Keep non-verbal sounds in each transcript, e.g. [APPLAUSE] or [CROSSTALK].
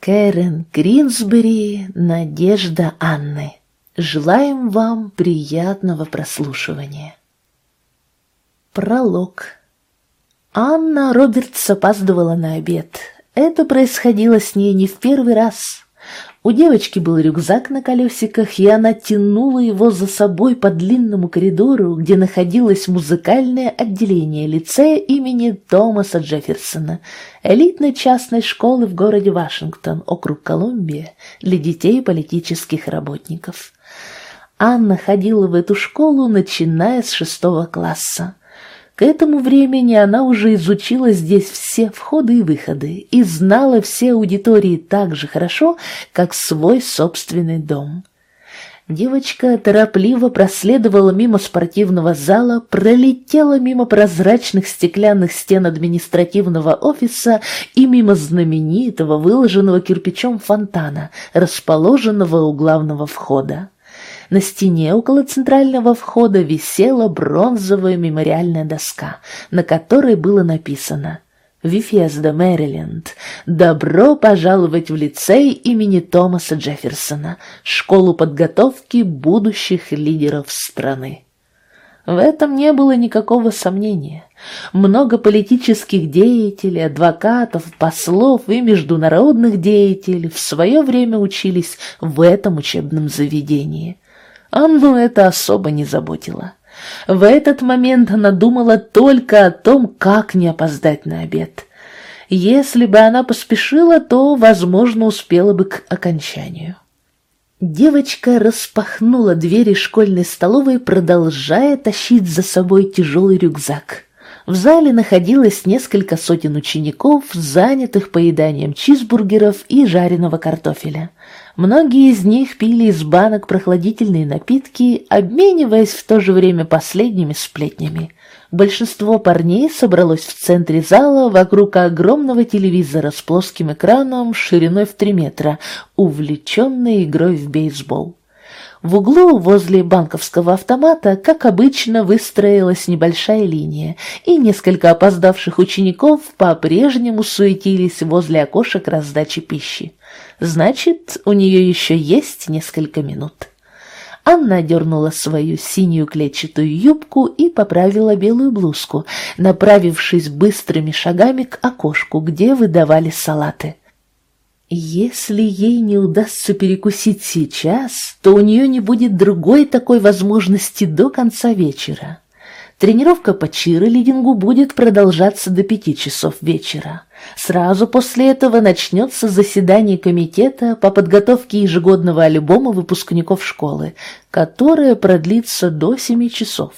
Кэрен Гринсбери, Надежда Анны. Желаем вам приятного прослушивания. Пролог. Анна Робертс опаздывала на обед. Это происходило с ней не в первый раз. У девочки был рюкзак на колесиках, и она тянула его за собой по длинному коридору, где находилось музыкальное отделение лицея имени Томаса Джефферсона, элитной частной школы в городе Вашингтон, округ Колумбия, для детей политических работников. Анна ходила в эту школу, начиная с шестого класса. К этому времени она уже изучила здесь все входы и выходы и знала все аудитории так же хорошо, как свой собственный дом. Девочка торопливо проследовала мимо спортивного зала, пролетела мимо прозрачных стеклянных стен административного офиса и мимо знаменитого, выложенного кирпичом фонтана, расположенного у главного входа. На стене около центрального входа висела бронзовая мемориальная доска, на которой было написано «Вифезда, Мэриленд, добро пожаловать в лицей имени Томаса Джефферсона, школу подготовки будущих лидеров страны». В этом не было никакого сомнения. Много политических деятелей, адвокатов, послов и международных деятелей в свое время учились в этом учебном заведении. Анну это особо не заботило. В этот момент она думала только о том, как не опоздать на обед. Если бы она поспешила, то, возможно, успела бы к окончанию. Девочка распахнула двери школьной столовой, продолжая тащить за собой тяжелый рюкзак. В зале находилось несколько сотен учеников, занятых поеданием чизбургеров и жареного картофеля. Многие из них пили из банок прохладительные напитки, обмениваясь в то же время последними сплетнями. Большинство парней собралось в центре зала вокруг огромного телевизора с плоским экраном шириной в три метра, увлеченные игрой в бейсбол. В углу возле банковского автомата, как обычно, выстроилась небольшая линия, и несколько опоздавших учеников по-прежнему суетились возле окошек раздачи пищи. Значит, у нее еще есть несколько минут. Анна дернула свою синюю клетчатую юбку и поправила белую блузку, направившись быстрыми шагами к окошку, где выдавали салаты. Если ей не удастся перекусить сейчас, то у нее не будет другой такой возможности до конца вечера. Тренировка по чиролидингу будет продолжаться до пяти часов вечера. Сразу после этого начнется заседание комитета по подготовке ежегодного альбома выпускников школы, которое продлится до семи часов.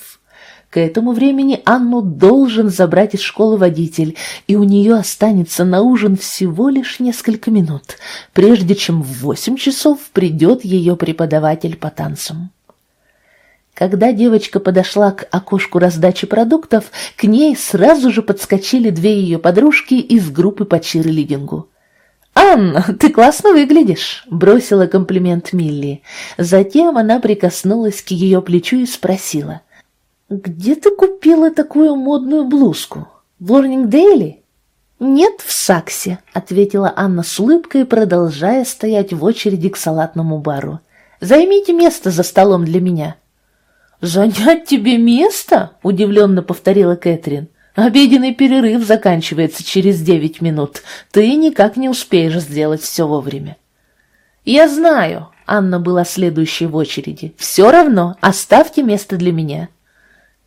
К этому времени Анну должен забрать из школы водитель, и у нее останется на ужин всего лишь несколько минут, прежде чем в восемь часов придет ее преподаватель по танцам. Когда девочка подошла к окошку раздачи продуктов, к ней сразу же подскочили две ее подружки из группы по чирлидингу. «Анна, ты классно выглядишь!» — бросила комплимент Милли. Затем она прикоснулась к ее плечу и спросила — «Где ты купила такую модную блузку? В Лорнингдейле?» «Нет, в Саксе», — ответила Анна с улыбкой, продолжая стоять в очереди к салатному бару. «Займите место за столом для меня». «Занять тебе место?» — удивленно повторила Кэтрин. «Обеденный перерыв заканчивается через девять минут. Ты никак не успеешь сделать все вовремя». «Я знаю», — Анна была следующей в очереди. «Все равно оставьте место для меня».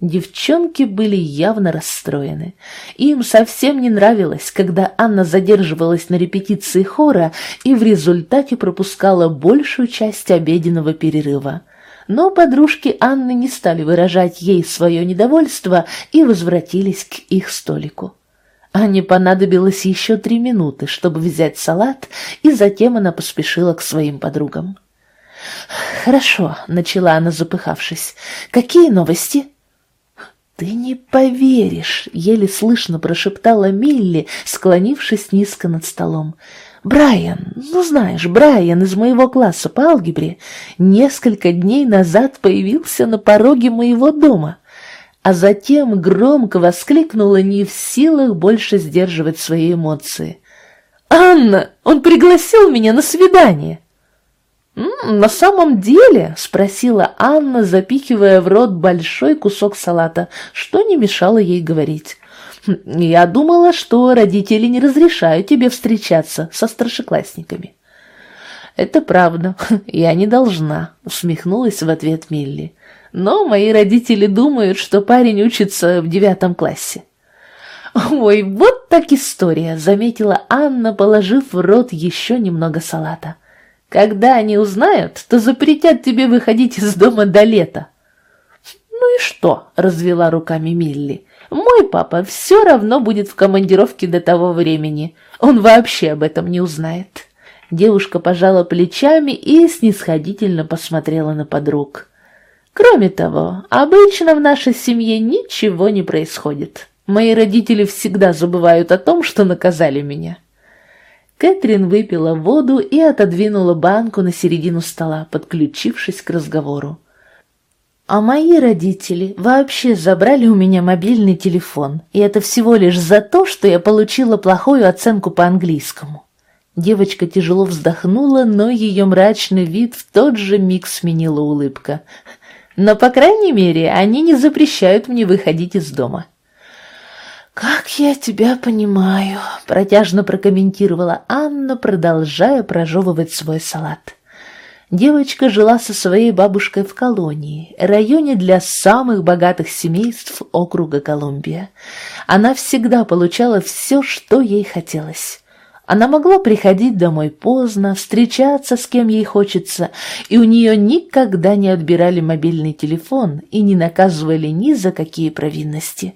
Девчонки были явно расстроены. Им совсем не нравилось, когда Анна задерживалась на репетиции хора и в результате пропускала большую часть обеденного перерыва. Но подружки Анны не стали выражать ей свое недовольство и возвратились к их столику. Анне понадобилось еще три минуты, чтобы взять салат, и затем она поспешила к своим подругам. «Хорошо», — начала она, запыхавшись. «Какие новости?» «Ты не поверишь!» — еле слышно прошептала Милли, склонившись низко над столом. «Брайан, ну знаешь, Брайан из моего класса по алгебре несколько дней назад появился на пороге моего дома» а затем громко воскликнула, не в силах больше сдерживать свои эмоции. «Анна, он пригласил меня на свидание!» «На самом деле?» — спросила Анна, запихивая в рот большой кусок салата, что не мешало ей говорить. «Хм, «Я думала, что родители не разрешают тебе встречаться со старшеклассниками». «Это правда, [LAUGHS] я не должна», — усмехнулась в ответ Милли. «Но мои родители думают, что парень учится в девятом классе». «Ой, вот так история», — заметила Анна, положив в рот еще немного салата. Когда они узнают, то запретят тебе выходить из дома до лета. Ну и что, развела руками Милли. Мой папа все равно будет в командировке до того времени. Он вообще об этом не узнает. Девушка пожала плечами и снисходительно посмотрела на подруг. Кроме того, обычно в нашей семье ничего не происходит. Мои родители всегда забывают о том, что наказали меня. Кэтрин выпила воду и отодвинула банку на середину стола, подключившись к разговору. А мои родители вообще забрали у меня мобильный телефон, и это всего лишь за то, что я получила плохую оценку по английскому. Девочка тяжело вздохнула, но ее мрачный вид в тот же миг сменила улыбка. Но, по крайней мере, они не запрещают мне выходить из дома. «Как я тебя понимаю», — протяжно прокомментировала Анна, продолжая прожевывать свой салат. Девочка жила со своей бабушкой в колонии, районе для самых богатых семейств округа Колумбия. Она всегда получала все, что ей хотелось. Она могла приходить домой поздно, встречаться с кем ей хочется, и у нее никогда не отбирали мобильный телефон и не наказывали ни за какие провинности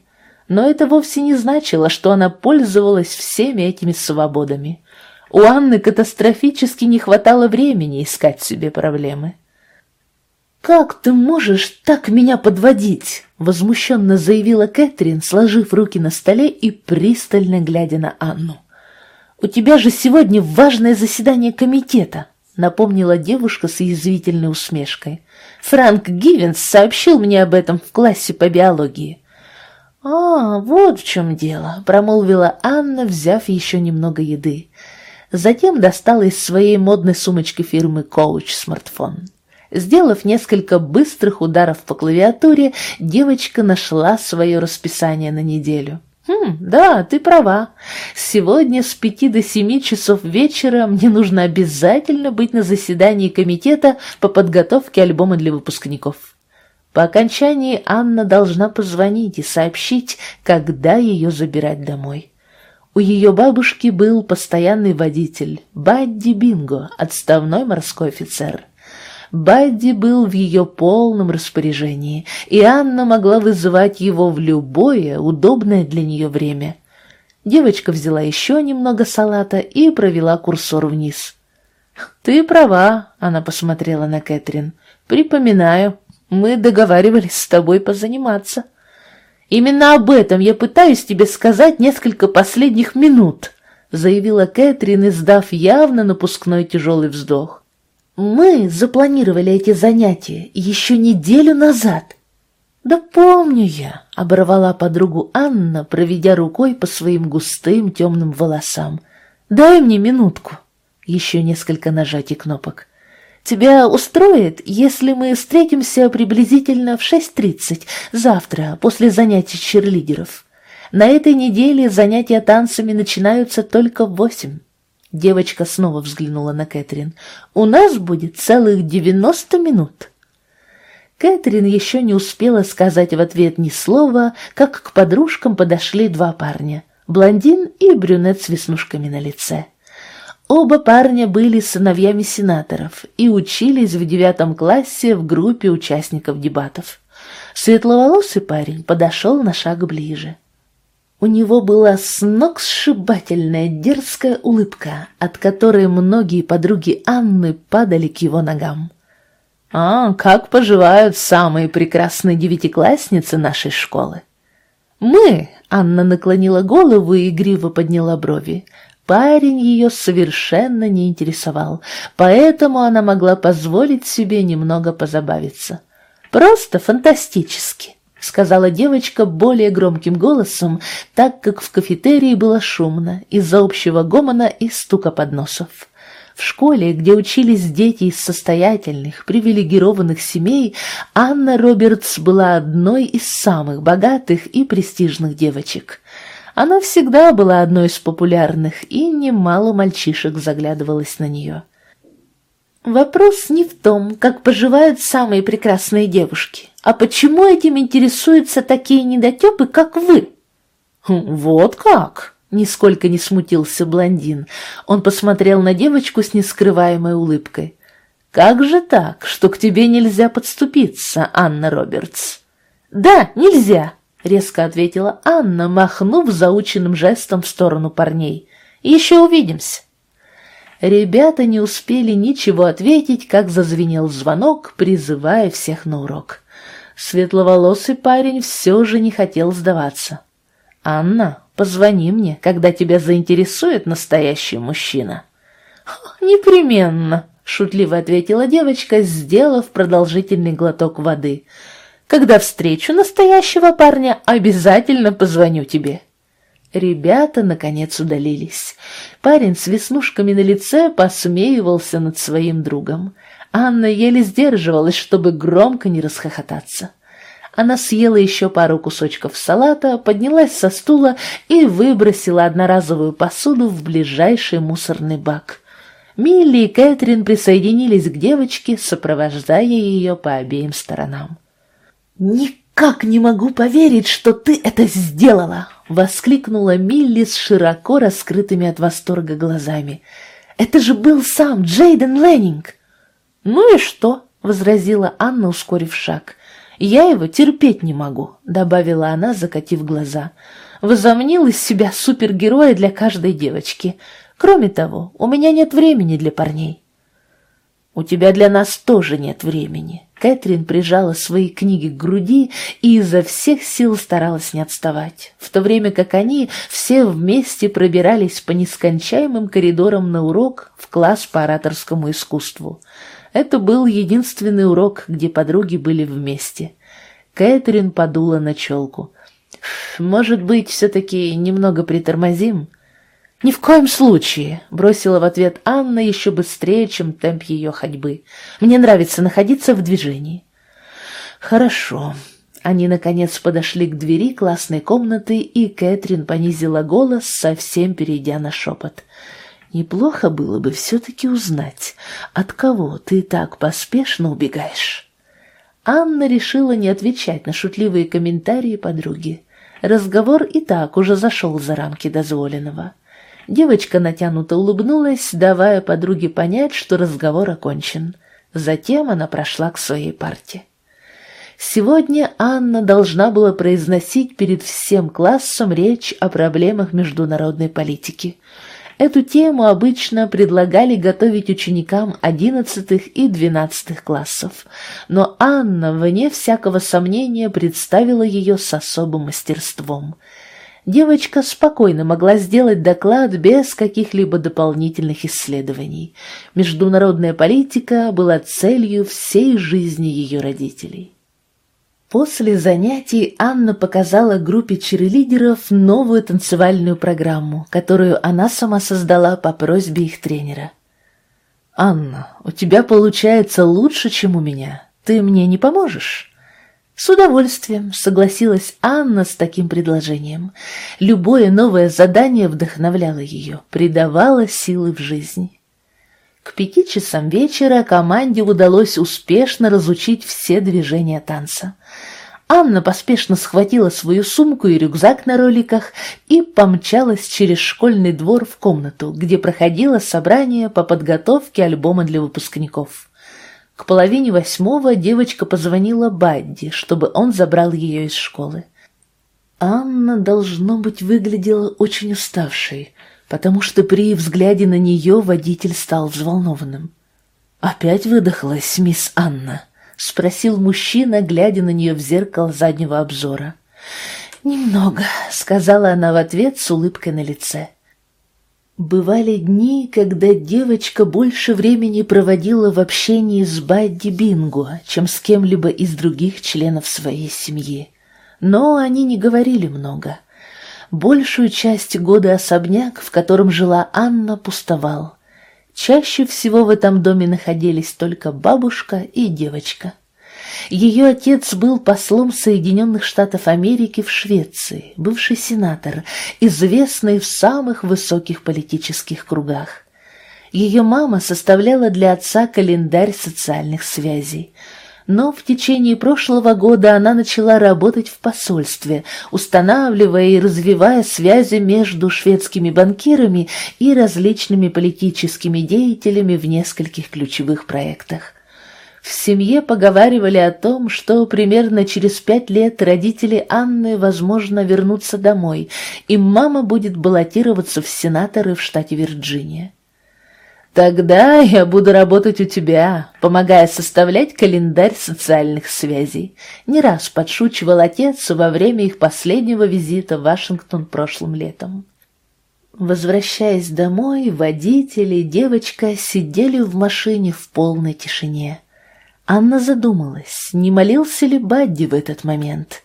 но это вовсе не значило, что она пользовалась всеми этими свободами. У Анны катастрофически не хватало времени искать себе проблемы. «Как ты можешь так меня подводить?» — возмущенно заявила Кэтрин, сложив руки на столе и пристально глядя на Анну. «У тебя же сегодня важное заседание комитета», — напомнила девушка с язвительной усмешкой. «Франк Гивенс сообщил мне об этом в классе по биологии. «А, вот в чем дело», — промолвила Анна, взяв еще немного еды. Затем достала из своей модной сумочки фирмы «Коуч» смартфон. Сделав несколько быстрых ударов по клавиатуре, девочка нашла свое расписание на неделю. «Хм, да, ты права. Сегодня с пяти до семи часов вечера мне нужно обязательно быть на заседании комитета по подготовке альбома для выпускников». По окончании Анна должна позвонить и сообщить, когда ее забирать домой. У ее бабушки был постоянный водитель, Бадди Бинго, отставной морской офицер. Бадди был в ее полном распоряжении, и Анна могла вызывать его в любое удобное для нее время. Девочка взяла еще немного салата и провела курсор вниз. «Ты права», — она посмотрела на Кэтрин. «Припоминаю, мы договаривались с тобой позаниматься. Именно об этом я пытаюсь тебе сказать несколько последних минут, заявила Кэтрин, издав явно напускной тяжелый вздох. Мы запланировали эти занятия еще неделю назад. Да помню я, оборвала подругу Анна, проведя рукой по своим густым темным волосам. Дай мне минутку. Еще несколько нажатий кнопок. Тебя устроит, если мы встретимся приблизительно в 6.30 завтра, после занятий черлидеров? На этой неделе занятия танцами начинаются только в восемь. Девочка снова взглянула на Кэтрин. «У нас будет целых девяносто минут». Кэтрин еще не успела сказать в ответ ни слова, как к подружкам подошли два парня — блондин и брюнет с веснушками на лице. Оба парня были сыновьями сенаторов и учились в девятом классе в группе участников дебатов. Светловолосый парень подошел на шаг ближе. У него была сногсшибательная дерзкая улыбка, от которой многие подруги Анны падали к его ногам. «А, как поживают самые прекрасные девятиклассницы нашей школы?» «Мы», — Анна наклонила голову и игриво подняла брови, Парень ее совершенно не интересовал, поэтому она могла позволить себе немного позабавиться. Просто фантастически. — сказала девочка более громким голосом, так как в кафетерии было шумно из-за общего гомона и стука подносов. В школе, где учились дети из состоятельных, привилегированных семей, Анна Робертс была одной из самых богатых и престижных девочек. Она всегда была одной из популярных, и немало мальчишек заглядывалось на нее. Вопрос не в том, как поживают самые прекрасные девушки, а почему этим интересуются такие недотепы, как вы? Хм, вот как? Нисколько не смутился блондин. Он посмотрел на девочку с нескрываемой улыбкой. «Как же так, что к тебе нельзя подступиться, Анна Робертс?» «Да, нельзя», — резко ответила Анна, махнув заученным жестом в сторону парней. «Еще увидимся». Ребята не успели ничего ответить, как зазвенел звонок, призывая всех на урок. Светловолосый парень все же не хотел сдаваться. «Анна, Позвони мне, когда тебя заинтересует настоящий мужчина». «Непременно», — шутливо ответила девочка, сделав продолжительный глоток воды. «Когда встречу настоящего парня, обязательно позвоню тебе». Ребята, наконец, удалились. Парень с веснушками на лице посмеивался над своим другом. Анна еле сдерживалась, чтобы громко не расхохотаться. Она съела еще пару кусочков салата, поднялась со стула и выбросила одноразовую посуду в ближайший мусорный бак. Милли и Кэтрин присоединились к девочке, сопровождая ее по обеим сторонам. «Никак не могу поверить, что ты это сделала!» — воскликнула Милли с широко раскрытыми от восторга глазами. «Это же был сам Джейден Леннинг!» «Ну и что?» — возразила Анна, ускорив шаг. «Я его терпеть не могу», — добавила она, закатив глаза. «Возомнил из себя супергероя для каждой девочки. Кроме того, у меня нет времени для парней». «У тебя для нас тоже нет времени». Кэтрин прижала свои книги к груди и изо всех сил старалась не отставать, в то время как они все вместе пробирались по нескончаемым коридорам на урок в класс по ораторскому искусству. Это был единственный урок, где подруги были вместе. Кэтрин подула на челку. «Может быть, все-таки немного притормозим?» «Ни в коем случае!» — бросила в ответ Анна еще быстрее, чем темп ее ходьбы. «Мне нравится находиться в движении». «Хорошо». Они, наконец, подошли к двери классной комнаты, и Кэтрин понизила голос, совсем перейдя на шепот. Неплохо было бы все-таки узнать, от кого ты так поспешно убегаешь. Анна решила не отвечать на шутливые комментарии подруги. Разговор и так уже зашел за рамки дозволенного. Девочка натянуто улыбнулась, давая подруге понять, что разговор окончен. Затем она прошла к своей парте. Сегодня Анна должна была произносить перед всем классом речь о проблемах международной политики – Эту тему обычно предлагали готовить ученикам одиннадцатых и двенадцатых классов, но Анна, вне всякого сомнения, представила ее с особым мастерством. Девочка спокойно могла сделать доклад без каких-либо дополнительных исследований. Международная политика была целью всей жизни ее родителей. После занятий Анна показала группе черлидеров новую танцевальную программу, которую она сама создала по просьбе их тренера. «Анна, у тебя получается лучше, чем у меня. Ты мне не поможешь?» С удовольствием согласилась Анна с таким предложением. Любое новое задание вдохновляло ее, придавало силы в жизни. К пяти часам вечера команде удалось успешно разучить все движения танца. Анна поспешно схватила свою сумку и рюкзак на роликах и помчалась через школьный двор в комнату, где проходило собрание по подготовке альбома для выпускников. К половине восьмого девочка позвонила Бадди, чтобы он забрал ее из школы. Анна, должно быть, выглядела очень уставшей, потому что при взгляде на нее водитель стал взволнованным. «Опять выдохлась мисс Анна?» — спросил мужчина, глядя на нее в зеркало заднего обзора. «Немного», — сказала она в ответ с улыбкой на лице. Бывали дни, когда девочка больше времени проводила в общении с Бадди Бингу, чем с кем-либо из других членов своей семьи. Но они не говорили много. Большую часть года особняк, в котором жила Анна, пустовал. Чаще всего в этом доме находились только бабушка и девочка. Ее отец был послом Соединенных Штатов Америки в Швеции, бывший сенатор, известный в самых высоких политических кругах. Ее мама составляла для отца календарь социальных связей. Но в течение прошлого года она начала работать в посольстве, устанавливая и развивая связи между шведскими банкирами и различными политическими деятелями в нескольких ключевых проектах. В семье поговаривали о том, что примерно через пять лет родители Анны, возможно, вернутся домой, и мама будет баллотироваться в сенаторы в штате Вирджиния. Тогда я буду работать у тебя, помогая составлять календарь социальных связей. Не раз подшучивал отец во время их последнего визита в Вашингтон прошлым летом. Возвращаясь домой, водитель и девочка сидели в машине в полной тишине. Анна задумалась, не молился ли Бадди в этот момент.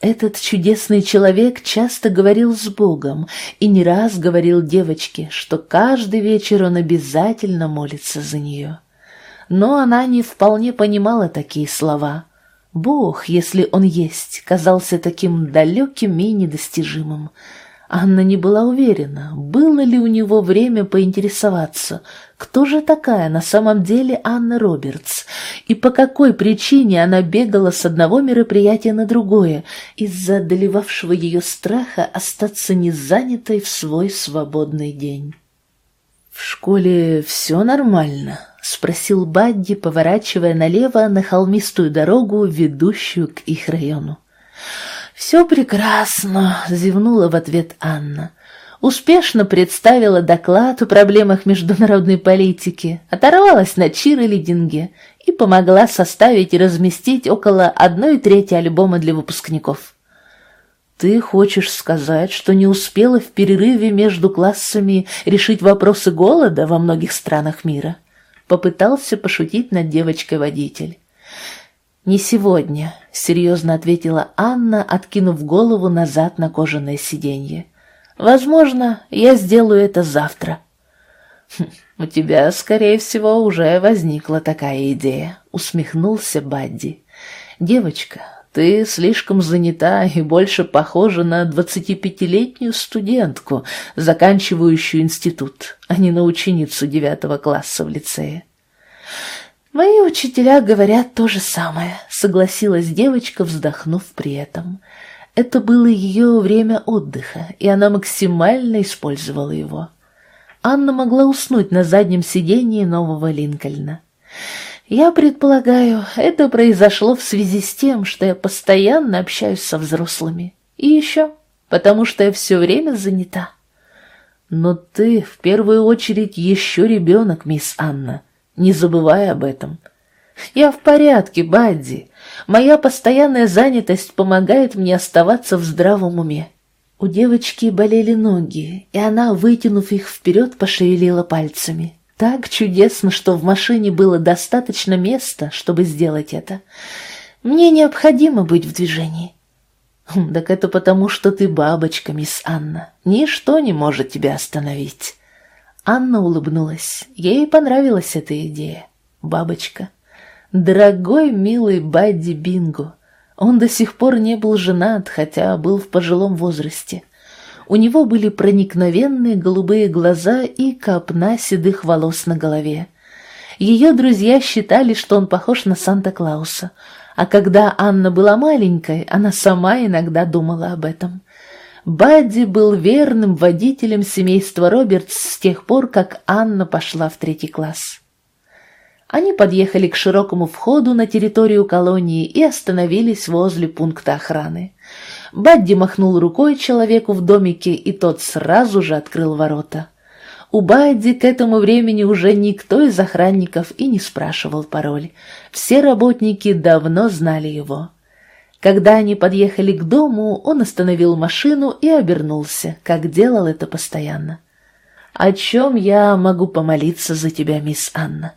Этот чудесный человек часто говорил с Богом и не раз говорил девочке, что каждый вечер он обязательно молится за нее. Но она не вполне понимала такие слова. Бог, если он есть, казался таким далеким и недостижимым. Анна не была уверена, было ли у него время поинтересоваться, кто же такая на самом деле Анна Робертс, и по какой причине она бегала с одного мероприятия на другое, из-за одолевавшего ее страха остаться незанятой в свой свободный день. «В школе все нормально?» — спросил Бадди, поворачивая налево на холмистую дорогу, ведущую к их району. «Все прекрасно», — зевнула в ответ Анна. Успешно представила доклад о проблемах международной политики, оторвалась на чирлидинге и помогла составить и разместить около одной трети альбома для выпускников. «Ты хочешь сказать, что не успела в перерыве между классами решить вопросы голода во многих странах мира?» Попытался пошутить над девочкой-водитель. «Не сегодня», — серьезно ответила Анна, откинув голову назад на кожаное сиденье. «Возможно, я сделаю это завтра». «Хм, «У тебя, скорее всего, уже возникла такая идея», — усмехнулся Бадди. «Девочка, ты слишком занята и больше похожа на двадцатипятилетнюю студентку, заканчивающую институт, а не на ученицу девятого класса в лицее». «Мои учителя говорят то же самое», — согласилась девочка, вздохнув при этом. Это было ее время отдыха, и она максимально использовала его. Анна могла уснуть на заднем сидении нового Линкольна. Я предполагаю, это произошло в связи с тем, что я постоянно общаюсь со взрослыми. И еще, потому что я все время занята. Но ты в первую очередь еще ребенок, мисс Анна не забывай об этом. Я в порядке, Бадди. Моя постоянная занятость помогает мне оставаться в здравом уме. У девочки болели ноги, и она, вытянув их вперед, пошевелила пальцами. Так чудесно, что в машине было достаточно места, чтобы сделать это. Мне необходимо быть в движении. Хм, так это потому, что ты бабочка, мисс Анна. Ничто не может тебя остановить. Анна улыбнулась. Ей понравилась эта идея. Бабочка. Дорогой, милый Бадди Бинго. Он до сих пор не был женат, хотя был в пожилом возрасте. У него были проникновенные голубые глаза и копна седых волос на голове. Ее друзья считали, что он похож на Санта-Клауса, а когда Анна была маленькой, она сама иногда думала об этом. Бадди был верным водителем семейства Робертс с тех пор, как Анна пошла в третий класс. Они подъехали к широкому входу на территорию колонии и остановились возле пункта охраны. Бадди махнул рукой человеку в домике, и тот сразу же открыл ворота. У Бадди к этому времени уже никто из охранников и не спрашивал пароль. Все работники давно знали его. Когда они подъехали к дому, он остановил машину и обернулся, как делал это постоянно. «О чем я могу помолиться за тебя, мисс Анна?»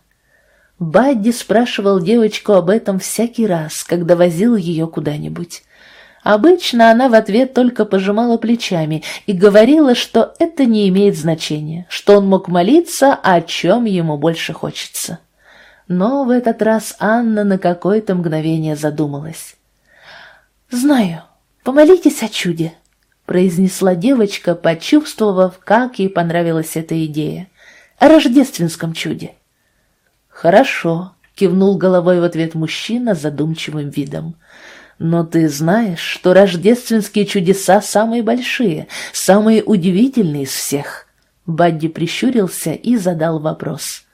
Бадди спрашивал девочку об этом всякий раз, когда возил ее куда-нибудь. Обычно она в ответ только пожимала плечами и говорила, что это не имеет значения, что он мог молиться, о чем ему больше хочется. Но в этот раз Анна на какое-то мгновение задумалась. «Знаю, помолитесь о чуде», — произнесла девочка, почувствовав, как ей понравилась эта идея. «О рождественском чуде». «Хорошо», — кивнул головой в ответ мужчина задумчивым видом. Но ты знаешь, что рождественские чудеса самые большие, самые удивительные из всех. Бадди прищурился и задал вопрос.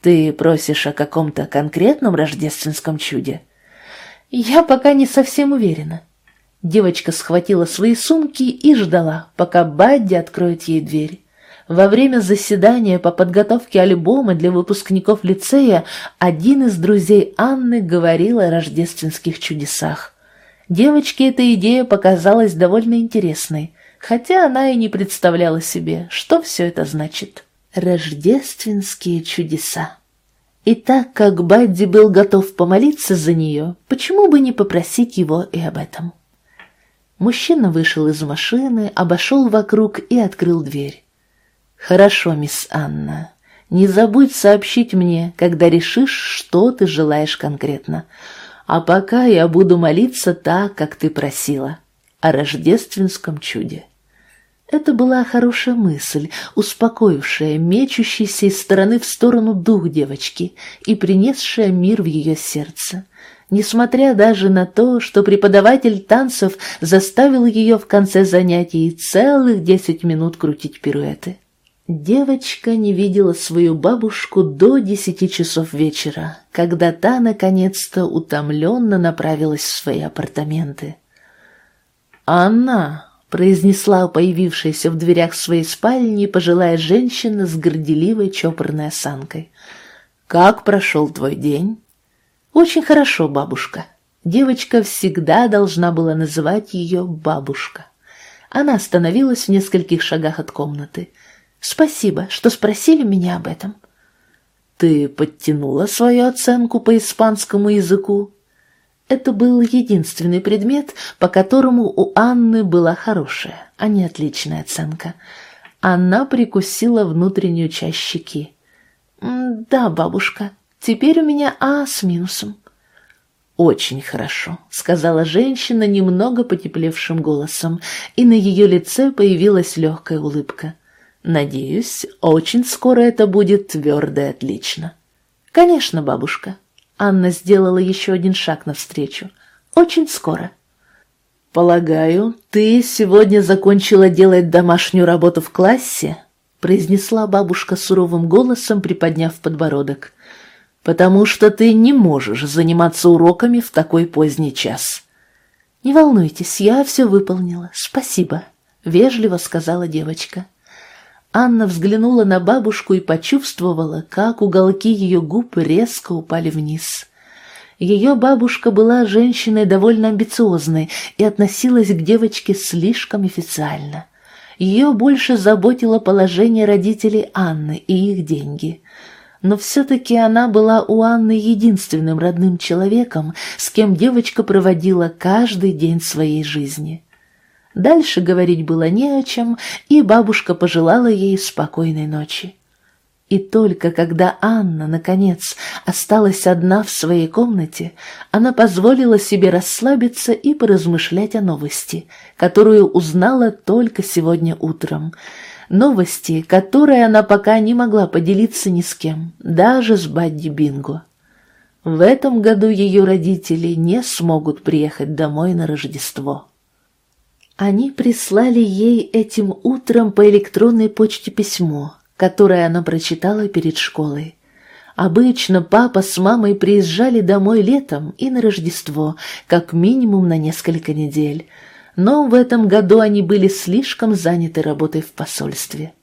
Ты просишь о каком-то конкретном рождественском чуде? Я пока не совсем уверена. Девочка схватила свои сумки и ждала, пока Бадди откроет ей дверь. Во время заседания по подготовке альбома для выпускников лицея один из друзей Анны говорил о рождественских чудесах. Девочке эта идея показалась довольно интересной, хотя она и не представляла себе, что все это значит. Рождественские чудеса. И так как Бадди был готов помолиться за нее, почему бы не попросить его и об этом? Мужчина вышел из машины, обошел вокруг и открыл дверь. «Хорошо, мисс Анна. Не забудь сообщить мне, когда решишь, что ты желаешь конкретно а пока я буду молиться так, как ты просила, о рождественском чуде». Это была хорошая мысль, успокоившая мечущийся из стороны в сторону дух девочки и принесшая мир в ее сердце, несмотря даже на то, что преподаватель танцев заставил ее в конце занятий целых десять минут крутить пируэты. Девочка не видела свою бабушку до десяти часов вечера, когда та, наконец-то, утомленно направилась в свои апартаменты. «Анна!» — произнесла появившаяся в дверях своей спальни пожилая женщина с горделивой чопорной осанкой. «Как прошел твой день?» «Очень хорошо, бабушка». Девочка всегда должна была называть ее бабушка. Она остановилась в нескольких шагах от комнаты — Спасибо, что спросили меня об этом. Ты подтянула свою оценку по испанскому языку? Это был единственный предмет, по которому у Анны была хорошая, а не отличная оценка. Она прикусила внутреннюю часть щеки. «Да, бабушка, теперь у меня А с минусом». «Очень хорошо», — сказала женщина немного потеплевшим голосом, и на ее лице появилась легкая улыбка. Надеюсь, очень скоро это будет твердо и отлично. Конечно, бабушка. Анна сделала еще один шаг навстречу. Очень скоро. Полагаю, ты сегодня закончила делать домашнюю работу в классе? произнесла бабушка суровым голосом, приподняв подбородок. «Потому что ты не можешь заниматься уроками в такой поздний час». «Не волнуйтесь, я все выполнила. Спасибо», — вежливо сказала девочка. Анна взглянула на бабушку и почувствовала, как уголки ее губ резко упали вниз. Ее бабушка была женщиной довольно амбициозной и относилась к девочке слишком официально. Ее больше заботило положение родителей Анны и их деньги. Но все-таки она была у Анны единственным родным человеком, с кем девочка проводила каждый день своей жизни. Дальше говорить было не о чем, и бабушка пожелала ей спокойной ночи. И только когда Анна, наконец, осталась одна в своей комнате, она позволила себе расслабиться и поразмышлять о новости, которую узнала только сегодня утром. Новости, которые она пока не могла поделиться ни с кем, даже с Бадди Бинго. В этом году ее родители не смогут приехать домой на Рождество. Они прислали ей этим утром по электронной почте письмо, которое она прочитала перед школой. Обычно папа с мамой приезжали домой летом и на Рождество, как минимум на несколько недель, но в этом году они были слишком заняты работой в посольстве.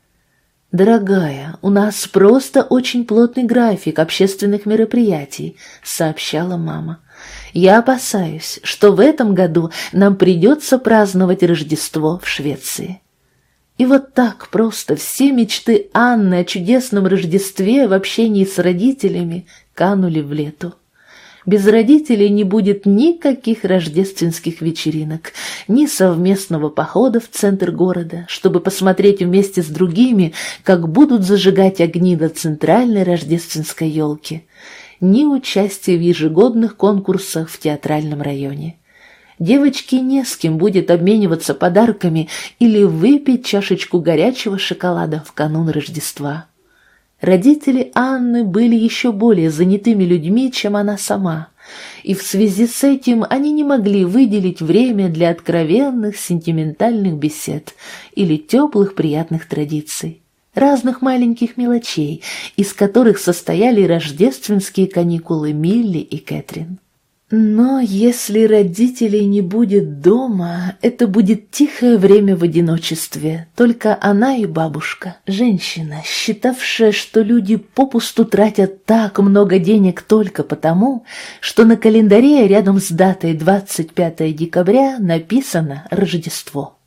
«Дорогая, у нас просто очень плотный график общественных мероприятий», — сообщала мама. Я опасаюсь, что в этом году нам придется праздновать Рождество в Швеции. И вот так просто все мечты Анны о чудесном Рождестве в общении с родителями канули в лету. Без родителей не будет никаких рождественских вечеринок, ни совместного похода в центр города, чтобы посмотреть вместе с другими, как будут зажигать огни до центральной рождественской елки, ни участия в ежегодных конкурсах в театральном районе. Девочке не с кем будет обмениваться подарками или выпить чашечку горячего шоколада в канун Рождества. Родители Анны были еще более занятыми людьми, чем она сама, и в связи с этим они не могли выделить время для откровенных сентиментальных бесед или теплых приятных традиций, разных маленьких мелочей, из которых состояли рождественские каникулы Милли и Кэтрин. Но если родителей не будет дома, это будет тихое время в одиночестве. Только она и бабушка, женщина, считавшая, что люди попусту тратят так много денег только потому, что на календаре рядом с датой 25 декабря написано «Рождество».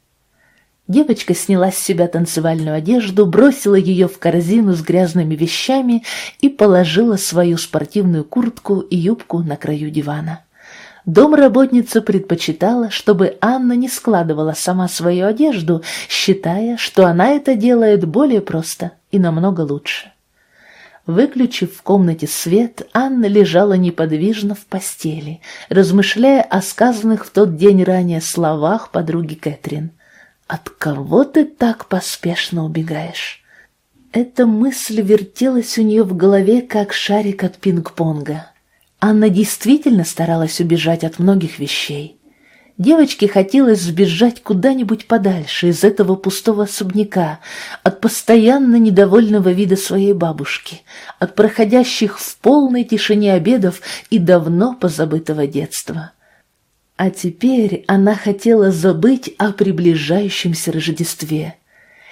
Девочка сняла с себя танцевальную одежду, бросила ее в корзину с грязными вещами и положила свою спортивную куртку и юбку на краю дивана. Домработница предпочитала, чтобы Анна не складывала сама свою одежду, считая, что она это делает более просто и намного лучше. Выключив в комнате свет, Анна лежала неподвижно в постели, размышляя о сказанных в тот день ранее словах подруги Кэтрин. От кого ты так поспешно убегаешь? Эта мысль вертелась у нее в голове, как шарик от пинг-понга. Анна действительно старалась убежать от многих вещей. Девочке хотелось сбежать куда-нибудь подальше из этого пустого особняка, от постоянно недовольного вида своей бабушки, от проходящих в полной тишине обедов и давно позабытого детства. А теперь она хотела забыть о приближающемся Рождестве.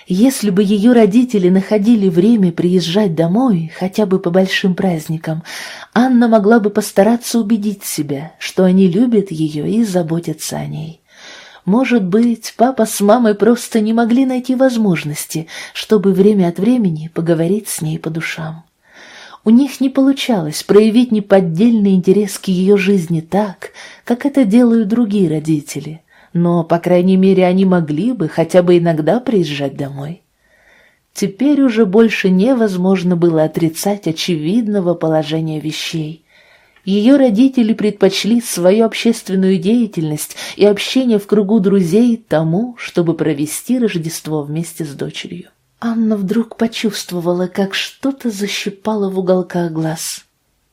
Если бы ее родители находили время приезжать домой, хотя бы по большим праздникам, Анна могла бы постараться убедить себя, что они любят ее и заботятся о ней. Может быть, папа с мамой просто не могли найти возможности, чтобы время от времени поговорить с ней по душам. У них не получалось проявить неподдельный интерес к ее жизни так, как это делают другие родители, но, по крайней мере, они могли бы хотя бы иногда приезжать домой. Теперь уже больше невозможно было отрицать очевидного положения вещей. Ее родители предпочли свою общественную деятельность и общение в кругу друзей тому, чтобы провести Рождество вместе с дочерью. Анна вдруг почувствовала, как что-то защипало в уголках глаз.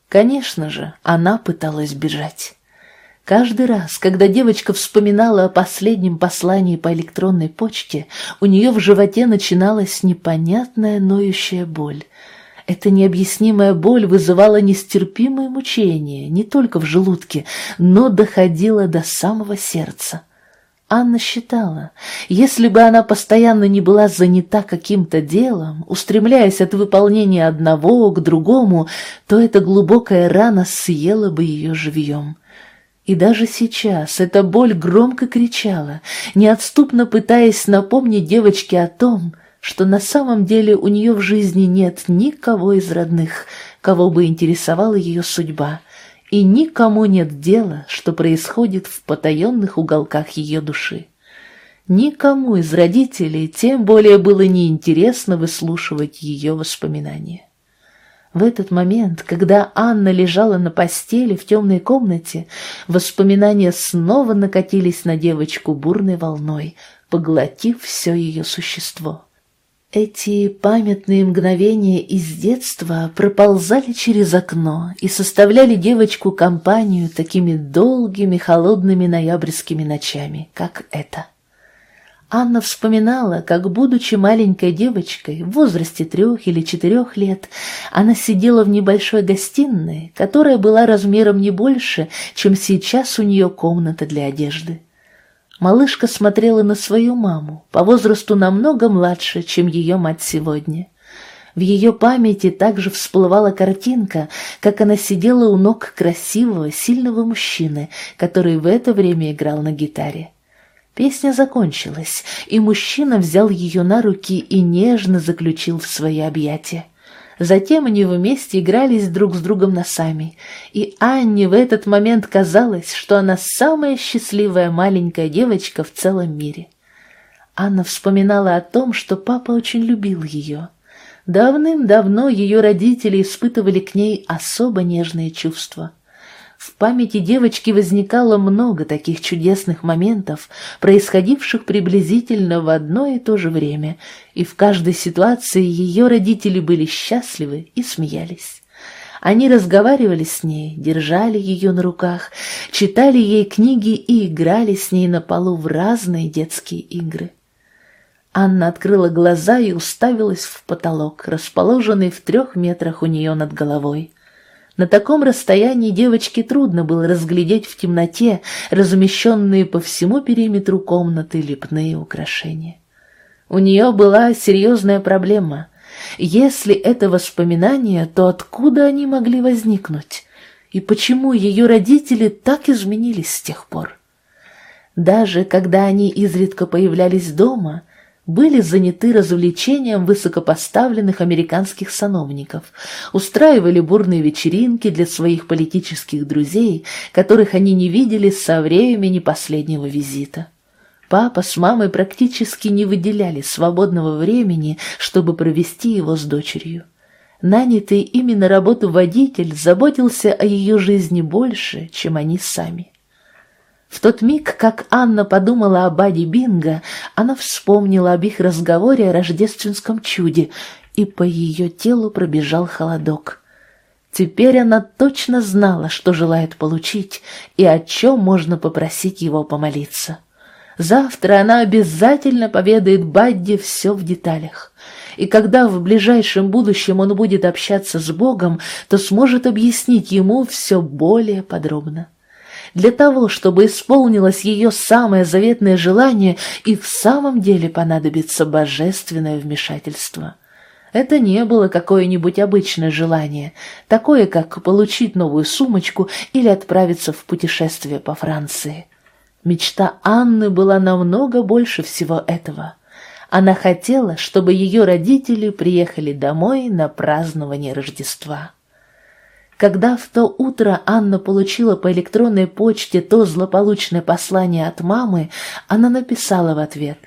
Конечно же, она пыталась бежать. Каждый раз, когда девочка вспоминала о последнем послании по электронной почте, у нее в животе начиналась непонятная ноющая боль. Эта необъяснимая боль вызывала нестерпимое мучение не только в желудке, но доходила до самого сердца. Анна считала, если бы она постоянно не была занята каким-то делом, устремляясь от выполнения одного к другому, то эта глубокая рана съела бы ее живьем. И даже сейчас эта боль громко кричала, неотступно пытаясь напомнить девочке о том, что на самом деле у нее в жизни нет никого из родных, кого бы интересовала ее судьба — и никому нет дела, что происходит в потаенных уголках ее души. Никому из родителей тем более было неинтересно выслушивать ее воспоминания. В этот момент, когда Анна лежала на постели в темной комнате, воспоминания снова накатились на девочку бурной волной, поглотив все ее существо. Эти памятные мгновения из детства проползали через окно и составляли девочку компанию такими долгими холодными ноябрьскими ночами, как это. Анна вспоминала, как, будучи маленькой девочкой, в возрасте трех или четырех лет, она сидела в небольшой гостиной, которая была размером не больше, чем сейчас у нее комната для одежды малышка смотрела на свою маму, по возрасту намного младше, чем ее мать сегодня. В ее памяти также всплывала картинка, как она сидела у ног красивого, сильного мужчины, который в это время играл на гитаре. Песня закончилась, и мужчина взял ее на руки и нежно заключил в свои объятия. Затем они вместе игрались друг с другом носами, и Анне в этот момент казалось, что она самая счастливая маленькая девочка в целом мире. Анна вспоминала о том, что папа очень любил ее. Давным-давно ее родители испытывали к ней особо нежные чувства. В памяти девочки возникало много таких чудесных моментов, происходивших приблизительно в одно и то же время, и в каждой ситуации ее родители были счастливы и смеялись. Они разговаривали с ней, держали ее на руках, читали ей книги и играли с ней на полу в разные детские игры. Анна открыла глаза и уставилась в потолок, расположенный в трех метрах у нее над головой. На таком расстоянии девочке трудно было разглядеть в темноте разумещенные по всему периметру комнаты лепные украшения. У нее была серьезная проблема. Если это воспоминания, то откуда они могли возникнуть? И почему ее родители так изменились с тех пор? Даже когда они изредка появлялись дома, были заняты развлечением высокопоставленных американских сановников, устраивали бурные вечеринки для своих политических друзей, которых они не видели со времени последнего визита. Папа с мамой практически не выделяли свободного времени, чтобы провести его с дочерью. Нанятый ими на работу водитель заботился о ее жизни больше, чем они сами. В тот миг, как Анна подумала о Баде Бинго, она вспомнила об их разговоре о рождественском чуде, и по ее телу пробежал холодок. Теперь она точно знала, что желает получить и о чем можно попросить его помолиться. Завтра она обязательно поведает Бадди все в деталях. И когда в ближайшем будущем он будет общаться с Богом, то сможет объяснить ему все более подробно. Для того, чтобы исполнилось ее самое заветное желание, и в самом деле понадобится божественное вмешательство. Это не было какое-нибудь обычное желание, такое, как получить новую сумочку или отправиться в путешествие по Франции. Мечта Анны была намного больше всего этого. Она хотела, чтобы ее родители приехали домой на празднование Рождества. Когда в то утро Анна получила по электронной почте то злополучное послание от мамы, она написала в ответ.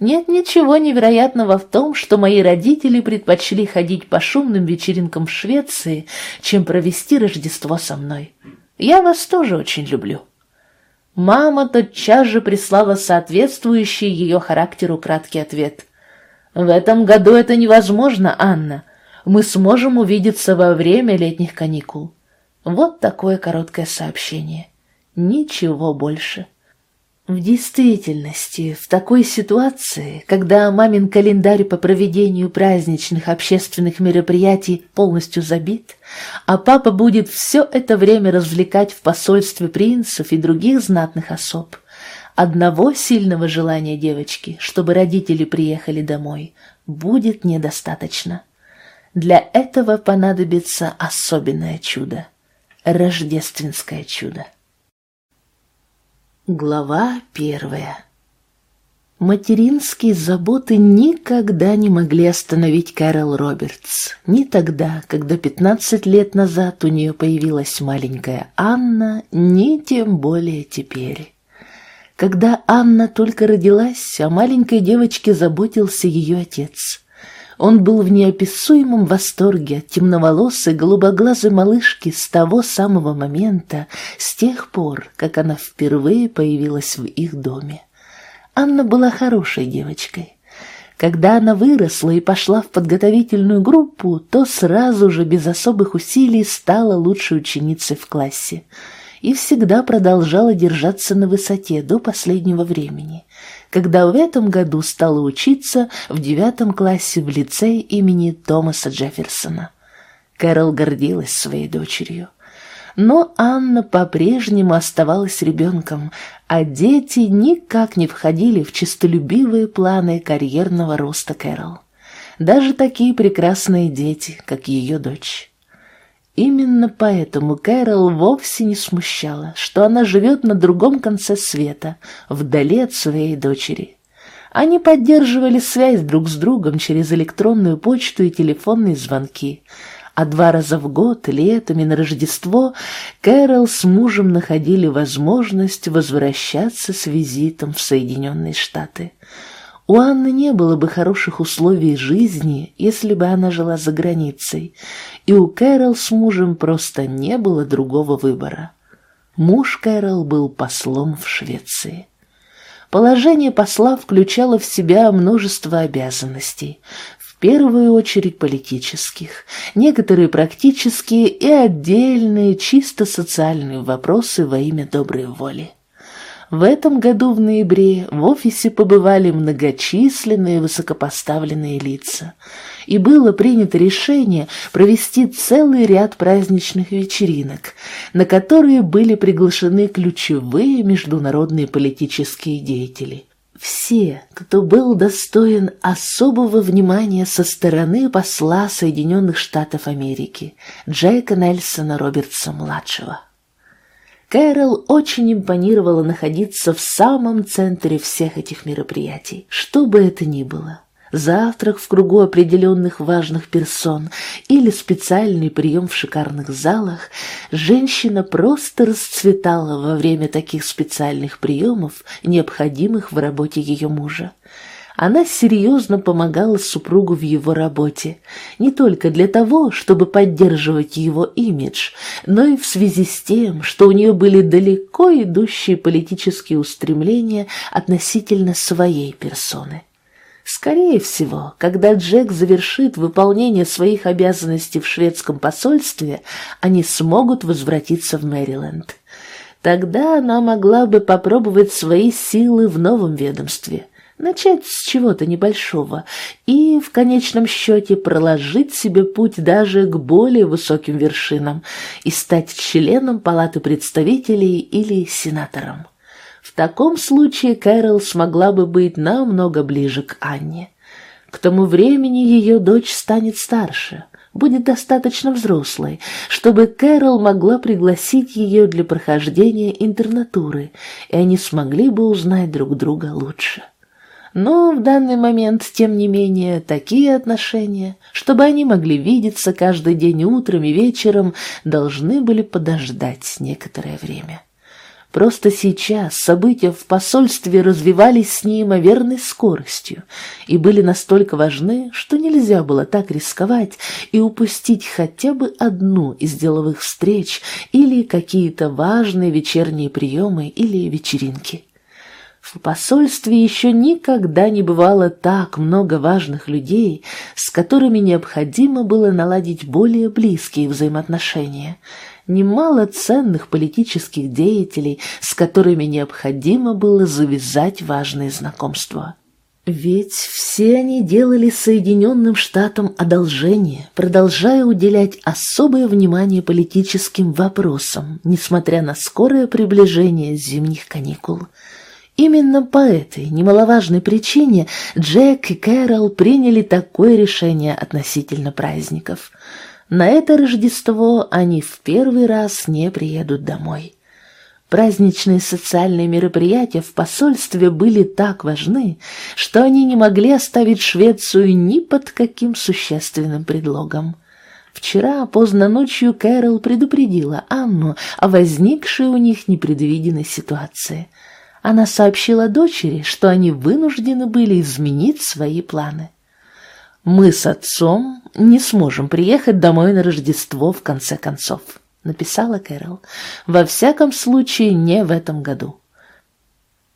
«Нет ничего невероятного в том, что мои родители предпочли ходить по шумным вечеринкам в Швеции, чем провести Рождество со мной. Я вас тоже очень люблю». Мама тотчас же прислала соответствующий ее характеру краткий ответ. «В этом году это невозможно, Анна мы сможем увидеться во время летних каникул. Вот такое короткое сообщение. Ничего больше. В действительности, в такой ситуации, когда мамин календарь по проведению праздничных общественных мероприятий полностью забит, а папа будет все это время развлекать в посольстве принцев и других знатных особ, одного сильного желания девочки, чтобы родители приехали домой, будет недостаточно. Для этого понадобится особенное чудо — рождественское чудо. Глава первая Материнские заботы никогда не могли остановить Кэрол Робертс. Ни тогда, когда пятнадцать лет назад у нее появилась маленькая Анна, ни тем более теперь. Когда Анна только родилась, о маленькой девочке заботился ее отец — он был в неописуемом восторге от темноволосой голубоглазой малышки с того самого момента, с тех пор, как она впервые появилась в их доме. Анна была хорошей девочкой. Когда она выросла и пошла в подготовительную группу, то сразу же без особых усилий стала лучшей ученицей в классе и всегда продолжала держаться на высоте до последнего времени когда в этом году стала учиться в девятом классе в лицее имени Томаса Джефферсона. Кэрол гордилась своей дочерью. Но Анна по-прежнему оставалась ребенком, а дети никак не входили в честолюбивые планы карьерного роста Кэрол. Даже такие прекрасные дети, как ее дочь. Именно поэтому Кэрол вовсе не смущала, что она живет на другом конце света, вдали от своей дочери. Они поддерживали связь друг с другом через электронную почту и телефонные звонки, а два раза в год, летом и на Рождество, Кэрол с мужем находили возможность возвращаться с визитом в Соединенные Штаты. У Анны не было бы хороших условий жизни, если бы она жила за границей, и у Кэрол с мужем просто не было другого выбора. Муж Кэрол был послом в Швеции. Положение посла включало в себя множество обязанностей, в первую очередь политических, некоторые практические и отдельные чисто социальные вопросы во имя доброй воли. В этом году в ноябре в офисе побывали многочисленные высокопоставленные лица, и было принято решение провести целый ряд праздничных вечеринок, на которые были приглашены ключевые международные политические деятели. Все, кто был достоин особого внимания со стороны посла Соединенных Штатов Америки Джейка Нельсона Робертса-младшего. Кэрол очень импонировало находиться в самом центре всех этих мероприятий, что бы это ни было. Завтрак в кругу определенных важных персон или специальный прием в шикарных залах, женщина просто расцветала во время таких специальных приемов, необходимых в работе ее мужа. Она серьезно помогала супругу в его работе, не только для того, чтобы поддерживать его имидж, но и в связи с тем, что у нее были далеко идущие политические устремления относительно своей персоны. Скорее всего, когда Джек завершит выполнение своих обязанностей в шведском посольстве, они смогут возвратиться в Мэриленд. Тогда она могла бы попробовать свои силы в новом ведомстве – начать с чего-то небольшого и, в конечном счете, проложить себе путь даже к более высоким вершинам и стать членом Палаты представителей или сенатором. В таком случае Кэрол смогла бы быть намного ближе к Анне. К тому времени ее дочь станет старше, будет достаточно взрослой, чтобы Кэрол могла пригласить ее для прохождения интернатуры, и они смогли бы узнать друг друга лучше. Но в данный момент, тем не менее, такие отношения, чтобы они могли видеться каждый день утром и вечером, должны были подождать некоторое время. Просто сейчас события в посольстве развивались с неимоверной скоростью и были настолько важны, что нельзя было так рисковать и упустить хотя бы одну из деловых встреч или какие-то важные вечерние приемы или вечеринки. В посольстве еще никогда не бывало так много важных людей, с которыми необходимо было наладить более близкие взаимоотношения, немало ценных политических деятелей, с которыми необходимо было завязать важные знакомства. Ведь все они делали Соединенным Штатам одолжение, продолжая уделять особое внимание политическим вопросам, несмотря на скорое приближение зимних каникул – Именно по этой немаловажной причине Джек и Кэрол приняли такое решение относительно праздников. На это Рождество они в первый раз не приедут домой. Праздничные социальные мероприятия в посольстве были так важны, что они не могли оставить Швецию ни под каким существенным предлогом. Вчера поздно ночью Кэрол предупредила Анну о возникшей у них непредвиденной ситуации – она сообщила дочери, что они вынуждены были изменить свои планы. «Мы с отцом не сможем приехать домой на Рождество в конце концов», — написала Кэрол. «Во всяком случае, не в этом году».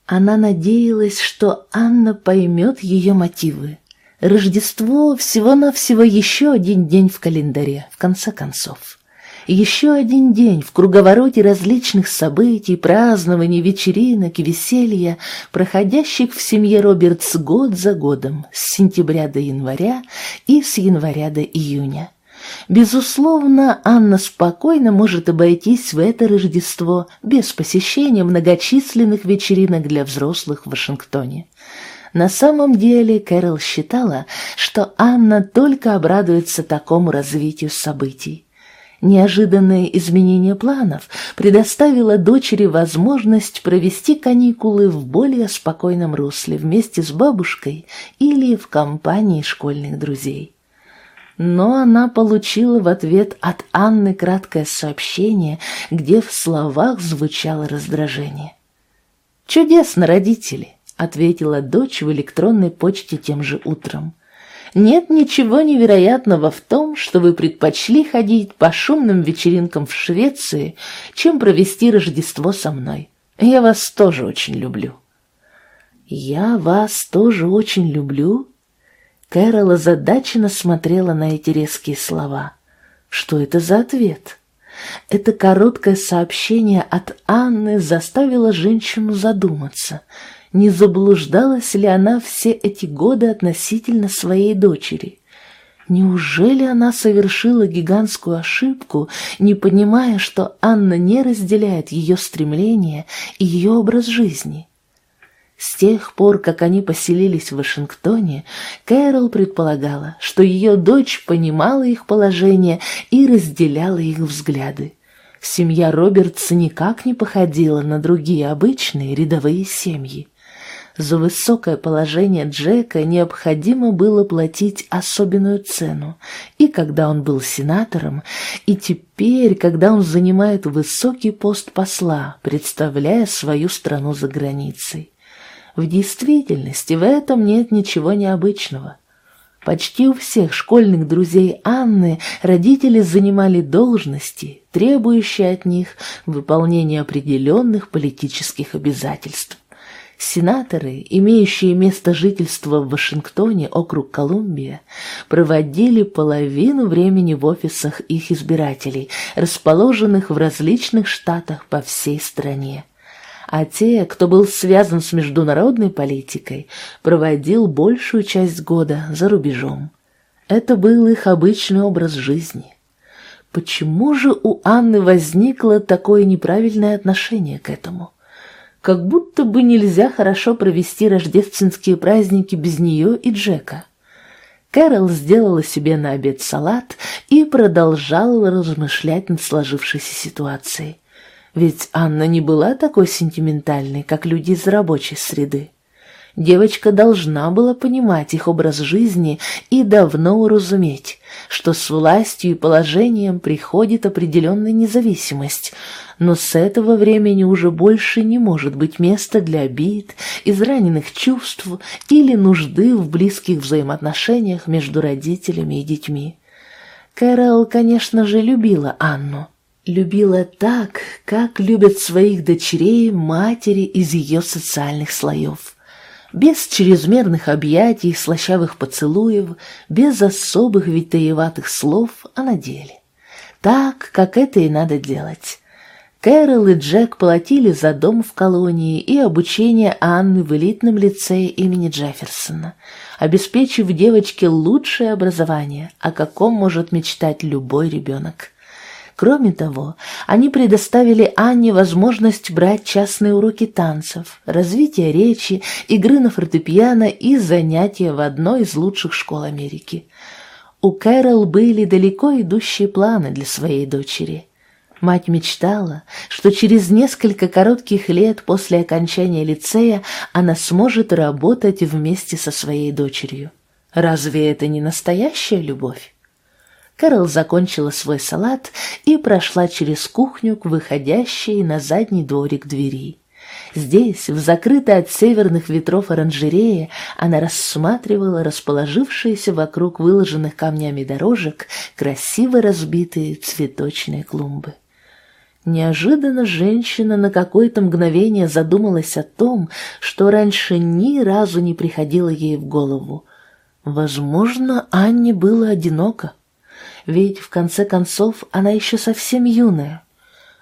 Она надеялась, что Анна поймет ее мотивы. Рождество всего-навсего еще один день в календаре, в конце концов. Еще один день в круговороте различных событий, празднований, вечеринок веселья, проходящих в семье Робертс год за годом, с сентября до января и с января до июня. Безусловно, Анна спокойно может обойтись в это Рождество без посещения многочисленных вечеринок для взрослых в Вашингтоне. На самом деле Кэрол считала, что Анна только обрадуется такому развитию событий. Неожиданное изменение планов предоставило дочери возможность провести каникулы в более спокойном русле вместе с бабушкой или в компании школьных друзей. Но она получила в ответ от Анны краткое сообщение, где в словах звучало раздражение. «Чудесно, родители!» — ответила дочь в электронной почте тем же утром. Нет ничего невероятного в том, что вы предпочли ходить по шумным вечеринкам в Швеции, чем провести Рождество со мной. Я вас тоже очень люблю». «Я вас тоже очень люблю?» Кэрол озадаченно смотрела на эти резкие слова. «Что это за ответ?» Это короткое сообщение от Анны заставило женщину задуматься – не заблуждалась ли она все эти годы относительно своей дочери. Неужели она совершила гигантскую ошибку, не понимая, что Анна не разделяет ее стремления и ее образ жизни? С тех пор, как они поселились в Вашингтоне, Кэрол предполагала, что ее дочь понимала их положение и разделяла их взгляды. Семья Робертса никак не походила на другие обычные рядовые семьи. За высокое положение Джека необходимо было платить особенную цену, и когда он был сенатором, и теперь, когда он занимает высокий пост посла, представляя свою страну за границей. В действительности в этом нет ничего необычного. Почти у всех школьных друзей Анны родители занимали должности, требующие от них выполнения определенных политических обязательств. Сенаторы, имеющие место жительства в Вашингтоне, округ Колумбия, проводили половину времени в офисах их избирателей, расположенных в различных штатах по всей стране. А те, кто был связан с международной политикой, проводил большую часть года за рубежом. Это был их обычный образ жизни. Почему же у Анны возникло такое неправильное отношение к этому? Как будто бы нельзя хорошо провести рождественские праздники без нее и Джека. Кэрол сделала себе на обед салат и продолжала размышлять над сложившейся ситуацией. Ведь Анна не была такой сентиментальной, как люди из рабочей среды. Девочка должна была понимать их образ жизни и давно уразуметь, что с властью и положением приходит определенная независимость, но с этого времени уже больше не может быть места для обид, израненных чувств или нужды в близких взаимоотношениях между родителями и детьми. Кэрол, конечно же, любила Анну. Любила так, как любят своих дочерей матери из ее социальных слоев без чрезмерных объятий и слащавых поцелуев, без особых витаеватых слов, а на деле. Так, как это и надо делать. Кэрол и Джек платили за дом в колонии и обучение Анны в элитном лицее имени Джефферсона, обеспечив девочке лучшее образование, о каком может мечтать любой ребенок. Кроме того, они предоставили Анне возможность брать частные уроки танцев, развития речи, игры на фортепиано и занятия в одной из лучших школ Америки. У Кэрол были далеко идущие планы для своей дочери. Мать мечтала, что через несколько коротких лет после окончания лицея она сможет работать вместе со своей дочерью. Разве это не настоящая любовь? Кэрол закончила свой салат и прошла через кухню к выходящей на задний дворик двери. Здесь, в закрытой от северных ветров оранжерее, она рассматривала расположившиеся вокруг выложенных камнями дорожек красиво разбитые цветочные клумбы. Неожиданно женщина на какое-то мгновение задумалась о том, что раньше ни разу не приходило ей в голову. Возможно, Анне было одиноко ведь в конце концов она еще совсем юная.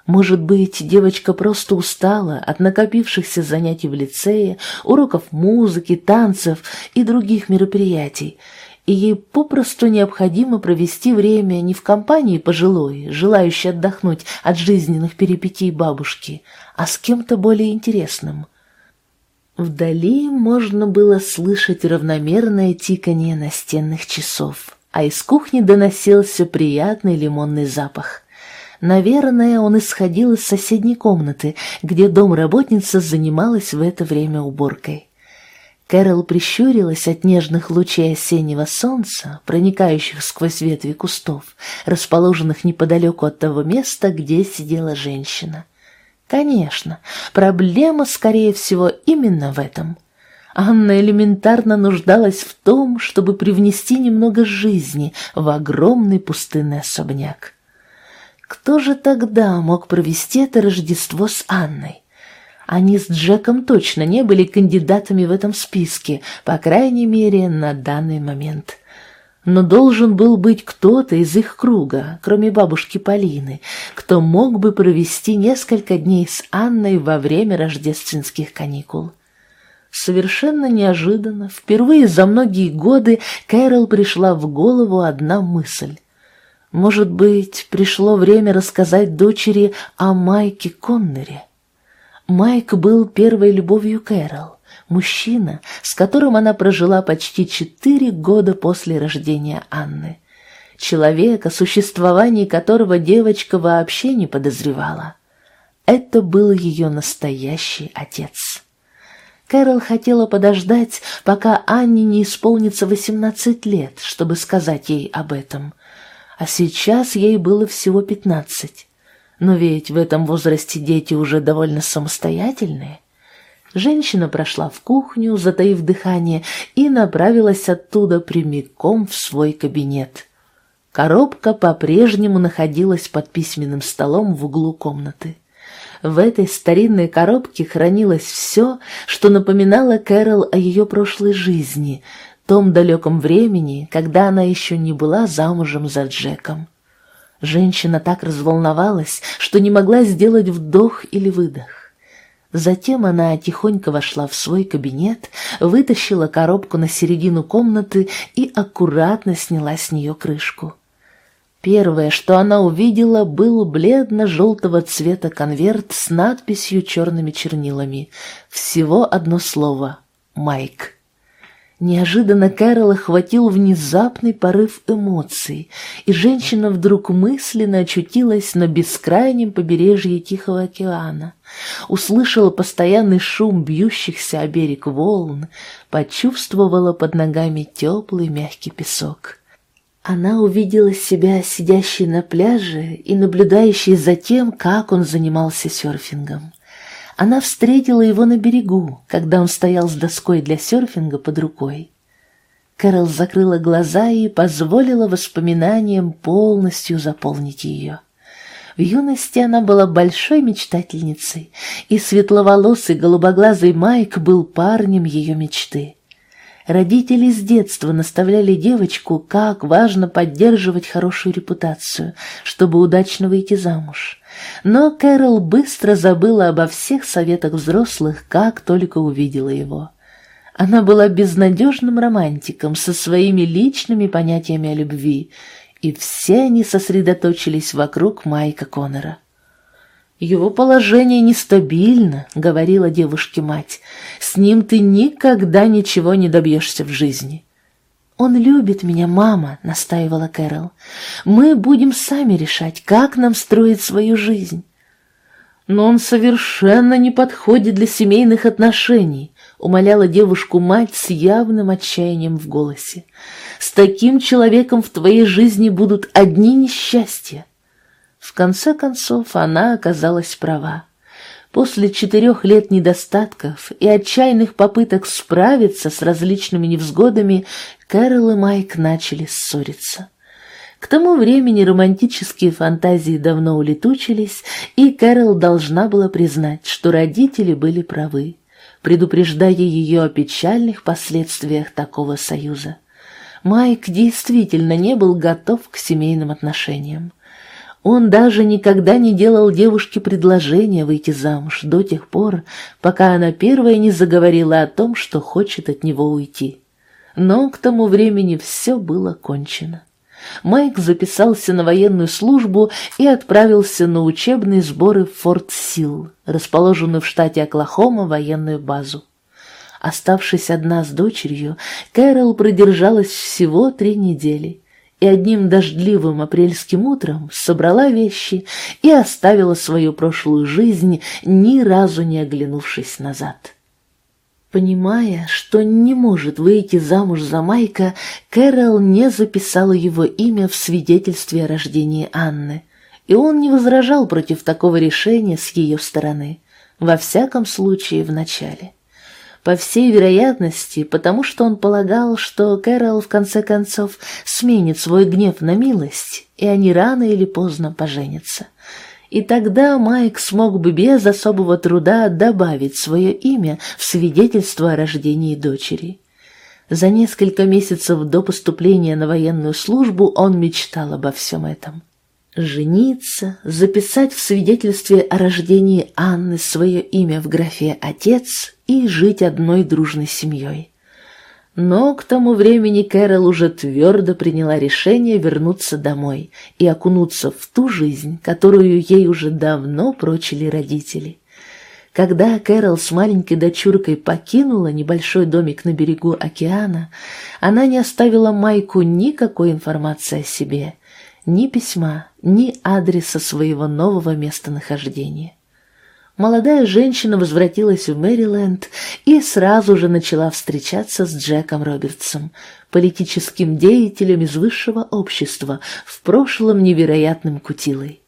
Может быть, девочка просто устала от накопившихся занятий в лицее, уроков музыки, танцев и других мероприятий, и ей попросту необходимо провести время не в компании пожилой, желающей отдохнуть от жизненных перипетий бабушки, а с кем-то более интересным. Вдали можно было слышать равномерное тиканье настенных часов а из кухни доносился приятный лимонный запах. Наверное, он исходил из соседней комнаты, где домработница занималась в это время уборкой. Кэрол прищурилась от нежных лучей осеннего солнца, проникающих сквозь ветви кустов, расположенных неподалеку от того места, где сидела женщина. Конечно, проблема, скорее всего, именно в этом. Анна элементарно нуждалась в том, чтобы привнести немного жизни в огромный пустынный особняк. Кто же тогда мог провести это Рождество с Анной? Они с Джеком точно не были кандидатами в этом списке, по крайней мере, на данный момент. Но должен был быть кто-то из их круга, кроме бабушки Полины, кто мог бы провести несколько дней с Анной во время рождественских каникул. Совершенно неожиданно, впервые за многие годы, Кэрол пришла в голову одна мысль. Может быть, пришло время рассказать дочери о Майке Коннере? Майк был первой любовью Кэрол, мужчина, с которым она прожила почти четыре года после рождения Анны. Человек, о существовании которого девочка вообще не подозревала. Это был ее настоящий отец. Кэрол хотела подождать, пока Анне не исполнится восемнадцать лет, чтобы сказать ей об этом. А сейчас ей было всего пятнадцать. Но ведь в этом возрасте дети уже довольно самостоятельные. Женщина прошла в кухню, затаив дыхание, и направилась оттуда прямиком в свой кабинет. Коробка по-прежнему находилась под письменным столом в углу комнаты. В этой старинной коробке хранилось все, что напоминало Кэрол о ее прошлой жизни, том далеком времени, когда она еще не была замужем за Джеком. Женщина так разволновалась, что не могла сделать вдох или выдох. Затем она тихонько вошла в свой кабинет, вытащила коробку на середину комнаты и аккуратно сняла с нее крышку. Первое, что она увидела, был бледно-желтого цвета конверт с надписью черными чернилами. Всего одно слово — «Майк». Неожиданно Кэрол охватил внезапный порыв эмоций, и женщина вдруг мысленно очутилась на бескрайнем побережье Тихого океана, услышала постоянный шум бьющихся о берег волн, почувствовала под ногами теплый мягкий песок. Она увидела себя сидящей на пляже и наблюдающей за тем, как он занимался серфингом. Она встретила его на берегу, когда он стоял с доской для серфинга под рукой. Кэрол закрыла глаза и позволила воспоминаниям полностью заполнить ее. В юности она была большой мечтательницей, и светловолосый голубоглазый Майк был парнем ее мечты. Родители с детства наставляли девочку, как важно поддерживать хорошую репутацию, чтобы удачно выйти замуж. Но Кэрол быстро забыла обо всех советах взрослых, как только увидела его. Она была безнадежным романтиком со своими личными понятиями о любви, и все они сосредоточились вокруг Майка Коннора. «Его положение нестабильно», — говорила девушке мать. «С ним ты никогда ничего не добьешься в жизни». «Он любит меня, мама», — настаивала Кэрол. «Мы будем сами решать, как нам строить свою жизнь». «Но он совершенно не подходит для семейных отношений», — умоляла девушку мать с явным отчаянием в голосе. «С таким человеком в твоей жизни будут одни несчастья». В конце концов, она оказалась права. После четырех лет недостатков и отчаянных попыток справиться с различными невзгодами, Кэрол и Майк начали ссориться. К тому времени романтические фантазии давно улетучились, и Кэрол должна была признать, что родители были правы, предупреждая ее о печальных последствиях такого союза. Майк действительно не был готов к семейным отношениям. Он даже никогда не делал девушке предложения выйти замуж до тех пор, пока она первая не заговорила о том, что хочет от него уйти. Но к тому времени все было кончено. Майк записался на военную службу и отправился на учебные сборы в Форт Сил, расположенную в штате Оклахома военную базу. Оставшись одна с дочерью, Кэрол продержалась всего три недели и одним дождливым апрельским утром собрала вещи и оставила свою прошлую жизнь, ни разу не оглянувшись назад. Понимая, что не может выйти замуж за Майка, Кэрол не записала его имя в свидетельстве о рождении Анны, и он не возражал против такого решения с ее стороны, во всяком случае в начале. По всей вероятности, потому что он полагал, что Кэрол в конце концов сменит свой гнев на милость, и они рано или поздно поженятся. И тогда Майк смог бы без особого труда добавить свое имя в свидетельство о рождении дочери. За несколько месяцев до поступления на военную службу он мечтал обо всем этом. Жениться, записать в свидетельстве о рождении Анны свое имя в графе «Отец» и жить одной дружной семьей. Но к тому времени Кэрол уже твердо приняла решение вернуться домой и окунуться в ту жизнь, которую ей уже давно прочили родители. Когда Кэрол с маленькой дочуркой покинула небольшой домик на берегу океана, она не оставила Майку никакой информации о себе, ни письма, ни адреса своего нового местонахождения молодая женщина возвратилась в Мэриленд и сразу же начала встречаться с Джеком Робертсом, политическим деятелем из высшего общества, в прошлом невероятным кутилой.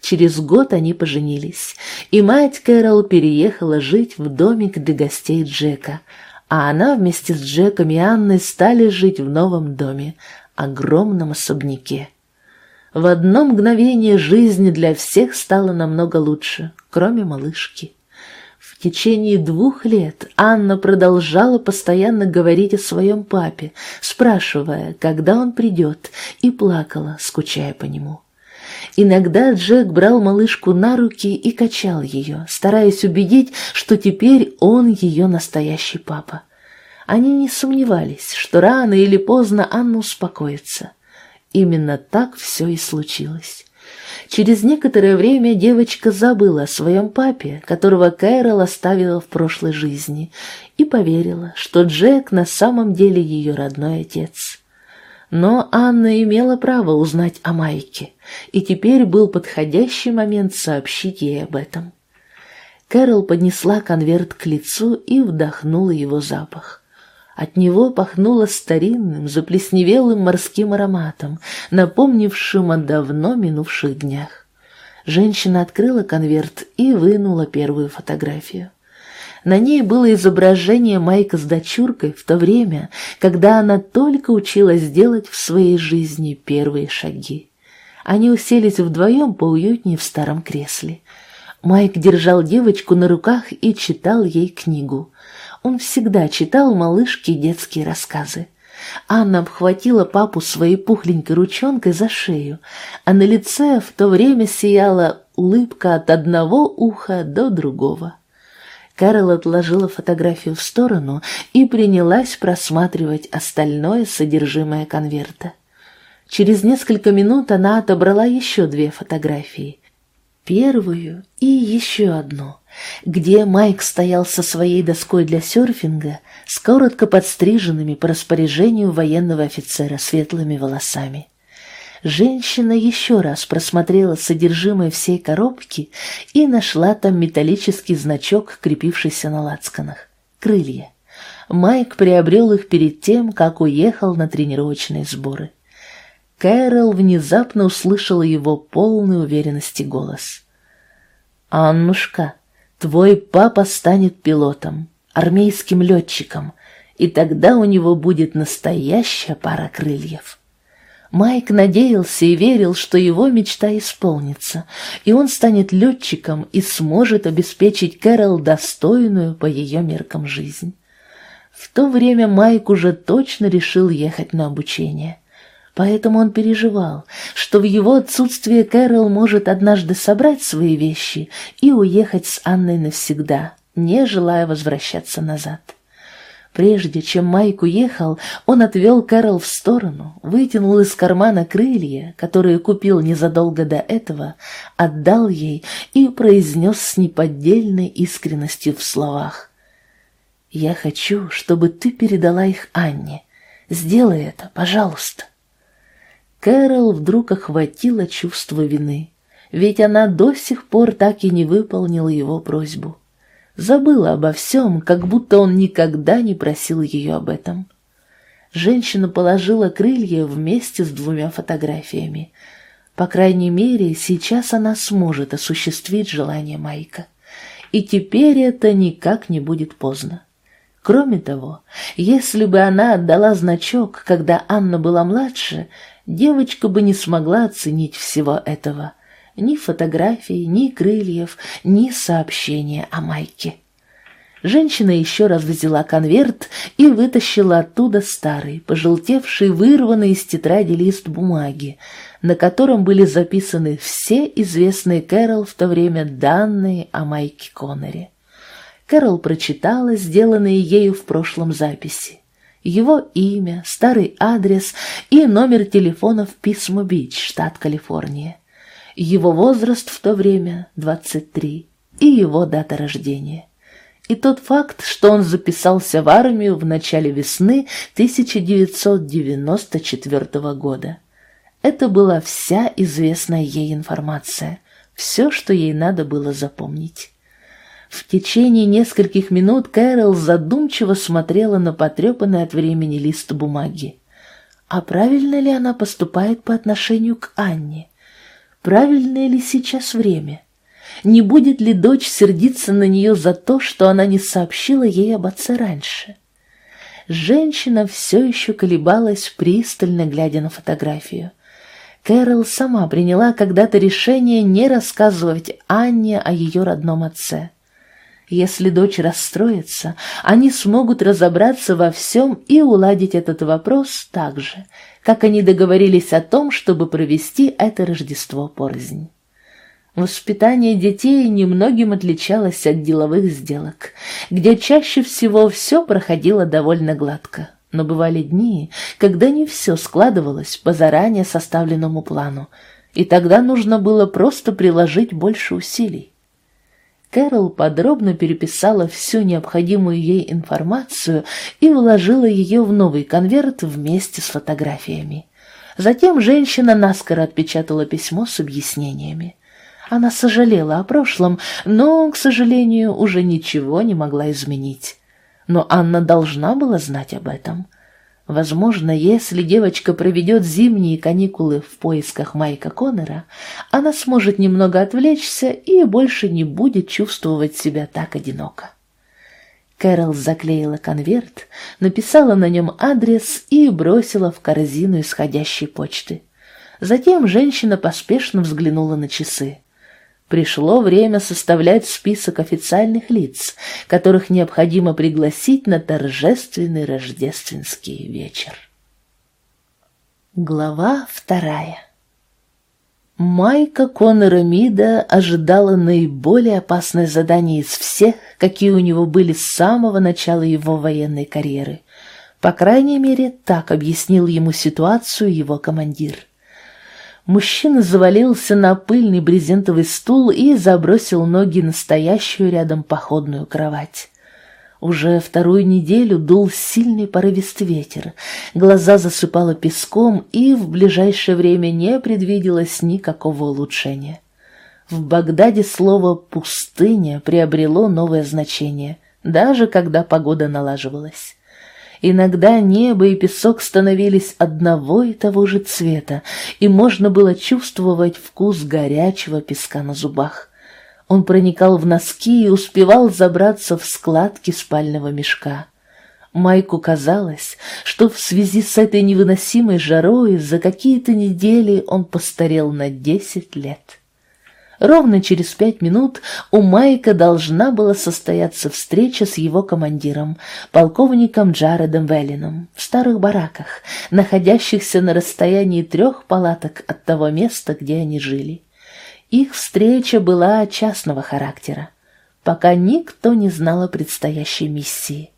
Через год они поженились, и мать Кэрол переехала жить в домик для гостей Джека, а она вместе с Джеком и Анной стали жить в новом доме, огромном особняке. В одно мгновение жизни для всех стало намного лучше, кроме малышки. В течение двух лет Анна продолжала постоянно говорить о своем папе, спрашивая, когда он придет, и плакала, скучая по нему. Иногда Джек брал малышку на руки и качал ее, стараясь убедить, что теперь он ее настоящий папа. Они не сомневались, что рано или поздно Анна успокоится. Именно так все и случилось. Через некоторое время девочка забыла о своем папе, которого Кайрол оставила в прошлой жизни, и поверила, что Джек на самом деле ее родной отец. Но Анна имела право узнать о Майке, и теперь был подходящий момент сообщить ей об этом. Кэрол поднесла конверт к лицу и вдохнула его запах. От него пахнуло старинным, заплесневелым морским ароматом, напомнившим о давно минувших днях. Женщина открыла конверт и вынула первую фотографию. На ней было изображение Майка с дочуркой в то время, когда она только училась делать в своей жизни первые шаги. Они уселись вдвоем поуютнее в старом кресле. Майк держал девочку на руках и читал ей книгу. Он всегда читал малышке детские рассказы. Анна обхватила папу своей пухленькой ручонкой за шею, а на лице в то время сияла улыбка от одного уха до другого. Карл отложила фотографию в сторону и принялась просматривать остальное содержимое конверта. Через несколько минут она отобрала еще две фотографии. Первую и еще одну — где Майк стоял со своей доской для серфинга с коротко подстриженными по распоряжению военного офицера светлыми волосами. Женщина еще раз просмотрела содержимое всей коробки и нашла там металлический значок, крепившийся на лацканах. Крылья. Майк приобрел их перед тем, как уехал на тренировочные сборы. Кэрол внезапно услышала его полной уверенности голос. «Аннушка, Твой папа станет пилотом, армейским летчиком, и тогда у него будет настоящая пара крыльев. Майк надеялся и верил, что его мечта исполнится, и он станет летчиком и сможет обеспечить Кэрол достойную по ее меркам жизнь. В то время Майк уже точно решил ехать на обучение. Поэтому он переживал, что в его отсутствие Кэрол может однажды собрать свои вещи и уехать с Анной навсегда, не желая возвращаться назад. Прежде чем Майк уехал, он отвел Кэрол в сторону, вытянул из кармана крылья, которые купил незадолго до этого, отдал ей и произнес с неподдельной искренностью в словах. «Я хочу, чтобы ты передала их Анне. Сделай это, пожалуйста». Кэрол вдруг охватило чувство вины, ведь она до сих пор так и не выполнила его просьбу. Забыла обо всем, как будто он никогда не просил ее об этом. Женщина положила крылья вместе с двумя фотографиями. По крайней мере, сейчас она сможет осуществить желание Майка. И теперь это никак не будет поздно. Кроме того, если бы она отдала значок, когда Анна была младше, девочка бы не смогла оценить всего этого. Ни фотографий, ни крыльев, ни сообщения о Майке. Женщина еще раз взяла конверт и вытащила оттуда старый, пожелтевший, вырванный из тетради лист бумаги, на котором были записаны все известные Кэрол в то время данные о Майке Коннере. Кэрол прочитала сделанные ею в прошлом записи его имя, старый адрес и номер телефона в Писмо-Бич, штат Калифорния. Его возраст в то время — 23, и его дата рождения. И тот факт, что он записался в армию в начале весны 1994 года. Это была вся известная ей информация, все, что ей надо было запомнить. В течение нескольких минут Кэрол задумчиво смотрела на потрепанный от времени лист бумаги. А правильно ли она поступает по отношению к Анне? Правильное ли сейчас время? Не будет ли дочь сердиться на нее за то, что она не сообщила ей об отце раньше? Женщина все еще колебалась, пристально глядя на фотографию. Кэрол сама приняла когда-то решение не рассказывать Анне о ее родном отце. Если дочь расстроится, они смогут разобраться во всем и уладить этот вопрос так же, как они договорились о том, чтобы провести это Рождество порознь. Воспитание детей немногим отличалось от деловых сделок, где чаще всего все проходило довольно гладко, но бывали дни, когда не все складывалось по заранее составленному плану, и тогда нужно было просто приложить больше усилий. Кэрол подробно переписала всю необходимую ей информацию и вложила ее в новый конверт вместе с фотографиями. Затем женщина наскоро отпечатала письмо с объяснениями. Она сожалела о прошлом, но, к сожалению, уже ничего не могла изменить. Но Анна должна была знать об этом. Возможно, если девочка проведет зимние каникулы в поисках Майка Коннора, она сможет немного отвлечься и больше не будет чувствовать себя так одиноко. Кэрол заклеила конверт, написала на нем адрес и бросила в корзину исходящей почты. Затем женщина поспешно взглянула на часы. Пришло время составлять список официальных лиц, которых необходимо пригласить на торжественный рождественский вечер. Глава вторая Майка Коннора Мида ожидала наиболее опасное задание из всех, какие у него были с самого начала его военной карьеры. По крайней мере, так объяснил ему ситуацию его командир – Мужчина завалился на пыльный брезентовый стул и забросил ноги на стоящую рядом походную кровать. Уже вторую неделю дул сильный порывистый ветер, глаза засыпало песком, и в ближайшее время не предвиделось никакого улучшения. В Багдаде слово «пустыня» приобрело новое значение, даже когда погода налаживалась. Иногда небо и песок становились одного и того же цвета, и можно было чувствовать вкус горячего песка на зубах. Он проникал в носки и успевал забраться в складки спального мешка. Майку казалось, что в связи с этой невыносимой жарой за какие-то недели он постарел на десять лет. Ровно через пять минут у Майка должна была состояться встреча с его командиром, полковником Джаредом Веллином, в старых бараках, находящихся на расстоянии трех палаток от того места, где они жили. Их встреча была частного характера, пока никто не знал о предстоящей миссии.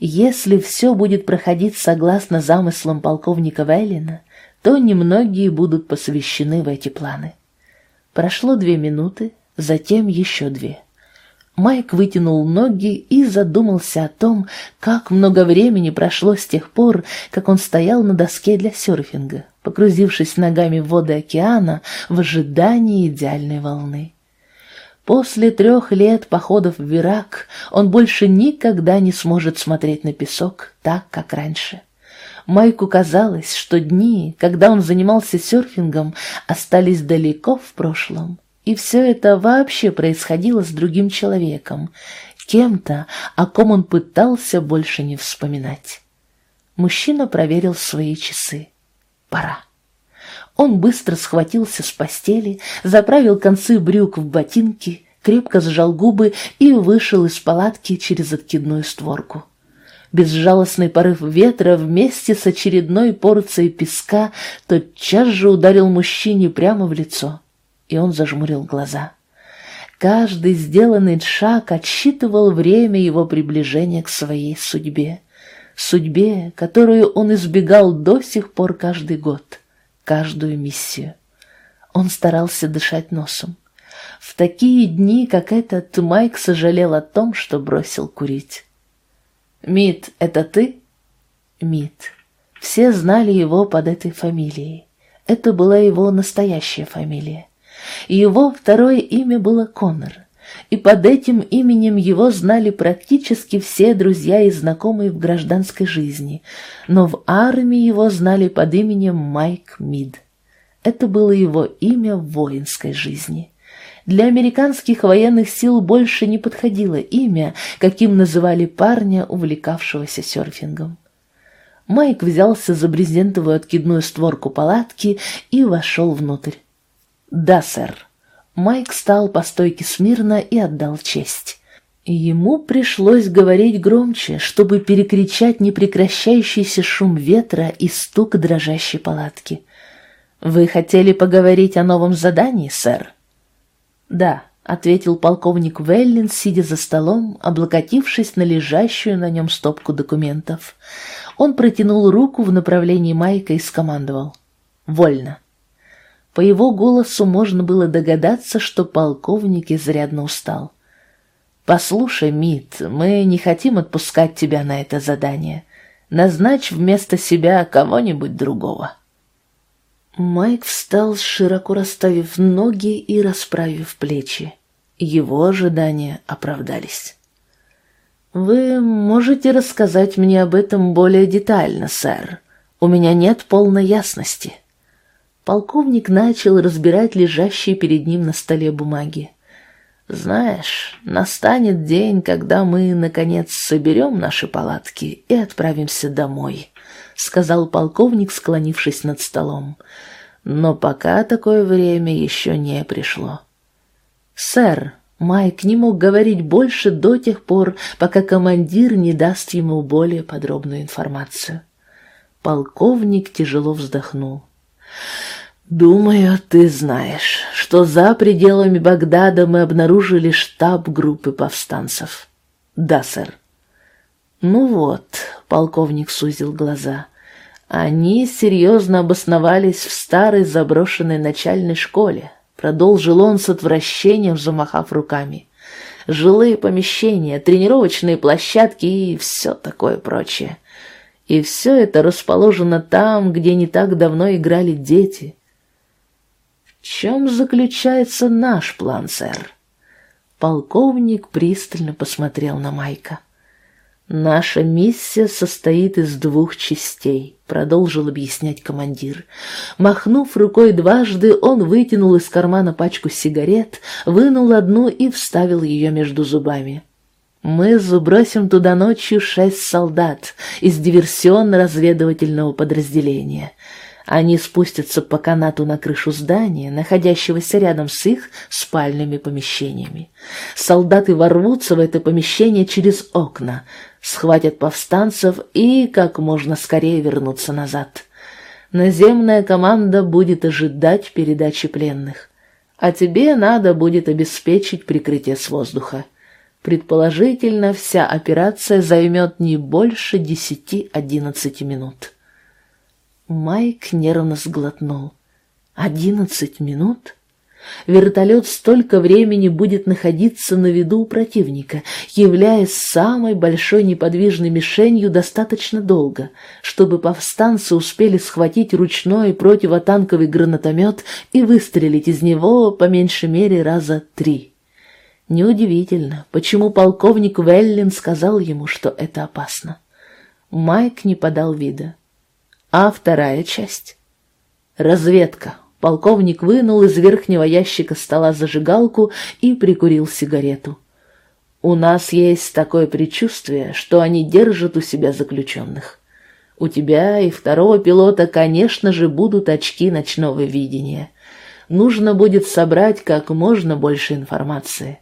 Если все будет проходить согласно замыслам полковника Веллина, то немногие будут посвящены в эти планы. Прошло две минуты, затем еще две. Майк вытянул ноги и задумался о том, как много времени прошло с тех пор, как он стоял на доске для серфинга, погрузившись ногами в воды океана в ожидании идеальной волны. После трех лет походов в Ирак он больше никогда не сможет смотреть на песок так, как раньше. Майку казалось, что дни, когда он занимался серфингом, остались далеко в прошлом, и все это вообще происходило с другим человеком, кем-то, о ком он пытался больше не вспоминать. Мужчина проверил свои часы. Пора. Он быстро схватился с постели, заправил концы брюк в ботинки, крепко сжал губы и вышел из палатки через откидную створку. Безжалостный порыв ветра вместе с очередной порцией песка тотчас же ударил мужчине прямо в лицо, и он зажмурил глаза. Каждый сделанный шаг отсчитывал время его приближения к своей судьбе, судьбе, которую он избегал до сих пор каждый год каждую миссию. Он старался дышать носом. В такие дни, как этот, Майк сожалел о том, что бросил курить. «Мит, это ты?» «Мит». Все знали его под этой фамилией. Это была его настоящая фамилия. Его второе имя было Коннор, и под этим именем его знали практически все друзья и знакомые в гражданской жизни, но в армии его знали под именем Майк Мид. Это было его имя в воинской жизни. Для американских военных сил больше не подходило имя, каким называли парня, увлекавшегося серфингом. Майк взялся за брезентовую откидную створку палатки и вошел внутрь. «Да, сэр». Майк стал по стойке смирно и отдал честь. Ему пришлось говорить громче, чтобы перекричать непрекращающийся шум ветра и стук дрожащей палатки. «Вы хотели поговорить о новом задании, сэр?» «Да», — ответил полковник Веллин, сидя за столом, облокотившись на лежащую на нем стопку документов. Он протянул руку в направлении Майка и скомандовал. «Вольно». По его голосу можно было догадаться, что полковник изрядно устал. «Послушай, Мит, мы не хотим отпускать тебя на это задание. Назначь вместо себя кого-нибудь другого». Майк встал, широко расставив ноги и расправив плечи. Его ожидания оправдались. «Вы можете рассказать мне об этом более детально, сэр? У меня нет полной ясности». Полковник начал разбирать лежащие перед ним на столе бумаги. «Знаешь, настанет день, когда мы, наконец, соберем наши палатки и отправимся домой», — сказал полковник, склонившись над столом. «Но пока такое время еще не пришло». «Сэр», Майк не мог говорить больше до тех пор, пока командир не даст ему более подробную информацию. Полковник тяжело вздохнул. «Думаю, ты знаешь, что за пределами Багдада мы обнаружили штаб группы повстанцев». «Да, сэр». «Ну вот», — полковник сузил глаза, — «они серьезно обосновались в старой заброшенной начальной школе», — продолжил он с отвращением, замахав руками. «Жилые помещения, тренировочные площадки и все такое прочее. И все это расположено там, где не так давно играли дети» чем заключается наш план, сэр?» Полковник пристально посмотрел на Майка. «Наша миссия состоит из двух частей», — продолжил объяснять командир. Махнув рукой дважды, он вытянул из кармана пачку сигарет, вынул одну и вставил ее между зубами. «Мы забросим туда ночью шесть солдат из диверсионно-разведывательного подразделения. Они спустятся по канату на крышу здания, находящегося рядом с их спальными помещениями. Солдаты ворвутся в это помещение через окна, схватят повстанцев и как можно скорее вернутся назад. Наземная команда будет ожидать передачи пленных, а тебе надо будет обеспечить прикрытие с воздуха. Предположительно, вся операция займет не больше десяти-одиннадцати минут. Майк нервно сглотнул. «Одиннадцать минут?» Вертолет столько времени будет находиться на виду у противника, являясь самой большой неподвижной мишенью достаточно долго, чтобы повстанцы успели схватить ручной противотанковый гранатомет и выстрелить из него по меньшей мере раза три. Неудивительно, почему полковник Веллин сказал ему, что это опасно. Майк не подал вида. А вторая часть? Разведка. Полковник вынул из верхнего ящика стола зажигалку и прикурил сигарету. У нас есть такое предчувствие, что они держат у себя заключенных. У тебя и второго пилота, конечно же, будут очки ночного видения. Нужно будет собрать как можно больше информации.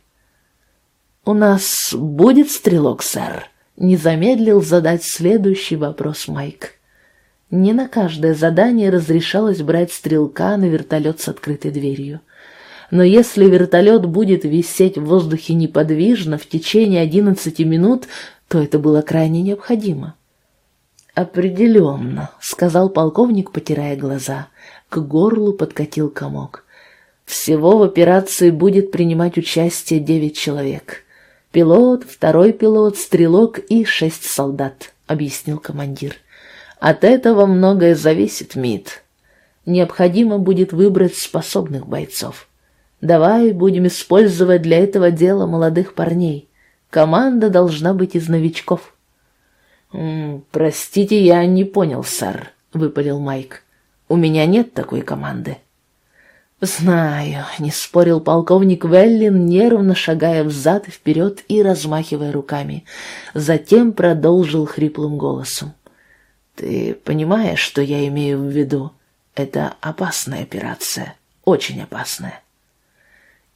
«У нас будет стрелок, сэр?» — не замедлил задать следующий вопрос Майк. Не на каждое задание разрешалось брать стрелка на вертолет с открытой дверью. Но если вертолет будет висеть в воздухе неподвижно в течение одиннадцати минут, то это было крайне необходимо. «Определенно», — сказал полковник, потирая глаза. К горлу подкатил комок. «Всего в операции будет принимать участие девять человек. «Пилот, второй пилот, стрелок и шесть солдат», — объяснил командир. «От этого многое зависит, Мид. Необходимо будет выбрать способных бойцов. Давай будем использовать для этого дела молодых парней. Команда должна быть из новичков». «М -м, «Простите, я не понял, сэр», — выпалил Майк. «У меня нет такой команды». «Знаю», — не спорил полковник Веллин, нервно шагая взад и вперед и размахивая руками. Затем продолжил хриплым голосом. «Ты понимаешь, что я имею в виду? Это опасная операция, очень опасная».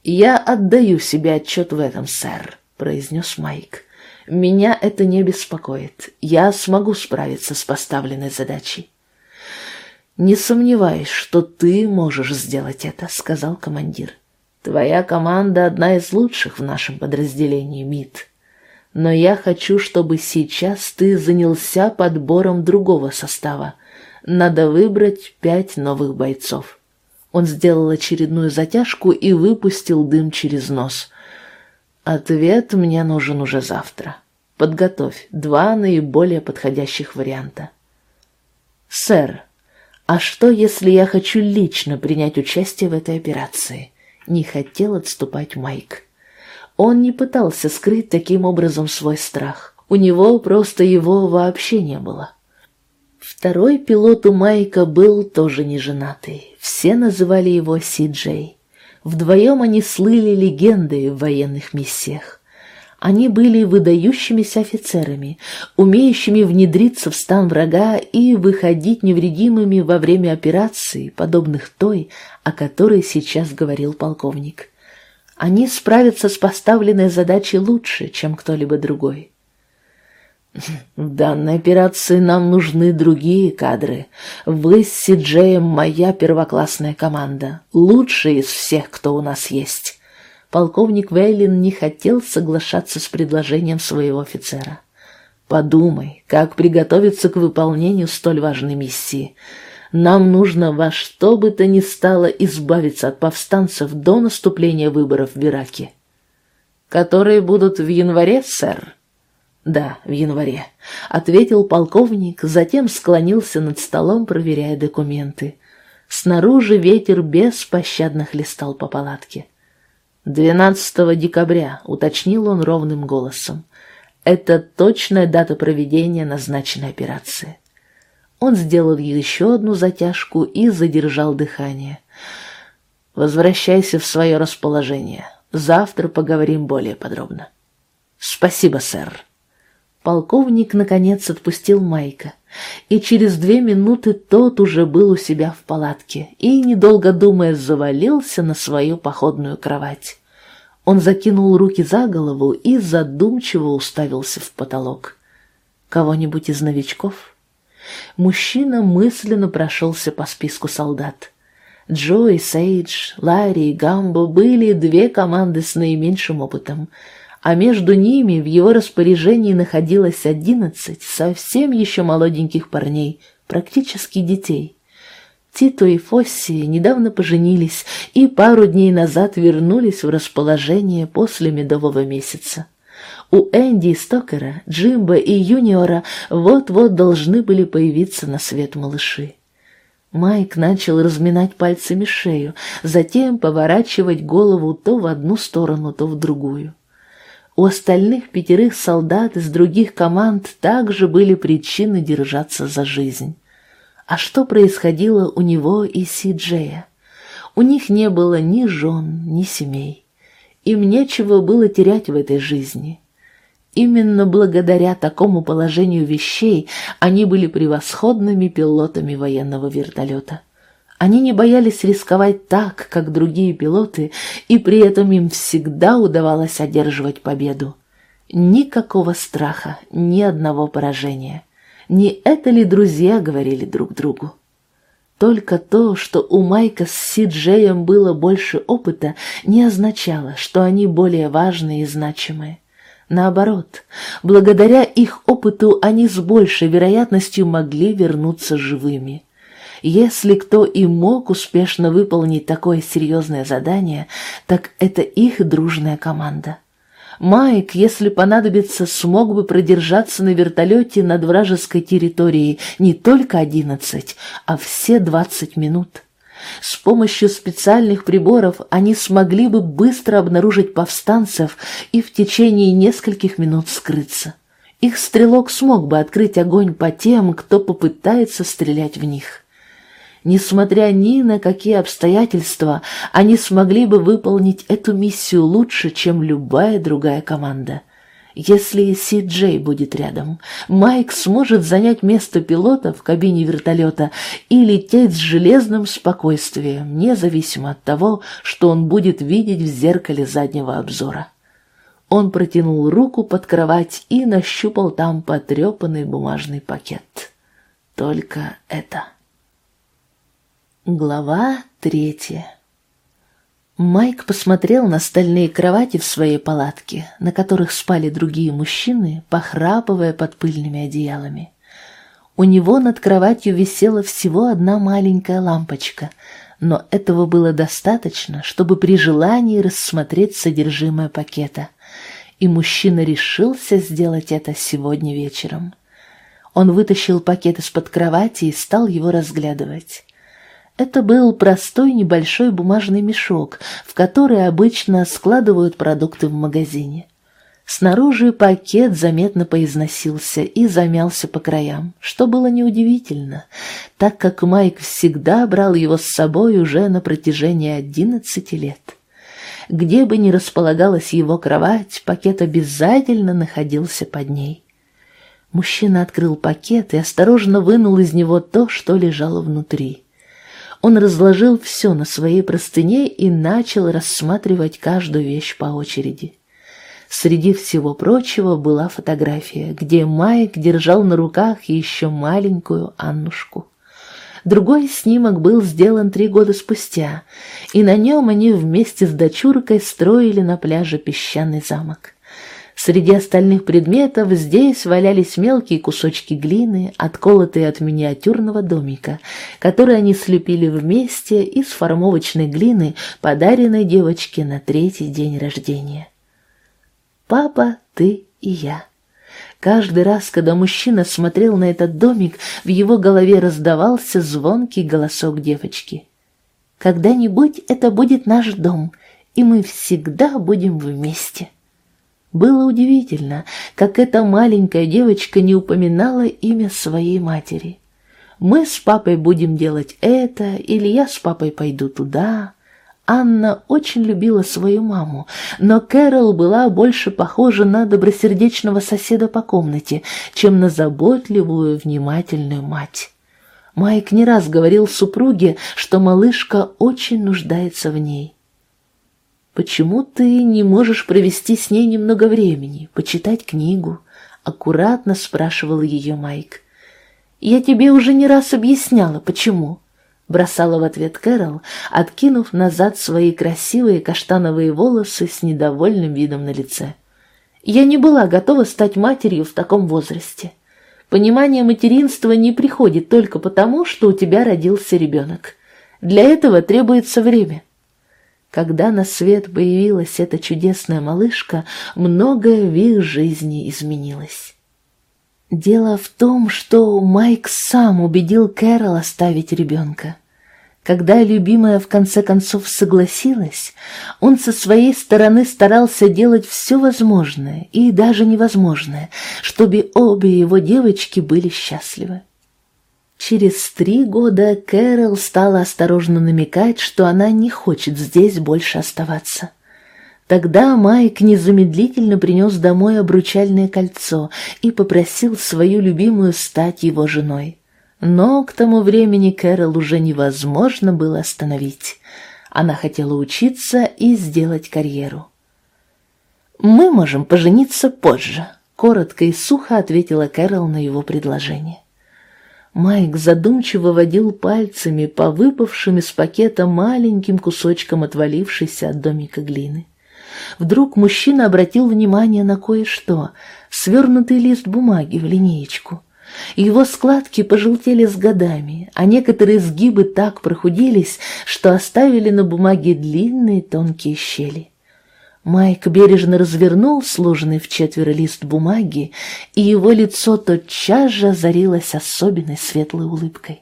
«Я отдаю себе отчет в этом, сэр», — произнес Майк. «Меня это не беспокоит. Я смогу справиться с поставленной задачей». «Не сомневаюсь, что ты можешь сделать это», — сказал командир. «Твоя команда одна из лучших в нашем подразделении, МИД. Но я хочу, чтобы сейчас ты занялся подбором другого состава. Надо выбрать пять новых бойцов». Он сделал очередную затяжку и выпустил дым через нос. «Ответ мне нужен уже завтра. Подготовь два наиболее подходящих варианта». «Сэр», а что, если я хочу лично принять участие в этой операции? Не хотел отступать Майк. Он не пытался скрыть таким образом свой страх. У него просто его вообще не было. Второй пилот у Майка был тоже не женатый. Все называли его Си Джей. Вдвоем они слыли легендой в военных миссиях. Они были выдающимися офицерами, умеющими внедриться в стан врага и выходить невредимыми во время операции, подобных той, о которой сейчас говорил полковник. Они справятся с поставленной задачей лучше, чем кто-либо другой. В данной операции нам нужны другие кадры. Вы с Сиджеем моя первоклассная команда, лучшая из всех, кто у нас есть полковник Вейлин не хотел соглашаться с предложением своего офицера. «Подумай, как приготовиться к выполнению столь важной миссии. Нам нужно во что бы то ни стало избавиться от повстанцев до наступления выборов в Ираке». «Которые будут в январе, сэр?» «Да, в январе», — ответил полковник, затем склонился над столом, проверяя документы. Снаружи ветер беспощадно хлестал по палатке. «12 декабря», — уточнил он ровным голосом. «Это точная дата проведения назначенной операции». Он сделал еще одну затяжку и задержал дыхание. «Возвращайся в свое расположение. Завтра поговорим более подробно». «Спасибо, сэр». Полковник, наконец, отпустил Майка, и через две минуты тот уже был у себя в палатке и, недолго думая, завалился на свою походную кровать. Он закинул руки за голову и задумчиво уставился в потолок. Кого-нибудь из новичков? Мужчина мысленно прошелся по списку солдат. Джо и Сейдж, Ларри и Гамбо были две команды с наименьшим опытом, а между ними в его распоряжении находилось одиннадцать совсем еще молоденьких парней, практически детей. Тито и Фосси недавно поженились и пару дней назад вернулись в расположение после медового месяца. У Энди Стокера, Джимба и Юниора вот-вот должны были появиться на свет малыши. Майк начал разминать пальцами шею, затем поворачивать голову то в одну сторону, то в другую. У остальных пятерых солдат из других команд также были причины держаться за жизнь. А что происходило у него и Си-Джея? У них не было ни жен, ни семей. Им нечего было терять в этой жизни. Именно благодаря такому положению вещей они были превосходными пилотами военного вертолета. Они не боялись рисковать так, как другие пилоты, и при этом им всегда удавалось одерживать победу. Никакого страха, ни одного поражения. Не это ли друзья говорили друг другу? Только то, что у Майка с Си Джеем было больше опыта, не означало, что они более важные и значимые. Наоборот, благодаря их опыту они с большей вероятностью могли вернуться живыми. Если кто и мог успешно выполнить такое серьезное задание, так это их дружная команда. Майк, если понадобится, смог бы продержаться на вертолете над вражеской территорией не только одиннадцать, а все двадцать минут. С помощью специальных приборов они смогли бы быстро обнаружить повстанцев и в течение нескольких минут скрыться. Их стрелок смог бы открыть огонь по тем, кто попытается стрелять в них. Несмотря ни на какие обстоятельства, они смогли бы выполнить эту миссию лучше, чем любая другая команда. Если Си Джей будет рядом, Майк сможет занять место пилота в кабине вертолета и лететь с железным спокойствием, независимо от того, что он будет видеть в зеркале заднего обзора. Он протянул руку под кровать и нащупал там потрепанный бумажный пакет. Только это. Глава третья Майк посмотрел на стальные кровати в своей палатке, на которых спали другие мужчины, похрапывая под пыльными одеялами. У него над кроватью висела всего одна маленькая лампочка, но этого было достаточно, чтобы при желании рассмотреть содержимое пакета. И мужчина решился сделать это сегодня вечером. Он вытащил пакет из-под кровати и стал его разглядывать. Это был простой небольшой бумажный мешок, в который обычно складывают продукты в магазине. Снаружи пакет заметно поизносился и замялся по краям, что было неудивительно, так как Майк всегда брал его с собой уже на протяжении одиннадцати лет. Где бы ни располагалась его кровать, пакет обязательно находился под ней. Мужчина открыл пакет и осторожно вынул из него то, что лежало внутри. Он разложил все на своей простыне и начал рассматривать каждую вещь по очереди. Среди всего прочего была фотография, где Майк держал на руках еще маленькую Аннушку. Другой снимок был сделан три года спустя, и на нем они вместе с дочуркой строили на пляже песчаный замок. Среди остальных предметов здесь валялись мелкие кусочки глины, отколотые от миниатюрного домика, который они слепили вместе из формовочной глины, подаренной девочке на третий день рождения. «Папа, ты и я». Каждый раз, когда мужчина смотрел на этот домик, в его голове раздавался звонкий голосок девочки. «Когда-нибудь это будет наш дом, и мы всегда будем вместе». Было удивительно, как эта маленькая девочка не упоминала имя своей матери. «Мы с папой будем делать это», или «Я с папой пойду туда». Анна очень любила свою маму, но Кэрол была больше похожа на добросердечного соседа по комнате, чем на заботливую, внимательную мать. Майк не раз говорил супруге, что малышка очень нуждается в ней. Почему ты не можешь провести с ней немного времени, почитать книгу? Аккуратно спрашивал ее Майк. Я тебе уже не раз объясняла, почему. Бросала в ответ Кэрол, откинув назад свои красивые каштановые волосы с недовольным видом на лице. Я не была готова стать матерью в таком возрасте. Понимание материнства не приходит только потому, что у тебя родился ребенок. Для этого требуется время. Когда на свет появилась эта чудесная малышка, многое в их жизни изменилось. Дело в том, что Майк сам убедил Кэрол оставить ребенка. Когда любимая в конце концов согласилась, он со своей стороны старался делать все возможное и даже невозможное, чтобы обе его девочки были счастливы. Через три года Кэрол стала осторожно намекать, что она не хочет здесь больше оставаться. Тогда Майк незамедлительно принес домой обручальное кольцо и попросил свою любимую стать его женой. Но к тому времени Кэрол уже невозможно было остановить. Она хотела учиться и сделать карьеру. «Мы можем пожениться позже», — коротко и сухо ответила Кэрол на его предложение. Майк задумчиво водил пальцами по выпавшим из пакета маленьким кусочкам отвалившейся от домика глины. Вдруг мужчина обратил внимание на кое-что — свернутый лист бумаги в линеечку — его складки пожелтели с годами, а некоторые сгибы так прохудились, что оставили на бумаге длинные тонкие щели. Майк бережно развернул сложенный в четверо лист бумаги, и его лицо тотчас же озарилось особенной светлой улыбкой.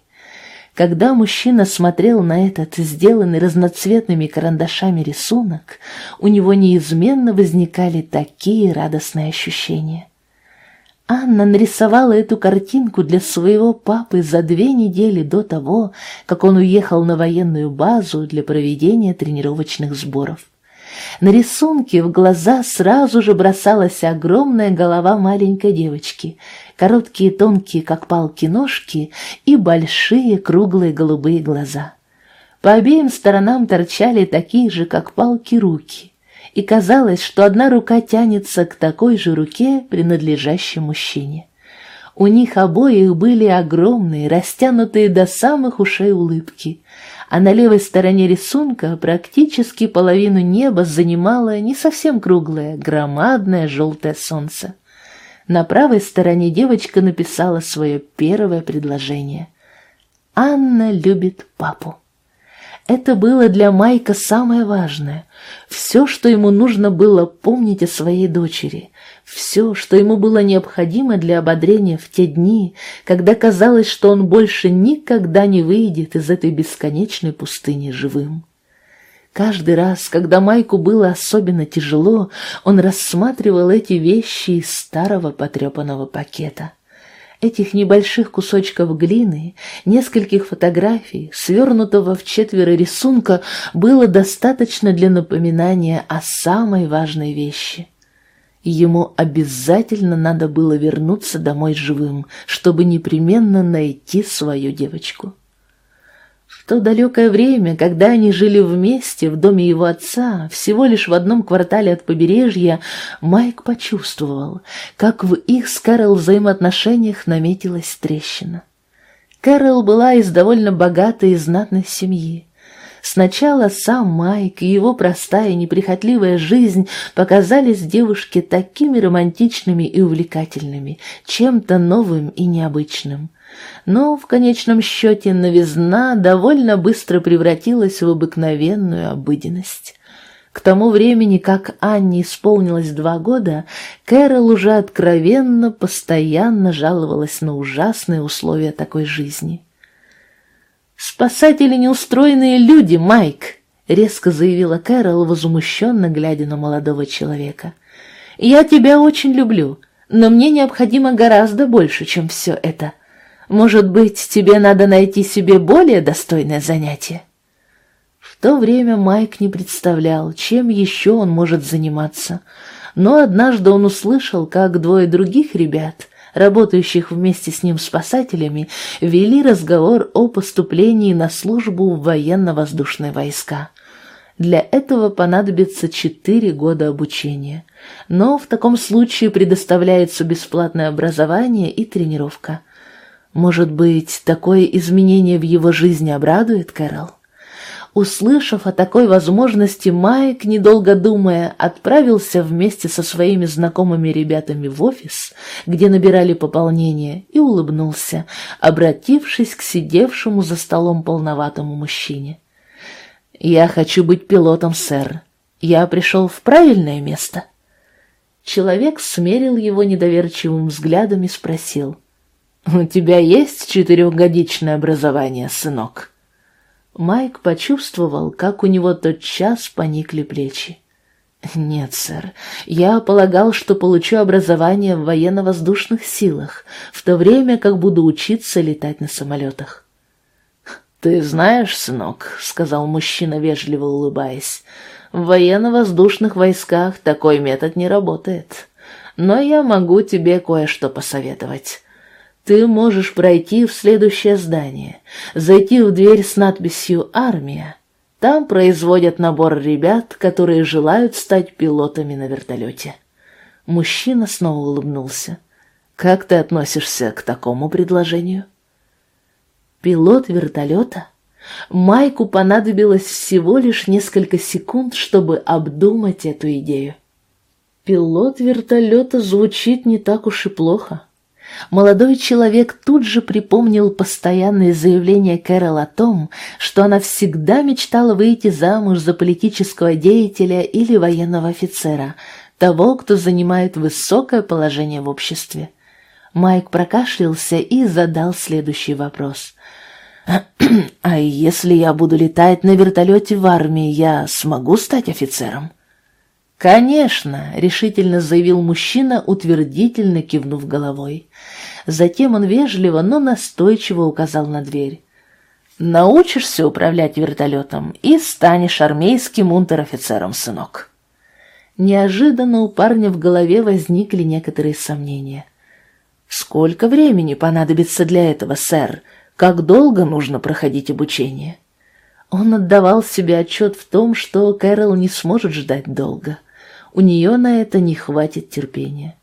Когда мужчина смотрел на этот сделанный разноцветными карандашами рисунок, у него неизменно возникали такие радостные ощущения. Анна нарисовала эту картинку для своего папы за две недели до того, как он уехал на военную базу для проведения тренировочных сборов. На рисунке в глаза сразу же бросалась огромная голова маленькой девочки, короткие тонкие, как палки, ножки и большие круглые голубые глаза. По обеим сторонам торчали такие же, как палки, руки — и казалось, что одна рука тянется к такой же руке, принадлежащей мужчине. У них обоих были огромные, растянутые до самых ушей улыбки, а на левой стороне рисунка практически половину неба занимало не совсем круглое, громадное желтое солнце. На правой стороне девочка написала свое первое предложение. «Анна любит папу». Это было для Майка самое важное. Все, что ему нужно было помнить о своей дочери. Все, что ему было необходимо для ободрения в те дни, когда казалось, что он больше никогда не выйдет из этой бесконечной пустыни живым. Каждый раз, когда Майку было особенно тяжело, он рассматривал эти вещи из старого потрепанного пакета. Этих небольших кусочков глины, нескольких фотографий, свернутого в четверо рисунка, было достаточно для напоминания о самой важной вещи. Ему обязательно надо было вернуться домой живым, чтобы непременно найти свою девочку то далекое время, когда они жили вместе в доме его отца, всего лишь в одном квартале от побережья, Майк почувствовал, как в их с Кэрол взаимоотношениях наметилась трещина. Кэрол была из довольно богатой и знатной семьи. Сначала сам Майк и его простая неприхотливая жизнь показались девушке такими романтичными и увлекательными, чем-то новым и необычным. Но в конечном счете новизна довольно быстро превратилась в обыкновенную обыденность. К тому времени, как Анне исполнилось два года, Кэрол уже откровенно, постоянно жаловалась на ужасные условия такой жизни. «Спасатели неустроенные люди, Майк!» — резко заявила Кэрол, возмущенно глядя на молодого человека. «Я тебя очень люблю, но мне необходимо гораздо больше, чем все это. Может быть, тебе надо найти себе более достойное занятие?» В то время Майк не представлял, чем еще он может заниматься, но однажды он услышал, как двое других ребят, работающих вместе с ним спасателями, вели разговор о поступлении на службу в военно-воздушные войска. Для этого понадобится четыре года обучения, но в таком случае предоставляется бесплатное образование и тренировка. Может быть, такое изменение в его жизни обрадует Кэрол? Услышав о такой возможности, Майк, недолго думая, отправился вместе со своими знакомыми ребятами в офис, где набирали пополнение, и улыбнулся, обратившись к сидевшему за столом полноватому мужчине. «Я хочу быть пилотом, сэр. Я пришел в правильное место?» Человек смерил его недоверчивым взглядом и спросил. «У тебя есть четырехгодичное образование, сынок?» Майк почувствовал, как у него тотчас поникли плечи. «Нет, сэр, я полагал, что получу образование в военно-воздушных силах, в то время как буду учиться летать на самолетах». «Ты знаешь, сынок», — сказал мужчина, вежливо улыбаясь, — «в военно-воздушных войсках такой метод не работает. Но я могу тебе кое-что посоветовать. Ты можешь пройти в следующее здание, зайти в дверь с надписью «Армия». Там производят набор ребят, которые желают стать пилотами на вертолете. Мужчина снова улыбнулся. «Как ты относишься к такому предложению?» «Пилот вертолета?» Майку понадобилось всего лишь несколько секунд, чтобы обдумать эту идею. «Пилот вертолета звучит не так уж и плохо». Молодой человек тут же припомнил постоянные заявления Кэрол о том, что она всегда мечтала выйти замуж за политического деятеля или военного офицера, того, кто занимает высокое положение в обществе. Майк прокашлялся и задал следующий вопрос. «А если я буду летать на вертолете в армии, я смогу стать офицером?» «Конечно», — решительно заявил мужчина, утвердительно кивнув головой. Затем он вежливо, но настойчиво указал на дверь. «Научишься управлять вертолетом и станешь армейским унтер-офицером, сынок». Неожиданно у парня в голове возникли некоторые сомнения. «Сколько времени понадобится для этого, сэр? Как долго нужно проходить обучение?» Он отдавал себе отчет в том, что Кэрол не сможет ждать долго. У нее на это не хватит терпения.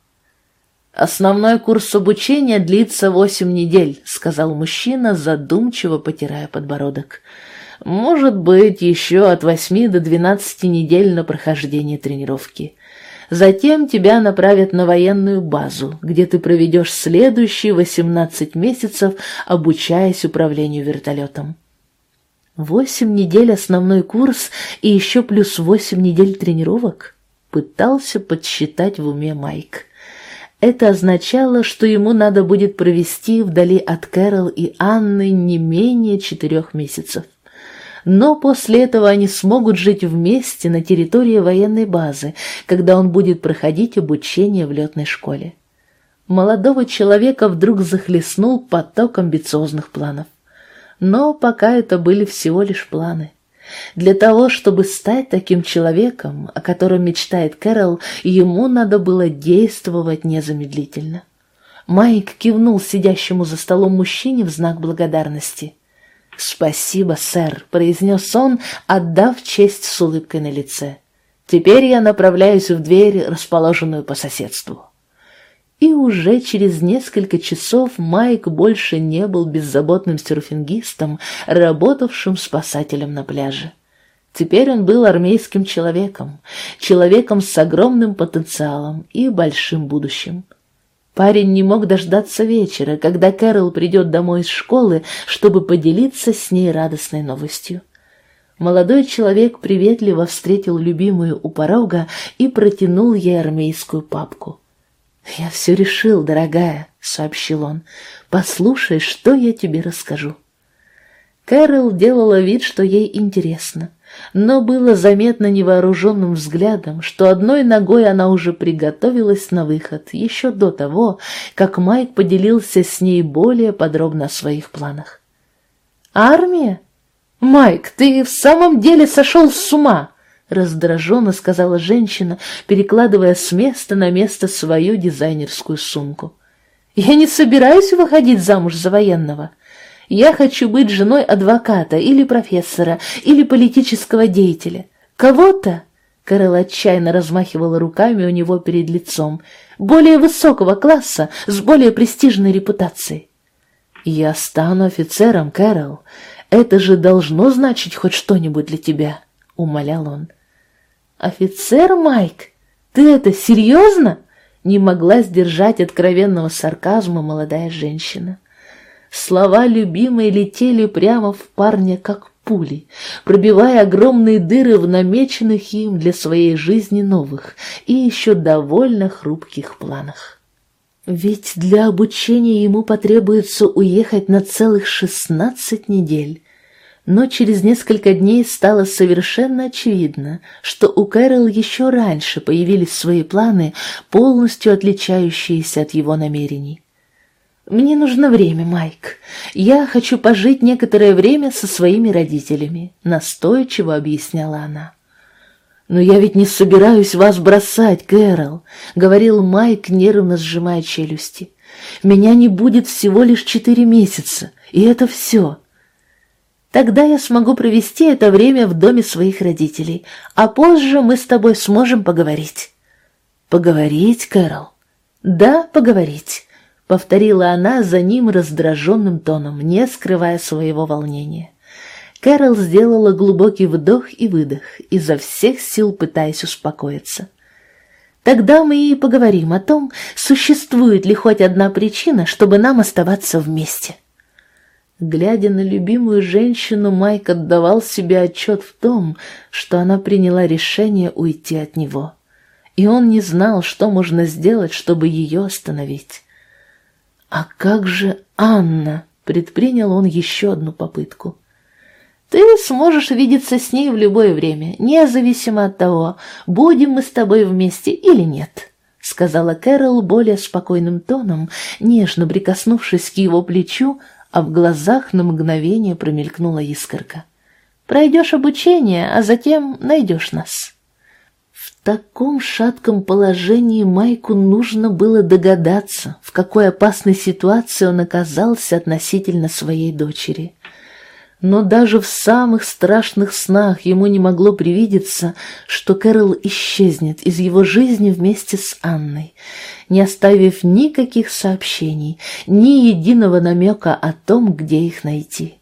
«Основной курс обучения длится восемь недель», — сказал мужчина, задумчиво потирая подбородок. «Может быть, еще от восьми до двенадцати недель на прохождение тренировки. Затем тебя направят на военную базу, где ты проведешь следующие восемнадцать месяцев, обучаясь управлению вертолетом». «Восемь недель основной курс и еще плюс восемь недель тренировок?» Пытался подсчитать в уме Майк. Это означало, что ему надо будет провести вдали от Кэрол и Анны не менее четырех месяцев. Но после этого они смогут жить вместе на территории военной базы, когда он будет проходить обучение в летной школе. Молодого человека вдруг захлестнул поток амбициозных планов. Но пока это были всего лишь планы. Для того, чтобы стать таким человеком, о котором мечтает Кэрол, ему надо было действовать незамедлительно. Майк кивнул сидящему за столом мужчине в знак благодарности. «Спасибо, сэр», — произнес он, отдав честь с улыбкой на лице. «Теперь я направляюсь в дверь, расположенную по соседству». И уже через несколько часов Майк больше не был беззаботным серфингистом, работавшим спасателем на пляже. Теперь он был армейским человеком, человеком с огромным потенциалом и большим будущим. Парень не мог дождаться вечера, когда Кэрол придет домой из школы, чтобы поделиться с ней радостной новостью. Молодой человек приветливо встретил любимую у порога и протянул ей армейскую папку. «Я все решил, дорогая», — сообщил он. «Послушай, что я тебе расскажу». Кэрол делала вид, что ей интересно, но было заметно невооруженным взглядом, что одной ногой она уже приготовилась на выход еще до того, как Майк поделился с ней более подробно о своих планах. «Армия? Майк, ты в самом деле сошел с ума!» Раздраженно сказала женщина, перекладывая с места на место свою дизайнерскую сумку. «Я не собираюсь выходить замуж за военного. Я хочу быть женой адвоката или профессора, или политического деятеля. Кого-то...» Карел отчаянно размахивала руками у него перед лицом. «Более высокого класса, с более престижной репутацией». «Я стану офицером, Кэрол. Это же должно значить хоть что-нибудь для тебя», — умолял он. «Офицер Майк, ты это серьезно?» Не могла сдержать откровенного сарказма молодая женщина. Слова любимой летели прямо в парня, как пули, пробивая огромные дыры в намеченных им для своей жизни новых и еще довольно хрупких планах. Ведь для обучения ему потребуется уехать на целых шестнадцать недель. Но через несколько дней стало совершенно очевидно, что у Кэрол еще раньше появились свои планы, полностью отличающиеся от его намерений. «Мне нужно время, Майк. Я хочу пожить некоторое время со своими родителями», — настойчиво объясняла она. «Но я ведь не собираюсь вас бросать, Кэрол», — говорил Майк, нервно сжимая челюсти. «Меня не будет всего лишь четыре месяца, и это все». Тогда я смогу провести это время в доме своих родителей, а позже мы с тобой сможем поговорить. Поговорить, Кэрол? Да, поговорить. — повторила она за ним раздраженным тоном, не скрывая своего волнения. Кэрол сделала глубокий вдох и выдох, изо всех сил пытаясь успокоиться. «Тогда мы и поговорим о том, существует ли хоть одна причина, чтобы нам оставаться вместе». Глядя на любимую женщину, Майк отдавал себе отчет в том, что она приняла решение уйти от него. И он не знал, что можно сделать, чтобы ее остановить. «А как же Анна?» — предпринял он еще одну попытку. «Ты сможешь видеться с ней в любое время, независимо от того, будем мы с тобой вместе или нет», — сказала Кэрол более спокойным тоном, нежно прикоснувшись к его плечу, а в глазах на мгновение промелькнула искорка. «Пройдешь обучение, а затем найдешь нас» таком шатком положении Майку нужно было догадаться, в какой опасной ситуации он оказался относительно своей дочери. Но даже в самых страшных снах ему не могло привидеться, что Кэрол исчезнет из его жизни вместе с Анной, не оставив никаких сообщений, ни единого намека о том, где их найти.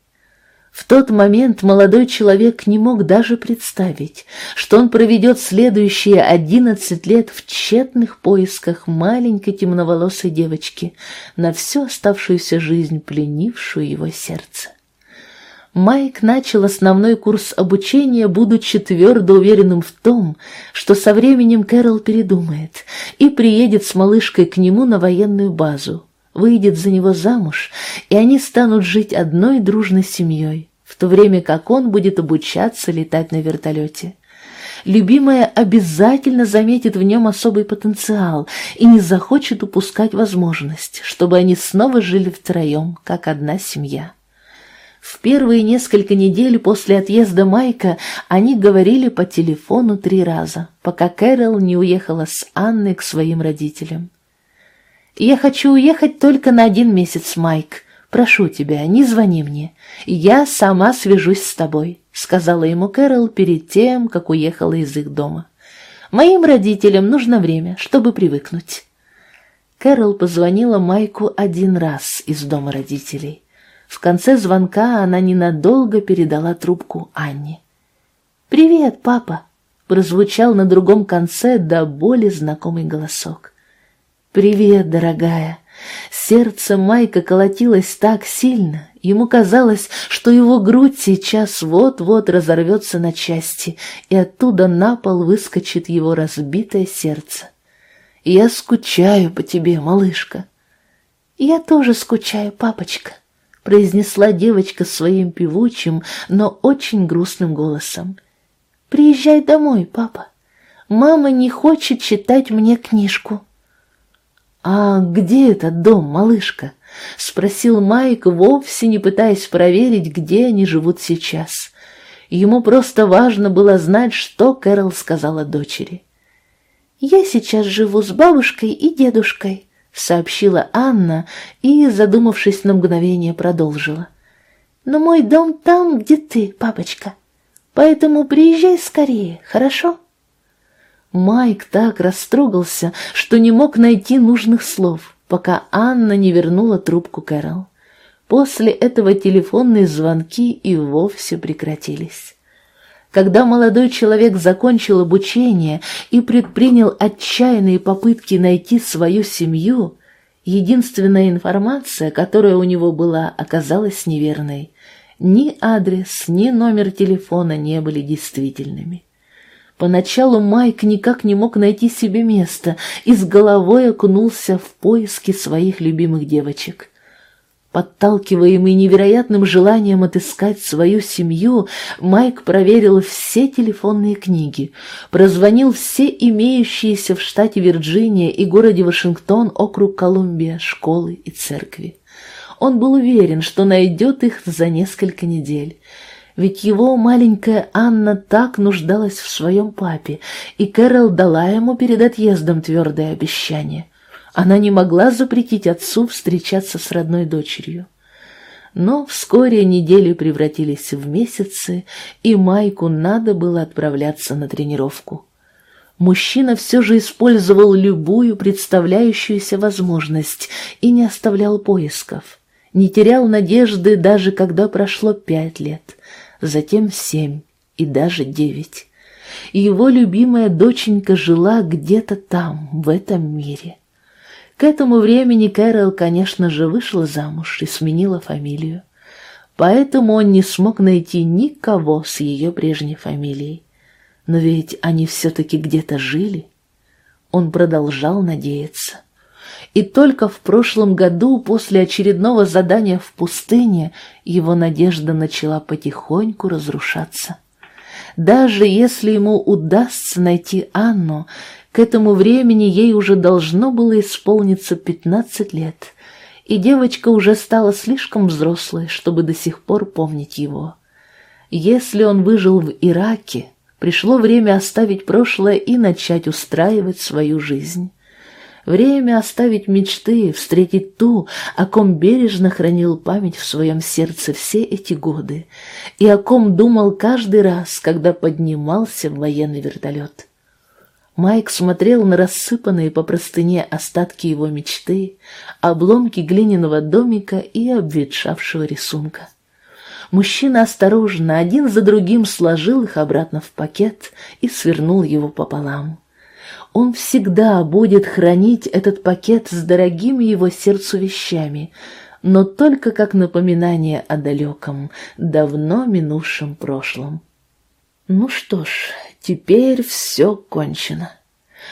В тот момент молодой человек не мог даже представить, что он проведет следующие одиннадцать лет в тщетных поисках маленькой темноволосой девочки, на всю оставшуюся жизнь пленившую его сердце. Майк начал основной курс обучения, будучи твердо уверенным в том, что со временем Кэрол передумает и приедет с малышкой к нему на военную базу, выйдет за него замуж, и они станут жить одной дружной семьей, в то время как он будет обучаться летать на вертолете. Любимая обязательно заметит в нем особый потенциал и не захочет упускать возможность, чтобы они снова жили втроем, как одна семья. В первые несколько недель после отъезда Майка они говорили по телефону три раза, пока Кэрол не уехала с Анной к своим родителям. «Я хочу уехать только на один месяц, Майк. Прошу тебя, не звони мне. Я сама свяжусь с тобой», — сказала ему Кэрол перед тем, как уехала из их дома. «Моим родителям нужно время, чтобы привыкнуть». Кэрол позвонила Майку один раз из дома родителей. В конце звонка она ненадолго передала трубку Анне. «Привет, папа!» — прозвучал на другом конце до боли знакомый голосок. «Привет, дорогая!» Сердце Майка колотилось так сильно, ему казалось, что его грудь сейчас вот-вот разорвется на части, и оттуда на пол выскочит его разбитое сердце. «Я скучаю по тебе, малышка». «Я тоже скучаю, папочка», — произнесла девочка своим певучим, но очень грустным голосом. «Приезжай домой, папа. Мама не хочет читать мне книжку». «А где этот дом, малышка?» — спросил Майк, вовсе не пытаясь проверить, где они живут сейчас. Ему просто важно было знать, что Кэрол сказала дочери. «Я сейчас живу с бабушкой и дедушкой», — сообщила Анна и, задумавшись на мгновение, продолжила. «Но мой дом там, где ты, папочка. Поэтому приезжай скорее, хорошо?» Майк так растрогался, что не мог найти нужных слов, пока Анна не вернула трубку Кэрол. После этого телефонные звонки и вовсе прекратились. Когда молодой человек закончил обучение и предпринял отчаянные попытки найти свою семью, единственная информация, которая у него была, оказалась неверной. Ни адрес, ни номер телефона не были действительными. Поначалу Майк никак не мог найти себе места и с головой окунулся в поиски своих любимых девочек. Подталкиваемый невероятным желанием отыскать свою семью, Майк проверил все телефонные книги, прозвонил все имеющиеся в штате Вирджиния и городе Вашингтон округ Колумбия школы и церкви. Он был уверен, что найдет их за несколько недель. Ведь его маленькая Анна так нуждалась в своем папе, и Кэрол дала ему перед отъездом твердое обещание. Она не могла запретить отцу встречаться с родной дочерью. Но вскоре недели превратились в месяцы, и Майку надо было отправляться на тренировку. Мужчина все же использовал любую представляющуюся возможность и не оставлял поисков, не терял надежды даже когда прошло пять лет, затем семь и даже девять. Его любимая доченька жила где-то там, в этом мире. К этому времени Кэрол, конечно же, вышла замуж и сменила фамилию. Поэтому он не смог найти никого с ее прежней фамилией. Но ведь они все-таки где-то жили. Он продолжал надеяться. И только в прошлом году, после очередного задания в пустыне, его надежда начала потихоньку разрушаться. Даже если ему удастся найти Анну, к этому времени ей уже должно было исполниться пятнадцать лет, и девочка уже стала слишком взрослой, чтобы до сих пор помнить его. Если он выжил в Ираке, пришло время оставить прошлое и начать устраивать свою жизнь. Время оставить мечты, встретить ту, о ком бережно хранил память в своем сердце все эти годы, и о ком думал каждый раз, когда поднимался в военный вертолет. Майк смотрел на рассыпанные по простыне остатки его мечты, обломки глиняного домика и обветшавшего рисунка. Мужчина осторожно один за другим сложил их обратно в пакет и свернул его пополам. Он всегда будет хранить этот пакет с дорогими его сердцу вещами, но только как напоминание о далеком, давно минувшем прошлом. Ну что ж, Теперь все кончено.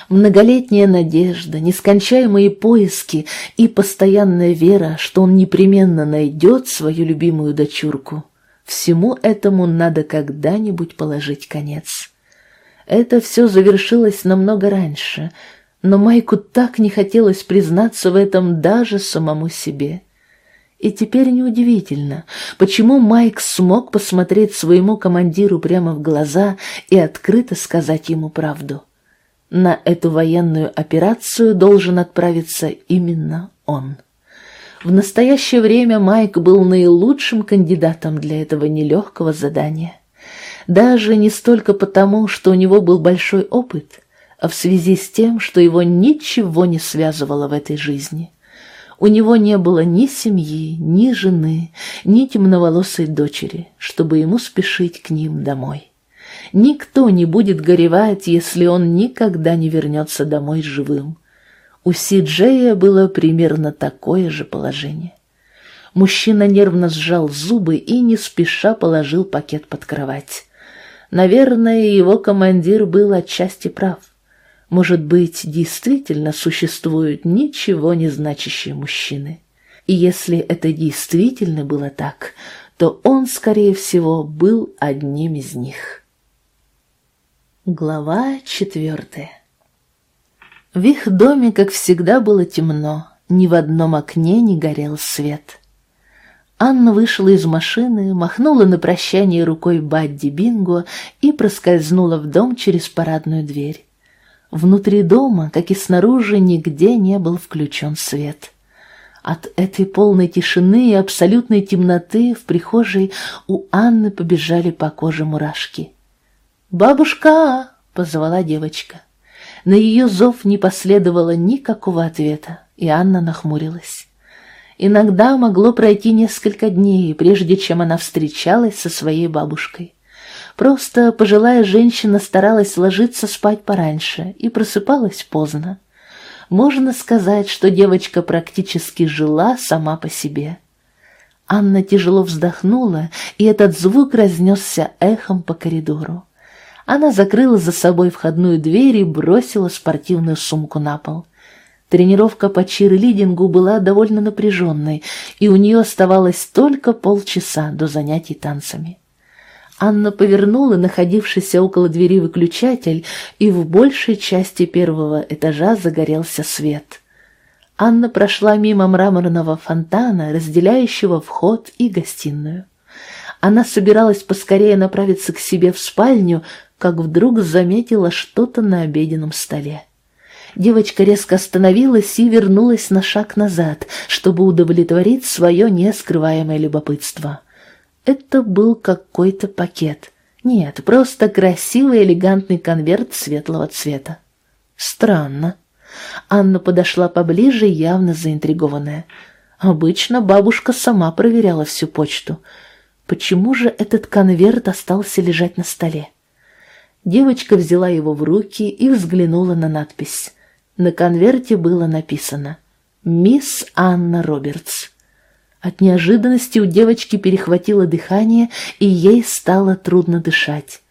Многолетняя надежда, нескончаемые поиски и постоянная вера, что он непременно найдет свою любимую дочурку. Всему этому надо когда-нибудь положить конец. Это все завершилось намного раньше, но Майку так не хотелось признаться в этом даже самому себе. И теперь неудивительно, почему Майк смог посмотреть своему командиру прямо в глаза и открыто сказать ему правду. На эту военную операцию должен отправиться именно он. В настоящее время Майк был наилучшим кандидатом для этого нелегкого задания. Даже не столько потому, что у него был большой опыт, а в связи с тем, что его ничего не связывало в этой жизни – у него не было ни семьи, ни жены, ни темноволосой дочери, чтобы ему спешить к ним домой. Никто не будет горевать, если он никогда не вернется домой живым. У Си-Джея было примерно такое же положение. Мужчина нервно сжал зубы и не спеша положил пакет под кровать. Наверное, его командир был отчасти прав. Может быть, действительно существуют ничего не значащие мужчины. И если это действительно было так, то он, скорее всего, был одним из них. Глава четвертая В их доме, как всегда, было темно, ни в одном окне не горел свет. Анна вышла из машины, махнула на прощание рукой Бадди Бинго и проскользнула в дом через парадную дверь. Внутри дома, как и снаружи, нигде не был включен свет. От этой полной тишины и абсолютной темноты в прихожей у Анны побежали по коже мурашки. «Бабушка!» — позвала девочка. На ее зов не последовало никакого ответа, и Анна нахмурилась. Иногда могло пройти несколько дней, прежде чем она встречалась со своей бабушкой. Просто пожилая женщина старалась ложиться спать пораньше и просыпалась поздно. Можно сказать, что девочка практически жила сама по себе. Анна тяжело вздохнула, и этот звук разнесся эхом по коридору. Она закрыла за собой входную дверь и бросила спортивную сумку на пол. Тренировка по чирлидингу была довольно напряженной, и у нее оставалось только полчаса до занятий танцами. Анна повернула находившийся около двери выключатель, и в большей части первого этажа загорелся свет. Анна прошла мимо мраморного фонтана, разделяющего вход и гостиную. Она собиралась поскорее направиться к себе в спальню, как вдруг заметила что-то на обеденном столе. Девочка резко остановилась и вернулась на шаг назад, чтобы удовлетворить свое нескрываемое любопытство. Это был какой-то пакет. Нет, просто красивый элегантный конверт светлого цвета. Странно. Анна подошла поближе, явно заинтригованная. Обычно бабушка сама проверяла всю почту. Почему же этот конверт остался лежать на столе? Девочка взяла его в руки и взглянула на надпись. На конверте было написано «Мисс Анна Робертс». От неожиданности у девочки перехватило дыхание, и ей стало трудно дышать.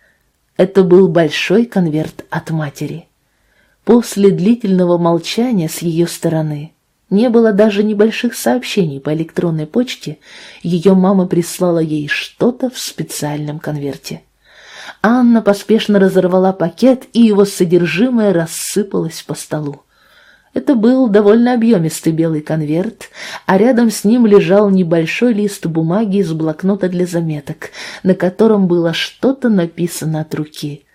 Это был большой конверт от матери. После длительного молчания с ее стороны не было даже небольших сообщений по электронной почте, ее мама прислала ей что-то в специальном конверте. Анна поспешно разорвала пакет, и его содержимое рассыпалось по столу. Это был довольно объемистый белый конверт, а рядом с ним лежал небольшой лист бумаги из блокнота для заметок, на котором было что-то написано от руки.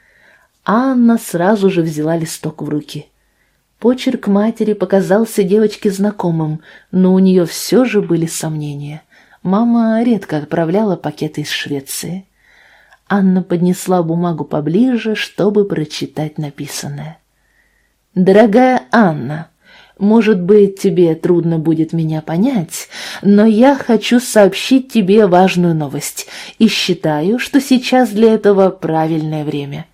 Анна сразу же взяла листок в руки. Почерк матери показался девочке знакомым, но у нее все же были сомнения. Мама редко отправляла пакеты из Швеции. Анна поднесла бумагу поближе, чтобы прочитать написанное. «Дорогая Анна, может быть, тебе трудно будет меня понять, но я хочу сообщить тебе важную новость и считаю, что сейчас для этого правильное время».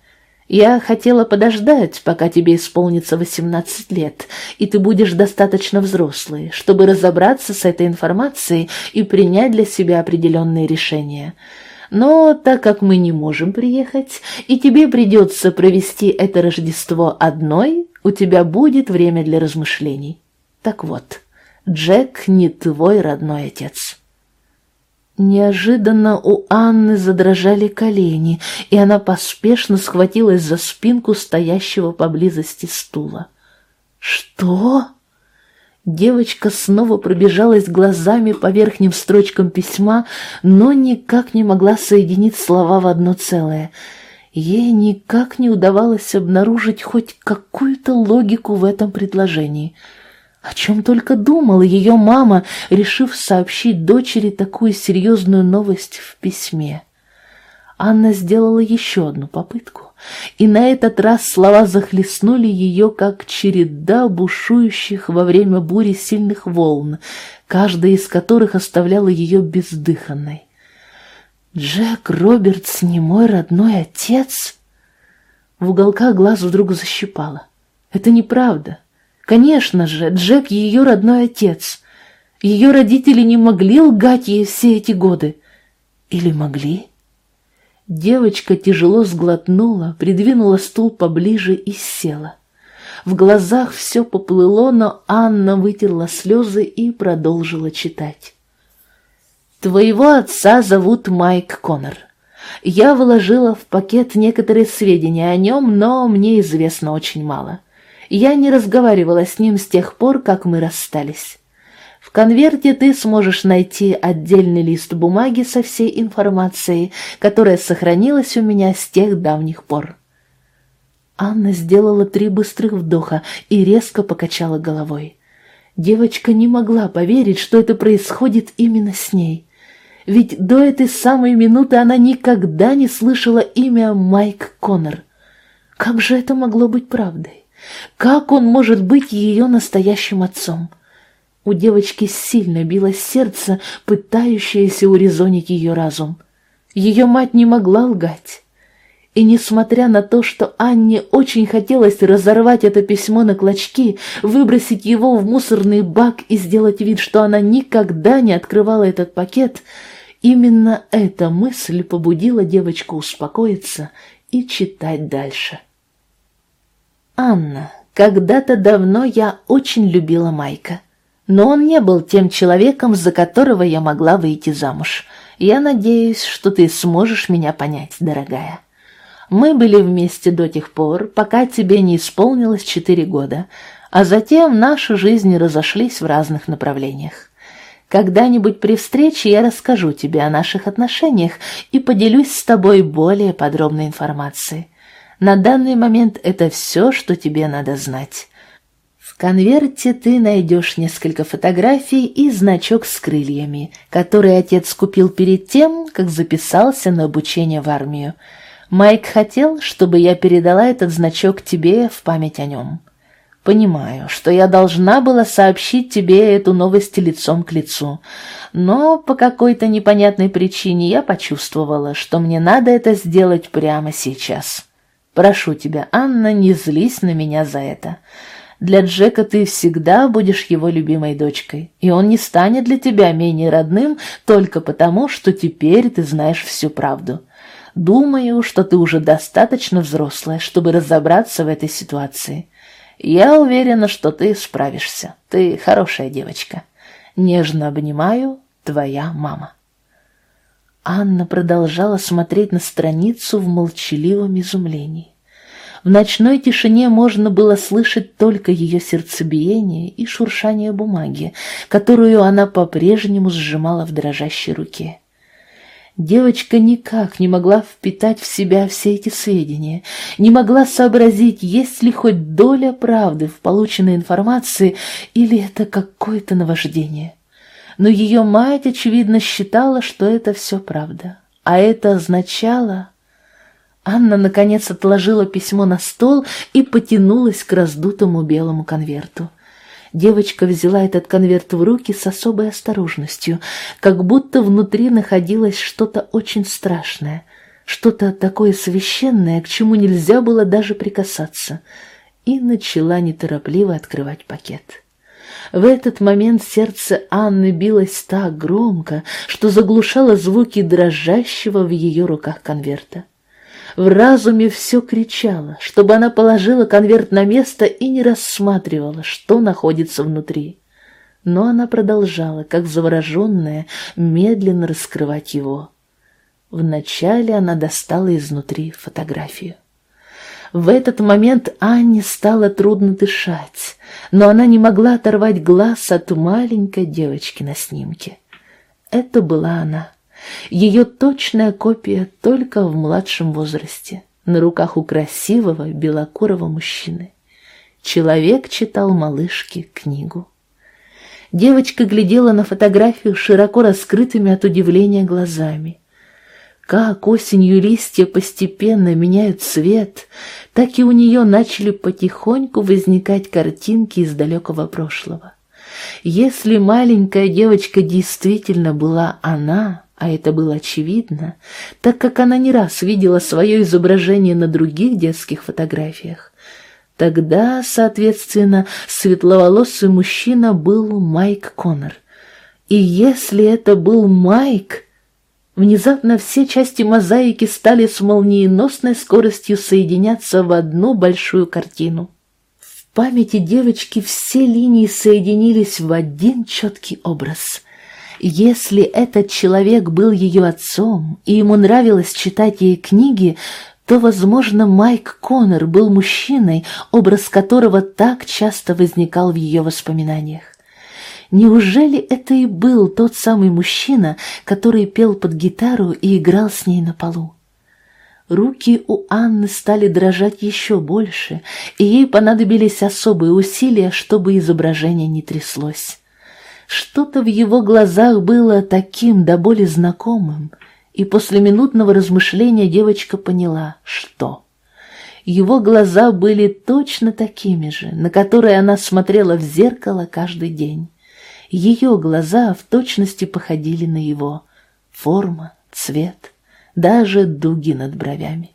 Я хотела подождать, пока тебе исполнится восемнадцать лет, и ты будешь достаточно взрослый, чтобы разобраться с этой информацией и принять для себя определенные решения. Но так как мы не можем приехать, и тебе придется провести это Рождество одной, у тебя будет время для размышлений. Так вот, Джек не твой родной отец. Неожиданно у Анны задрожали колени, и она поспешно схватилась за спинку стоящего поблизости стула. «Что?» Девочка снова пробежалась глазами по верхним строчкам письма, но никак не могла соединить слова в одно целое. Ей никак не удавалось обнаружить хоть какую-то логику в этом предложении. О чем только думала ее мама, решив сообщить дочери такую серьезную новость в письме. Анна сделала еще одну попытку и на этот раз слова захлестнули ее, как череда бушующих во время бури сильных волн, каждая из которых оставляла ее бездыханной. «Джек Робертс не мой родной отец?» В уголках глаз вдруг защипало. «Это неправда. Конечно же, Джек ее родной отец. Ее родители не могли лгать ей все эти годы. Или могли?» Девочка тяжело сглотнула, придвинула стул поближе и села. В глазах все поплыло, но Анна вытерла слезы и продолжила читать. «Твоего отца зовут Майк Коннор. Я вложила в пакет некоторые сведения о нем, но мне известно очень мало. Я не разговаривала с ним с тех пор, как мы расстались. В конверте ты сможешь найти отдельный лист бумаги со всей информацией, которая сохранилась у меня с тех давних пор. Анна сделала три быстрых вдоха и резко покачала головой. Девочка не могла поверить, что это происходит именно с ней. Ведь до этой самой минуты она никогда не слышала имя Майк Коннор. Как же это могло быть правдой? Как он может быть ее настоящим отцом? У девочки сильно билось сердце, пытающееся урезонить ее разум. Ее мать не могла лгать. И несмотря на то, что Анне очень хотелось разорвать это письмо на клочки, выбросить его в мусорный бак и сделать вид, что она никогда не открывала этот пакет, именно эта мысль побудила девочку успокоиться и читать дальше. «Анна, когда-то давно я очень любила Майка, но он не был тем человеком, за которого я могла выйти замуж. Я надеюсь, что ты сможешь меня понять, дорогая». Мы были вместе до тех пор, пока тебе не исполнилось четыре года, а затем наши жизни разошлись в разных направлениях. Когда-нибудь при встрече я расскажу тебе о наших отношениях и поделюсь с тобой более подробной информацией. На данный момент это все, что тебе надо знать. Конверте ты найдешь несколько фотографий и значок с крыльями, который отец купил перед тем, как записался на обучение в армию. Майк хотел, чтобы я передала этот значок тебе в память о нем. Понимаю, что я должна была сообщить тебе эту новость лицом к лицу, но по какой-то непонятной причине я почувствовала, что мне надо это сделать прямо сейчас. Прошу тебя, Анна, не злись на меня за это. Для Джека ты всегда будешь его любимой дочкой, и он не станет для тебя менее родным только потому, что теперь ты знаешь всю правду. Думаю, что ты уже достаточно взрослая, чтобы разобраться в этой ситуации. Я уверена, что ты справишься. Ты хорошая девочка. Нежно обнимаю, твоя мама. Анна продолжала смотреть на страницу в молчаливом изумлении. В ночной тишине можно было слышать только ее сердцебиение и шуршание бумаги, которую она по-прежнему сжимала в дрожащей руке. Девочка никак не могла впитать в себя все эти сведения, не могла сообразить, есть ли хоть доля правды в полученной информации или это какое-то наваждение. Но ее мать, очевидно, считала, что это все правда. А это означало... Анна, наконец, отложила письмо на стол и потянулась к раздутому белому конверту. Девочка взяла этот конверт в руки с особой осторожностью, как будто внутри находилось что-то очень страшное, что-то такое священное, к чему нельзя было даже прикасаться, и начала неторопливо открывать пакет. В этот момент сердце Анны билось так громко, что заглушало звуки дрожащего в ее руках конверта. В разуме все кричало, чтобы она положила конверт на место и не рассматривала, что находится внутри. Но она продолжала, как завороженная, медленно раскрывать его. Вначале она достала изнутри фотографию. В этот момент Анне стало трудно дышать, но она не могла оторвать глаз от маленькой девочки на снимке. Это была она. Ее точная копия только в младшем возрасте, на руках у красивого белокурого мужчины. Человек читал малышке книгу. Девочка глядела на фотографию широко раскрытыми от удивления глазами. Как осенью листья постепенно меняют цвет, так и у нее начали потихоньку возникать картинки из далекого прошлого. Если маленькая девочка действительно была она, а это было очевидно, так как она не раз видела свое изображение на других детских фотографиях. Тогда, соответственно, светловолосый мужчина был Майк Коннор. И если это был Майк... Внезапно все части мозаики стали с молниеносной скоростью соединяться в одну большую картину. В памяти девочки все линии соединились в один четкий образ — если этот человек был ее отцом, и ему нравилось читать ей книги, то, возможно, Майк Коннор был мужчиной, образ которого так часто возникал в ее воспоминаниях. Неужели это и был тот самый мужчина, который пел под гитару и играл с ней на полу? Руки у Анны стали дрожать еще больше, и ей понадобились особые усилия, чтобы изображение не тряслось. Что-то в его глазах было таким до боли знакомым, и после минутного размышления девочка поняла, что... Его глаза были точно такими же, на которые она смотрела в зеркало каждый день. Ее глаза в точности походили на его. Форма, цвет, даже дуги над бровями.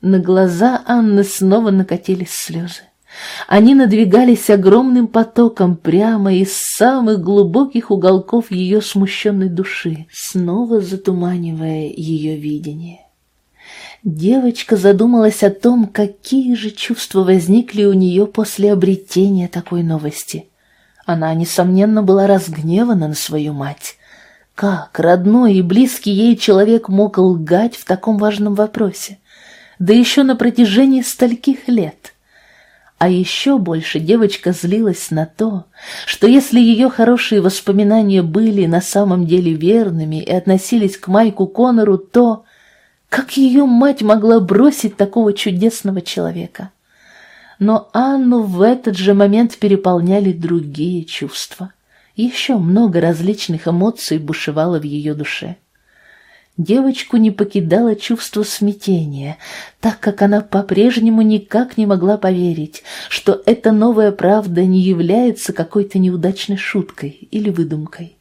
На глаза Анны снова накатились слезы. Они надвигались огромным потоком прямо из самых глубоких уголков ее смущенной души, снова затуманивая ее видение. Девочка задумалась о том, какие же чувства возникли у нее после обретения такой новости. Она, несомненно, была разгневана на свою мать. Как родной и близкий ей человек мог лгать в таком важном вопросе? Да еще на протяжении стольких лет. А еще больше девочка злилась на то, что если ее хорошие воспоминания были на самом деле верными и относились к Майку Коннору, то как ее мать могла бросить такого чудесного человека? Но Анну в этот же момент переполняли другие чувства. Еще много различных эмоций бушевало в ее душе. Девочку не покидало чувство смятения, так как она по-прежнему никак не могла поверить, что эта новая правда не является какой-то неудачной шуткой или выдумкой.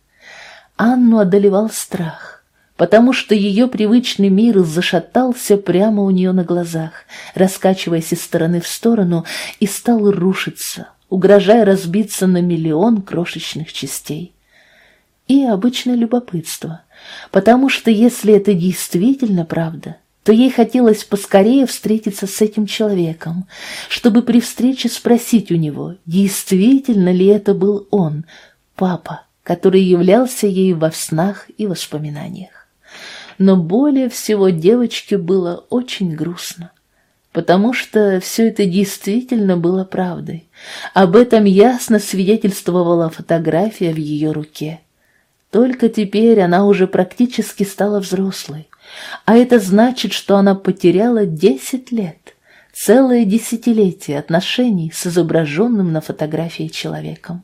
Анну одолевал страх, потому что ее привычный мир зашатался прямо у нее на глазах, раскачиваясь из стороны в сторону и стал рушиться, угрожая разбиться на миллион крошечных частей. И обычное любопытство — потому что если это действительно правда, то ей хотелось поскорее встретиться с этим человеком, чтобы при встрече спросить у него, действительно ли это был он, папа, который являлся ей во снах и воспоминаниях. Но более всего девочке было очень грустно, потому что все это действительно было правдой. Об этом ясно свидетельствовала фотография в ее руке. Только теперь она уже практически стала взрослой, а это значит, что она потеряла десять лет, целое десятилетие отношений с изображенным на фотографии человеком.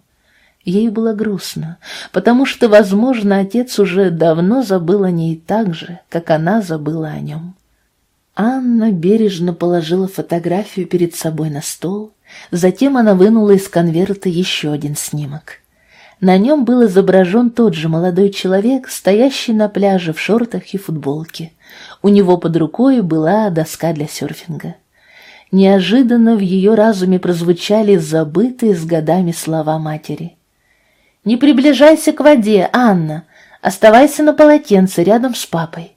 Ей было грустно, потому что, возможно, отец уже давно забыл о ней так же, как она забыла о нем. Анна бережно положила фотографию перед собой на стол, затем она вынула из конверта еще один снимок — на нем был изображен тот же молодой человек, стоящий на пляже в шортах и футболке. У него под рукой была доска для серфинга. Неожиданно в ее разуме прозвучали забытые с годами слова матери. «Не приближайся к воде, Анна! Оставайся на полотенце рядом с папой!»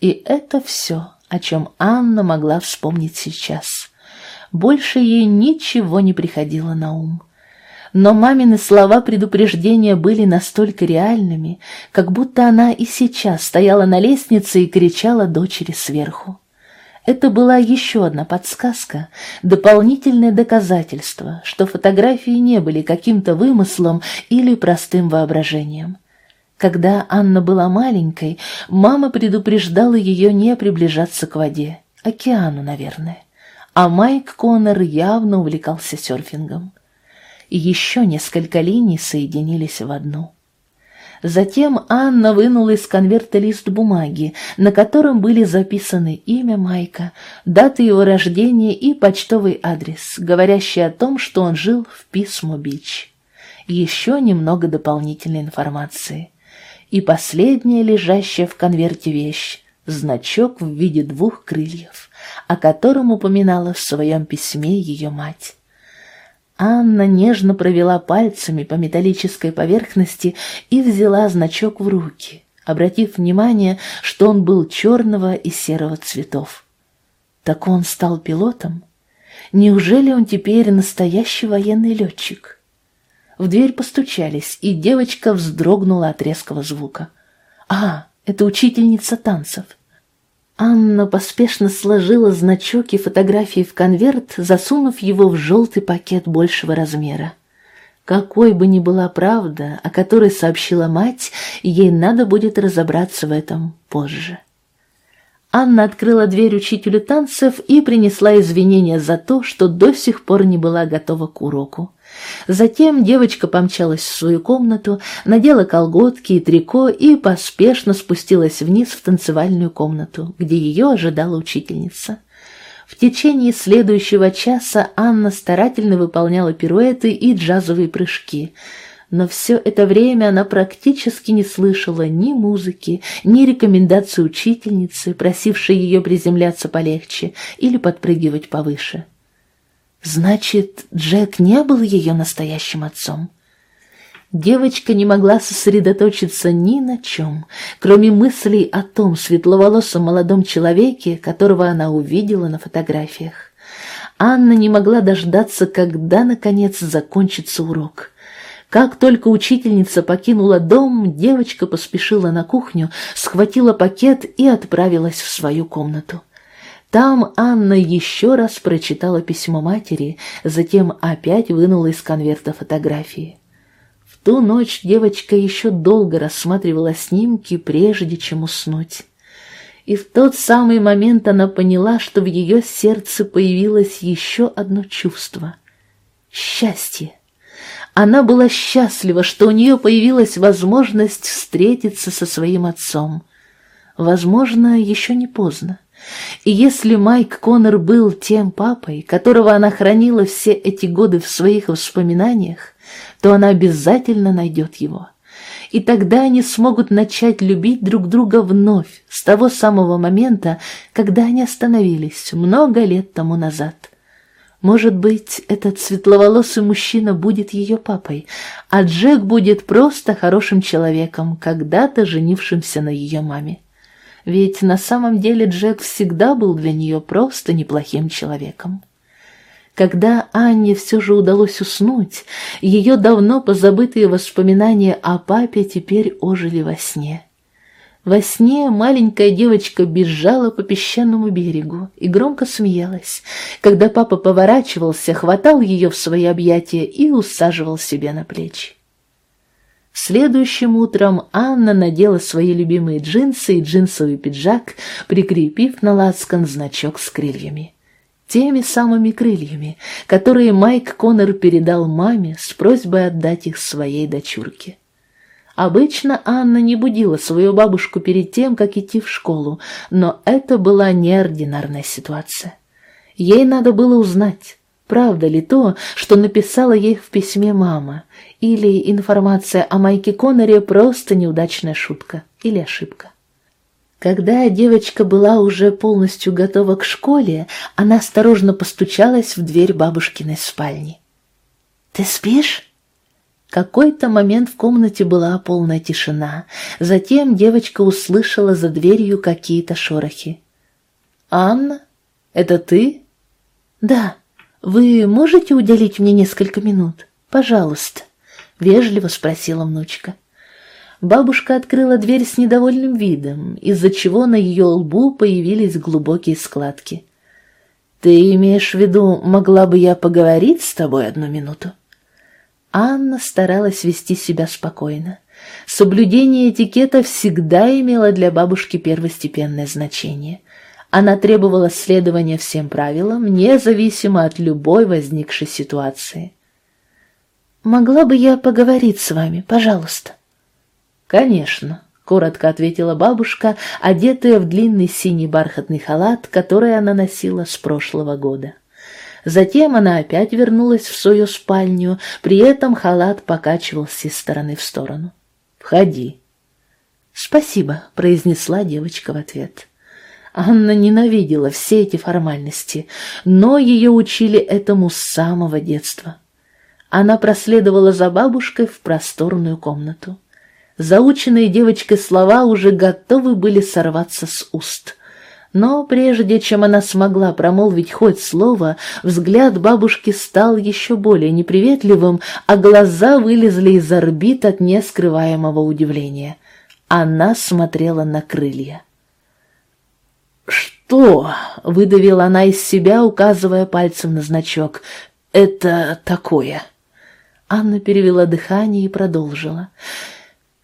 И это все, о чем Анна могла вспомнить сейчас. Больше ей ничего не приходило на ум но мамины слова предупреждения были настолько реальными, как будто она и сейчас стояла на лестнице и кричала дочери сверху. Это была еще одна подсказка, дополнительное доказательство, что фотографии не были каким-то вымыслом или простым воображением. Когда Анна была маленькой, мама предупреждала ее не приближаться к воде, океану, наверное. А Майк Коннор явно увлекался серфингом и еще несколько линий соединились в одну. Затем Анна вынула из конверта лист бумаги, на котором были записаны имя Майка, дата его рождения и почтовый адрес, говорящий о том, что он жил в Писмо-Бич. Еще немного дополнительной информации. И последняя лежащая в конверте вещь — значок в виде двух крыльев, о котором упоминала в своем письме ее мать. Анна нежно провела пальцами по металлической поверхности и взяла значок в руки, обратив внимание, что он был черного и серого цветов. Так он стал пилотом? Неужели он теперь настоящий военный летчик? В дверь постучались, и девочка вздрогнула от резкого звука. «А, это учительница танцев». Анна поспешно сложила значок и фотографии в конверт, засунув его в желтый пакет большего размера. Какой бы ни была правда, о которой сообщила мать, ей надо будет разобраться в этом позже. Анна открыла дверь учителю танцев и принесла извинения за то, что до сих пор не была готова к уроку. Затем девочка помчалась в свою комнату, надела колготки и трико и поспешно спустилась вниз в танцевальную комнату, где ее ожидала учительница. В течение следующего часа Анна старательно выполняла пируэты и джазовые прыжки, но все это время она практически не слышала ни музыки, ни рекомендаций учительницы, просившей ее приземляться полегче или подпрыгивать повыше. Значит, Джек не был ее настоящим отцом. Девочка не могла сосредоточиться ни на чем, кроме мыслей о том светловолосом молодом человеке, которого она увидела на фотографиях. Анна не могла дождаться, когда, наконец, закончится урок. Как только учительница покинула дом, девочка поспешила на кухню, схватила пакет и отправилась в свою комнату. Там Анна еще раз прочитала письмо матери, затем опять вынула из конверта фотографии. В ту ночь девочка еще долго рассматривала снимки, прежде чем уснуть. И в тот самый момент она поняла, что в ее сердце появилось еще одно чувство — счастье. Она была счастлива, что у нее появилась возможность встретиться со своим отцом. Возможно, еще не поздно. И если Майк Коннор был тем папой, которого она хранила все эти годы в своих воспоминаниях, то она обязательно найдет его. И тогда они смогут начать любить друг друга вновь, с того самого момента, когда они остановились много лет тому назад. Может быть, этот светловолосый мужчина будет ее папой, а Джек будет просто хорошим человеком, когда-то женившимся на ее маме. Ведь на самом деле Джек всегда был для нее просто неплохим человеком. Когда Анне все же удалось уснуть, ее давно позабытые воспоминания о папе теперь ожили во сне. Во сне маленькая девочка бежала по песчаному берегу и громко смеялась, когда папа поворачивался, хватал ее в свои объятия и усаживал себе на плечи. Следующим утром Анна надела свои любимые джинсы и джинсовый пиджак, прикрепив на лацкан значок с крыльями. Теми самыми крыльями, которые Майк Коннор передал маме с просьбой отдать их своей дочурке. Обычно Анна не будила свою бабушку перед тем, как идти в школу, но это была неординарная ситуация. Ей надо было узнать, правда ли то, что написала ей в письме мама, или информация о Майке Конноре просто неудачная шутка или ошибка. Когда девочка была уже полностью готова к школе, она осторожно постучалась в дверь бабушкиной спальни. «Ты спишь?» Какой-то момент в комнате была полная тишина. Затем девочка услышала за дверью какие-то шорохи. «Анна, это ты?» «Да. Вы можете уделить мне несколько минут? Пожалуйста», — вежливо спросила внучка. Бабушка открыла дверь с недовольным видом, из-за чего на ее лбу появились глубокие складки. «Ты имеешь в виду, могла бы я поговорить с тобой одну минуту?» Анна старалась вести себя спокойно. Соблюдение этикета всегда имело для бабушки первостепенное значение. Она требовала следования всем правилам, независимо от любой возникшей ситуации. «Могла бы я поговорить с вами, пожалуйста?» «Конечно», — коротко ответила бабушка, одетая в длинный синий бархатный халат, который она носила с прошлого года. Затем она опять вернулась в свою спальню, при этом халат покачивался из стороны в сторону. «Входи». «Спасибо», — произнесла девочка в ответ. Анна ненавидела все эти формальности, но ее учили этому с самого детства. Она проследовала за бабушкой в просторную комнату. Заученные девочкой слова уже готовы были сорваться с уст — но прежде чем она смогла промолвить хоть слово, взгляд бабушки стал еще более неприветливым, а глаза вылезли из орбит от нескрываемого удивления. Она смотрела на крылья. «Что?» — выдавила она из себя, указывая пальцем на значок. «Это такое». Анна перевела дыхание и продолжила.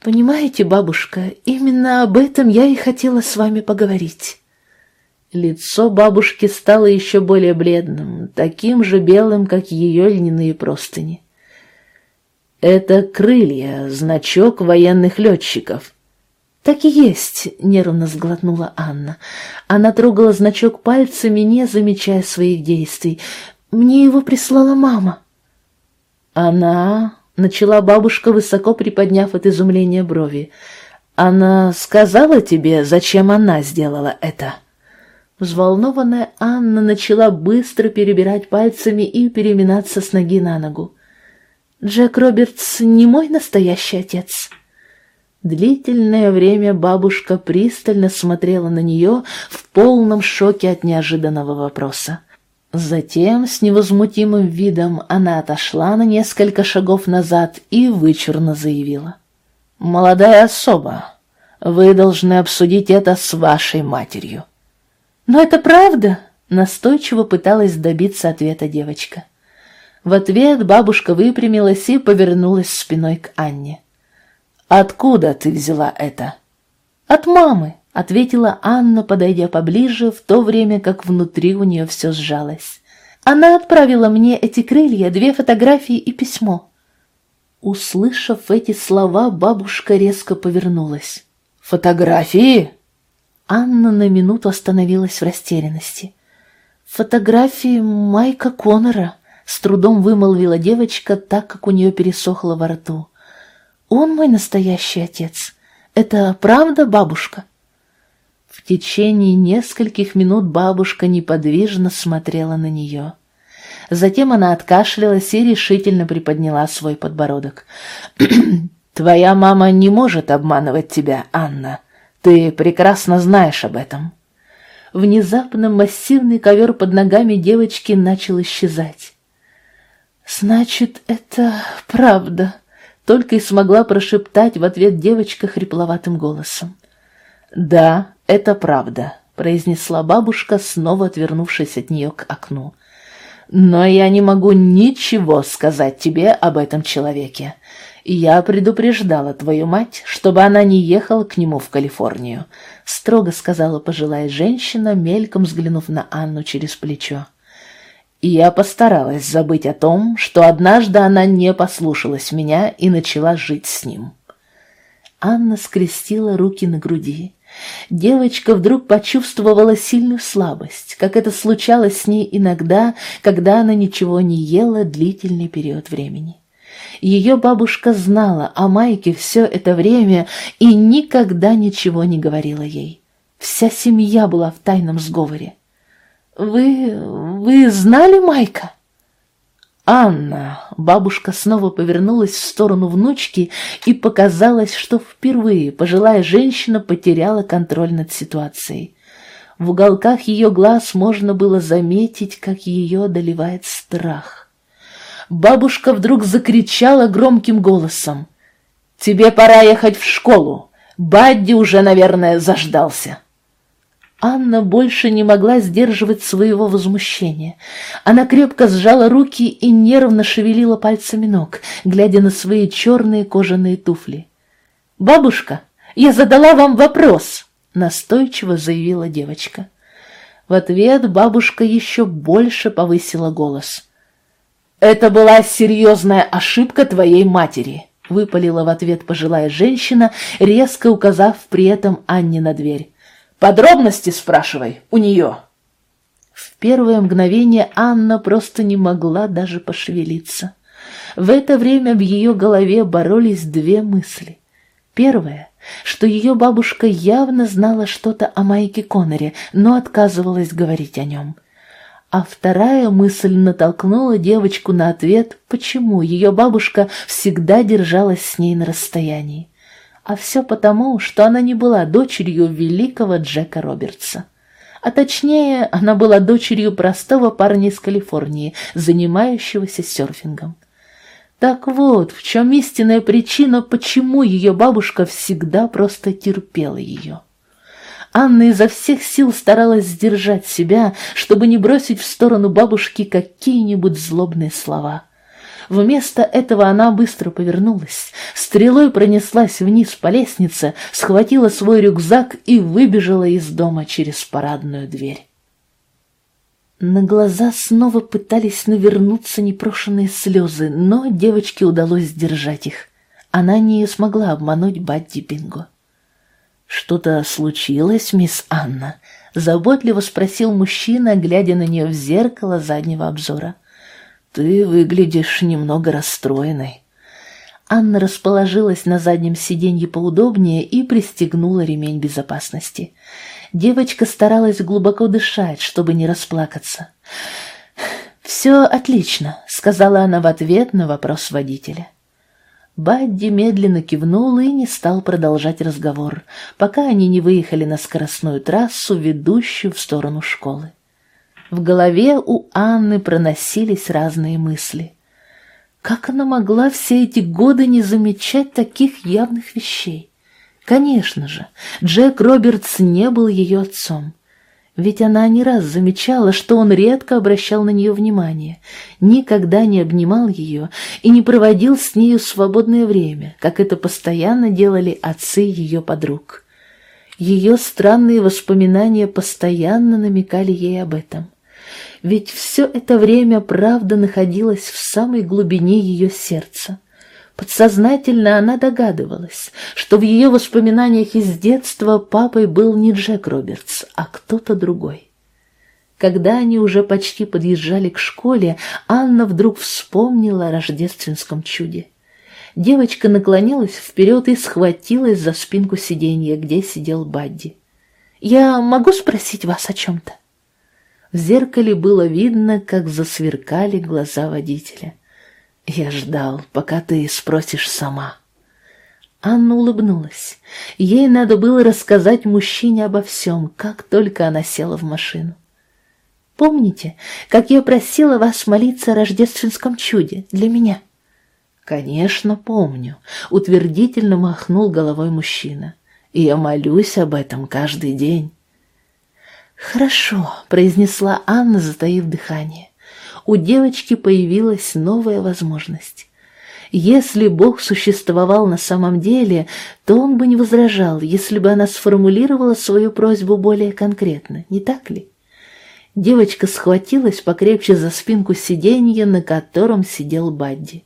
«Понимаете, бабушка, именно об этом я и хотела с вами поговорить». Лицо бабушки стало еще более бледным, таким же белым, как ее льняные простыни. «Это крылья, значок военных летчиков». «Так и есть», — нервно сглотнула Анна. Она трогала значок пальцами, не замечая своих действий. «Мне его прислала мама». «Она...» — начала бабушка, высоко приподняв от изумления брови. «Она сказала тебе, зачем она сделала это?» Взволнованная Анна начала быстро перебирать пальцами и переминаться с ноги на ногу. «Джек Робертс не мой настоящий отец». Длительное время бабушка пристально смотрела на нее в полном шоке от неожиданного вопроса. Затем с невозмутимым видом она отошла на несколько шагов назад и вычурно заявила. «Молодая особа, вы должны обсудить это с вашей матерью». «Но это правда?» — настойчиво пыталась добиться ответа девочка. В ответ бабушка выпрямилась и повернулась спиной к Анне. «Откуда ты взяла это?» «От мамы», — ответила Анна, подойдя поближе, в то время как внутри у нее все сжалось. «Она отправила мне эти крылья, две фотографии и письмо». Услышав эти слова, бабушка резко повернулась. «Фотографии?» Анна на минуту остановилась в растерянности. «Фотографии Майка Коннора», — с трудом вымолвила девочка, так как у нее пересохло во рту. Он мой настоящий отец. Это правда, бабушка?» В течение нескольких минут бабушка неподвижно смотрела на нее. Затем она откашлялась и решительно приподняла свой подбородок. «Твоя мама не может обманывать тебя, Анна. Ты прекрасно знаешь об этом». Внезапно массивный ковер под ногами девочки начал исчезать. «Значит, это правда», только и смогла прошептать в ответ девочка хрипловатым голосом. «Да, это правда», — произнесла бабушка, снова отвернувшись от нее к окну. «Но я не могу ничего сказать тебе об этом человеке. Я предупреждала твою мать, чтобы она не ехала к нему в Калифорнию», — строго сказала пожилая женщина, мельком взглянув на Анну через плечо. И я постаралась забыть о том, что однажды она не послушалась меня и начала жить с ним. Анна скрестила руки на груди. Девочка вдруг почувствовала сильную слабость, как это случалось с ней иногда, когда она ничего не ела длительный период времени. Ее бабушка знала о Майке все это время и никогда ничего не говорила ей. Вся семья была в тайном сговоре. «Вы... вы знали Майка?» «Анна!» Бабушка снова повернулась в сторону внучки и показалось, что впервые пожилая женщина потеряла контроль над ситуацией. В уголках ее глаз можно было заметить, как ее одолевает страх. Бабушка вдруг закричала громким голосом. «Тебе пора ехать в школу! Бадди уже, наверное, заждался!» Анна больше не могла сдерживать своего возмущения. Она крепко сжала руки и нервно шевелила пальцами ног, глядя на свои черные кожаные туфли. «Бабушка, я задала вам вопрос!» — настойчиво заявила девочка. В ответ бабушка еще больше повысила голос. «Это была серьезная ошибка твоей матери», — выпалила в ответ пожилая женщина, резко указав при этом Анне на дверь. Подробности спрашивай у нее. В первое мгновение Анна просто не могла даже пошевелиться. В это время в ее голове боролись две мысли. Первая, что ее бабушка явно знала что-то о Майке Коннере, но отказывалась говорить о нем. А вторая мысль натолкнула девочку на ответ, почему ее бабушка всегда держалась с ней на расстоянии. А все потому, что она не была дочерью великого Джека Робертса. А точнее, она была дочерью простого парня из Калифорнии, занимающегося серфингом. Так вот, в чем истинная причина, почему ее бабушка всегда просто терпела ее. Анна изо всех сил старалась сдержать себя, чтобы не бросить в сторону бабушки какие-нибудь злобные слова. Вместо этого она быстро повернулась, стрелой пронеслась вниз по лестнице, схватила свой рюкзак и выбежала из дома через парадную дверь. На глаза снова пытались навернуться непрошенные слезы, но девочке удалось сдержать их. Она не смогла обмануть Бадди Бинго. «Что-то случилось, мисс Анна?» — заботливо спросил мужчина, глядя на нее в зеркало заднего обзора. «Ты выглядишь немного расстроенной». Анна расположилась на заднем сиденье поудобнее и пристегнула ремень безопасности. Девочка старалась глубоко дышать, чтобы не расплакаться. «Все отлично», — сказала она в ответ на вопрос водителя. Бадди медленно кивнул и не стал продолжать разговор, пока они не выехали на скоростную трассу, ведущую в сторону школы. В голове у Анны проносились разные мысли. Как она могла все эти годы не замечать таких явных вещей? Конечно же, Джек Робертс не был ее отцом. Ведь она не раз замечала, что он редко обращал на нее внимание, никогда не обнимал ее и не проводил с нею свободное время, как это постоянно делали отцы ее подруг. Ее странные воспоминания постоянно намекали ей об этом. Ведь все это время правда находилась в самой глубине ее сердца. Подсознательно она догадывалась, что в ее воспоминаниях из детства папой был не Джек Робертс, а кто-то другой. Когда они уже почти подъезжали к школе, Анна вдруг вспомнила о рождественском чуде. Девочка наклонилась вперед и схватилась за спинку сиденья, где сидел Бадди. «Я могу спросить вас о чем-то?» В зеркале было видно, как засверкали глаза водителя. Я ждал, пока ты спросишь сама. Анна улыбнулась. Ей надо было рассказать мужчине обо всем, как только она села в машину. Помните, как я просила вас молиться о рождественском чуде для меня? Конечно, помню, утвердительно махнул головой мужчина. Я молюсь об этом каждый день. Хорошо, произнесла Анна, затаив дыхание у девочки появилась новая возможность. Если Бог существовал на самом деле, то он бы не возражал, если бы она сформулировала свою просьбу более конкретно, не так ли? Девочка схватилась покрепче за спинку сиденья, на котором сидел Бадди.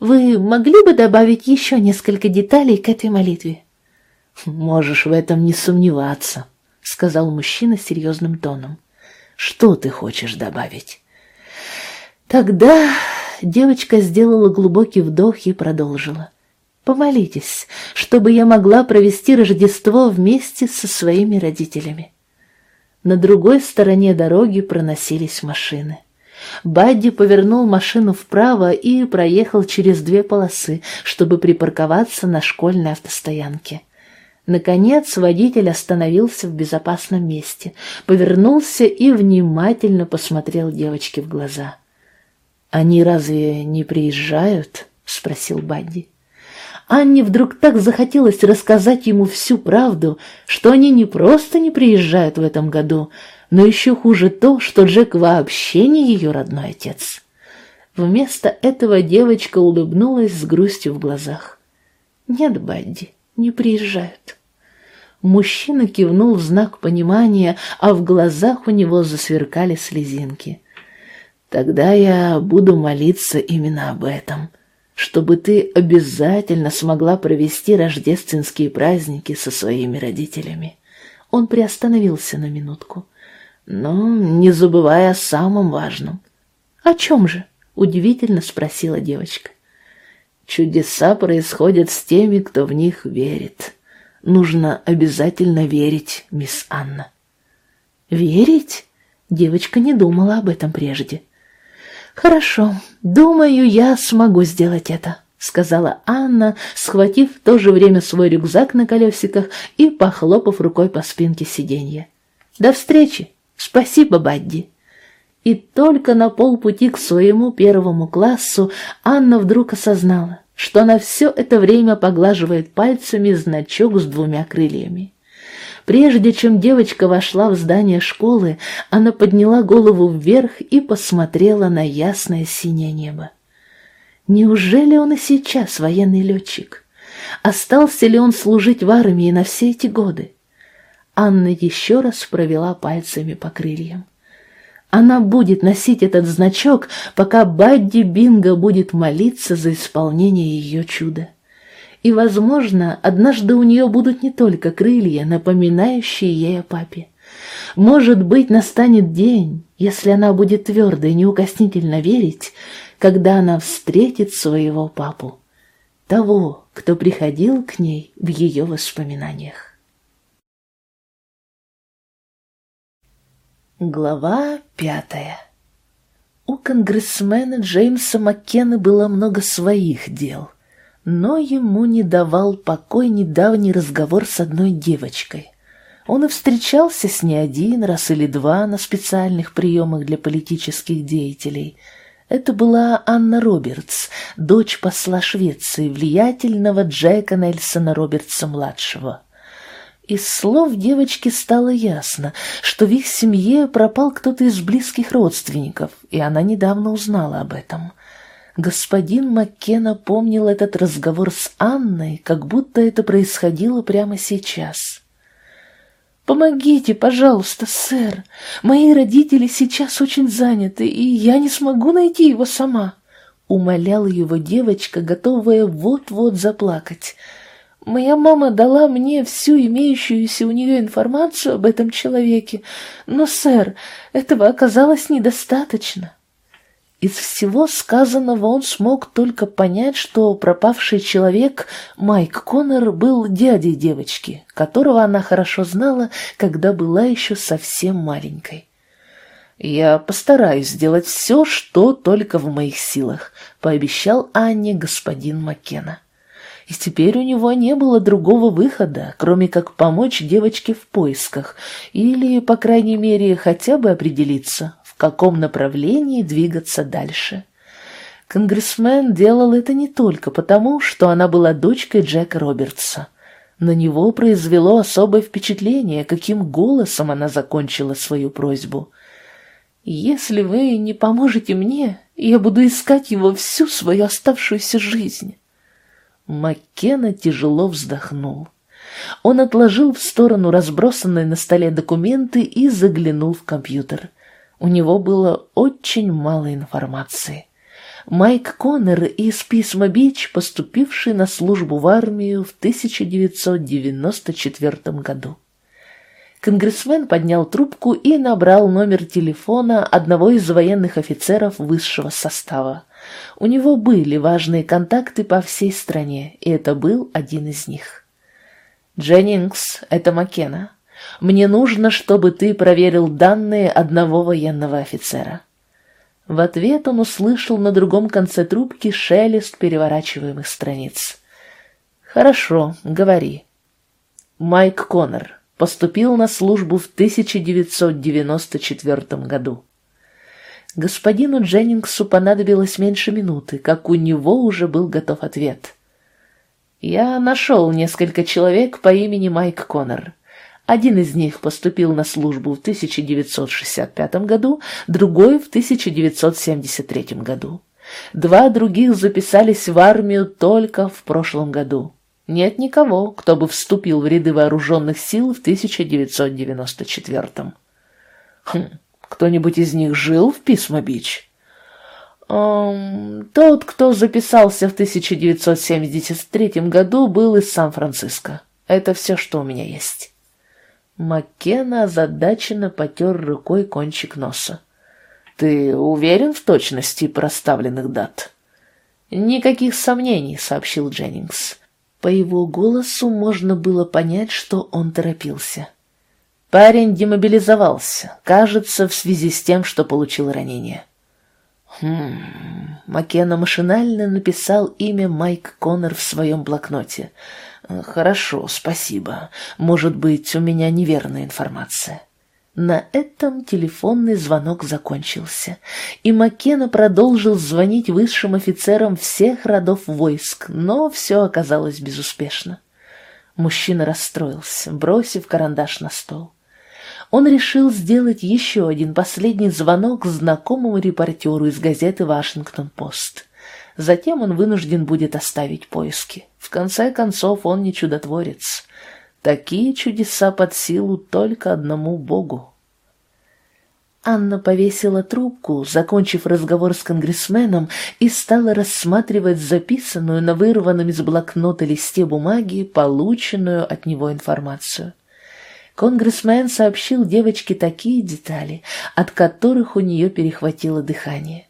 «Вы могли бы добавить еще несколько деталей к этой молитве?» «Можешь в этом не сомневаться», — сказал мужчина серьезным тоном. «Что ты хочешь добавить?» Тогда девочка сделала глубокий вдох и продолжила. «Помолитесь, чтобы я могла провести Рождество вместе со своими родителями». На другой стороне дороги проносились машины. Бадди повернул машину вправо и проехал через две полосы, чтобы припарковаться на школьной автостоянке. Наконец водитель остановился в безопасном месте, повернулся и внимательно посмотрел девочке в глаза. «Они разве не приезжают?» — спросил Бадди. Анне вдруг так захотелось рассказать ему всю правду, что они не просто не приезжают в этом году, но еще хуже то, что Джек вообще не ее родной отец. Вместо этого девочка улыбнулась с грустью в глазах. «Нет, Бадди, не приезжают». Мужчина кивнул в знак понимания, а в глазах у него засверкали слезинки. Тогда я буду молиться именно об этом, чтобы ты обязательно смогла провести рождественские праздники со своими родителями. Он приостановился на минутку, но не забывая о самом важном. «О чем же?» — удивительно спросила девочка. «Чудеса происходят с теми, кто в них верит. Нужно обязательно верить, мисс Анна». «Верить?» Девочка не думала об этом прежде. «Хорошо, думаю, я смогу сделать это», — сказала Анна, схватив в то же время свой рюкзак на колесиках и похлопав рукой по спинке сиденья. «До встречи! Спасибо, Бадди!» И только на полпути к своему первому классу Анна вдруг осознала, что она все это время поглаживает пальцами значок с двумя крыльями. Прежде чем девочка вошла в здание школы, она подняла голову вверх и посмотрела на ясное синее небо. Неужели он и сейчас военный летчик? Остался ли он служить в армии на все эти годы? Анна еще раз провела пальцами по крыльям. Она будет носить этот значок, пока Бадди Бинго будет молиться за исполнение ее чуда. И, возможно, однажды у нее будут не только крылья, напоминающие ей о папе. Может быть, настанет день, если она будет твердо и неукоснительно верить, когда она встретит своего папу. того, кто приходил к ней в ее воспоминаниях. Глава пятая У конгрессмена Джеймса Маккена было много своих дел, но ему не давал покой недавний разговор с одной девочкой. Он и встречался с ней один раз или два на специальных приемах для политических деятелей. Это была Анна Робертс, дочь посла Швеции, влиятельного Джека Нельсона Робертса-младшего. Из слов девочки стало ясно, что в их семье пропал кто-то из близких родственников, и она недавно узнала об этом. Господин Маккена помнил этот разговор с Анной, как будто это происходило прямо сейчас. «Помогите, пожалуйста, сэр. Мои родители сейчас очень заняты, и я не смогу найти его сама», — умоляла его девочка, готовая вот-вот заплакать. «Моя мама дала мне всю имеющуюся у нее информацию об этом человеке, но, сэр, этого оказалось недостаточно». Из всего сказанного он смог только понять, что пропавший человек Майк Коннор был дядей девочки, которого она хорошо знала, когда была еще совсем маленькой. «Я постараюсь сделать все, что только в моих силах», — пообещал Анне господин Маккена. И теперь у него не было другого выхода, кроме как помочь девочке в поисках, или, по крайней мере, хотя бы определиться, в каком направлении двигаться дальше. Конгрессмен делал это не только потому, что она была дочкой Джека Робертса. На него произвело особое впечатление, каким голосом она закончила свою просьбу. «Если вы не поможете мне, я буду искать его всю свою оставшуюся жизнь». Маккена тяжело вздохнул. Он отложил в сторону разбросанные на столе документы и заглянул в компьютер. У него было очень мало информации. Майк Коннор из Письма Бич, поступивший на службу в армию в 1994 году. Конгрессмен поднял трубку и набрал номер телефона одного из военных офицеров высшего состава. У него были важные контакты по всей стране, и это был один из них. «Дженнингс, это Маккена. Мне нужно, чтобы ты проверил данные одного военного офицера». В ответ он услышал на другом конце трубки шелест переворачиваемых страниц. «Хорошо, говори». Майк Коннор поступил на службу в 1994 году. Господину Дженнингсу понадобилось меньше минуты, как у него уже был готов ответ. «Я нашел несколько человек по имени Майк Коннор. Один из них поступил на службу в 1965 году, другой в 1973 году. Два других записались в армию только в прошлом году. Нет никого, кто бы вступил в ряды вооруженных сил в 1994. Хм, кто-нибудь из них жил в Писма-Бич? Эм, тот, кто записался в 1973 году, был из Сан-Франциско. Это все, что у меня есть. Маккена озадаченно потер рукой кончик носа. «Ты уверен в точности проставленных дат?» «Никаких сомнений», — сообщил Дженнингс. По его голосу можно было понять, что он торопился. Парень демобилизовался, кажется, в связи с тем, что получил ранение. Хм... Маккена машинально написал имя Майк Коннор в своем блокноте — «Хорошо, спасибо. Может быть, у меня неверная информация». На этом телефонный звонок закончился, и Маккена продолжил звонить высшим офицерам всех родов войск, но все оказалось безуспешно. Мужчина расстроился, бросив карандаш на стол. Он решил сделать еще один последний звонок знакомому репортеру из газеты «Вашингтон-Пост». Затем он вынужден будет оставить поиски. В конце концов, он не чудотворец. Такие чудеса под силу только одному Богу. Анна повесила трубку, закончив разговор с конгрессменом, и стала рассматривать записанную на вырванном из блокнота листе бумаги полученную от него информацию. Конгрессмен сообщил девочке такие детали, от которых у нее перехватило дыхание.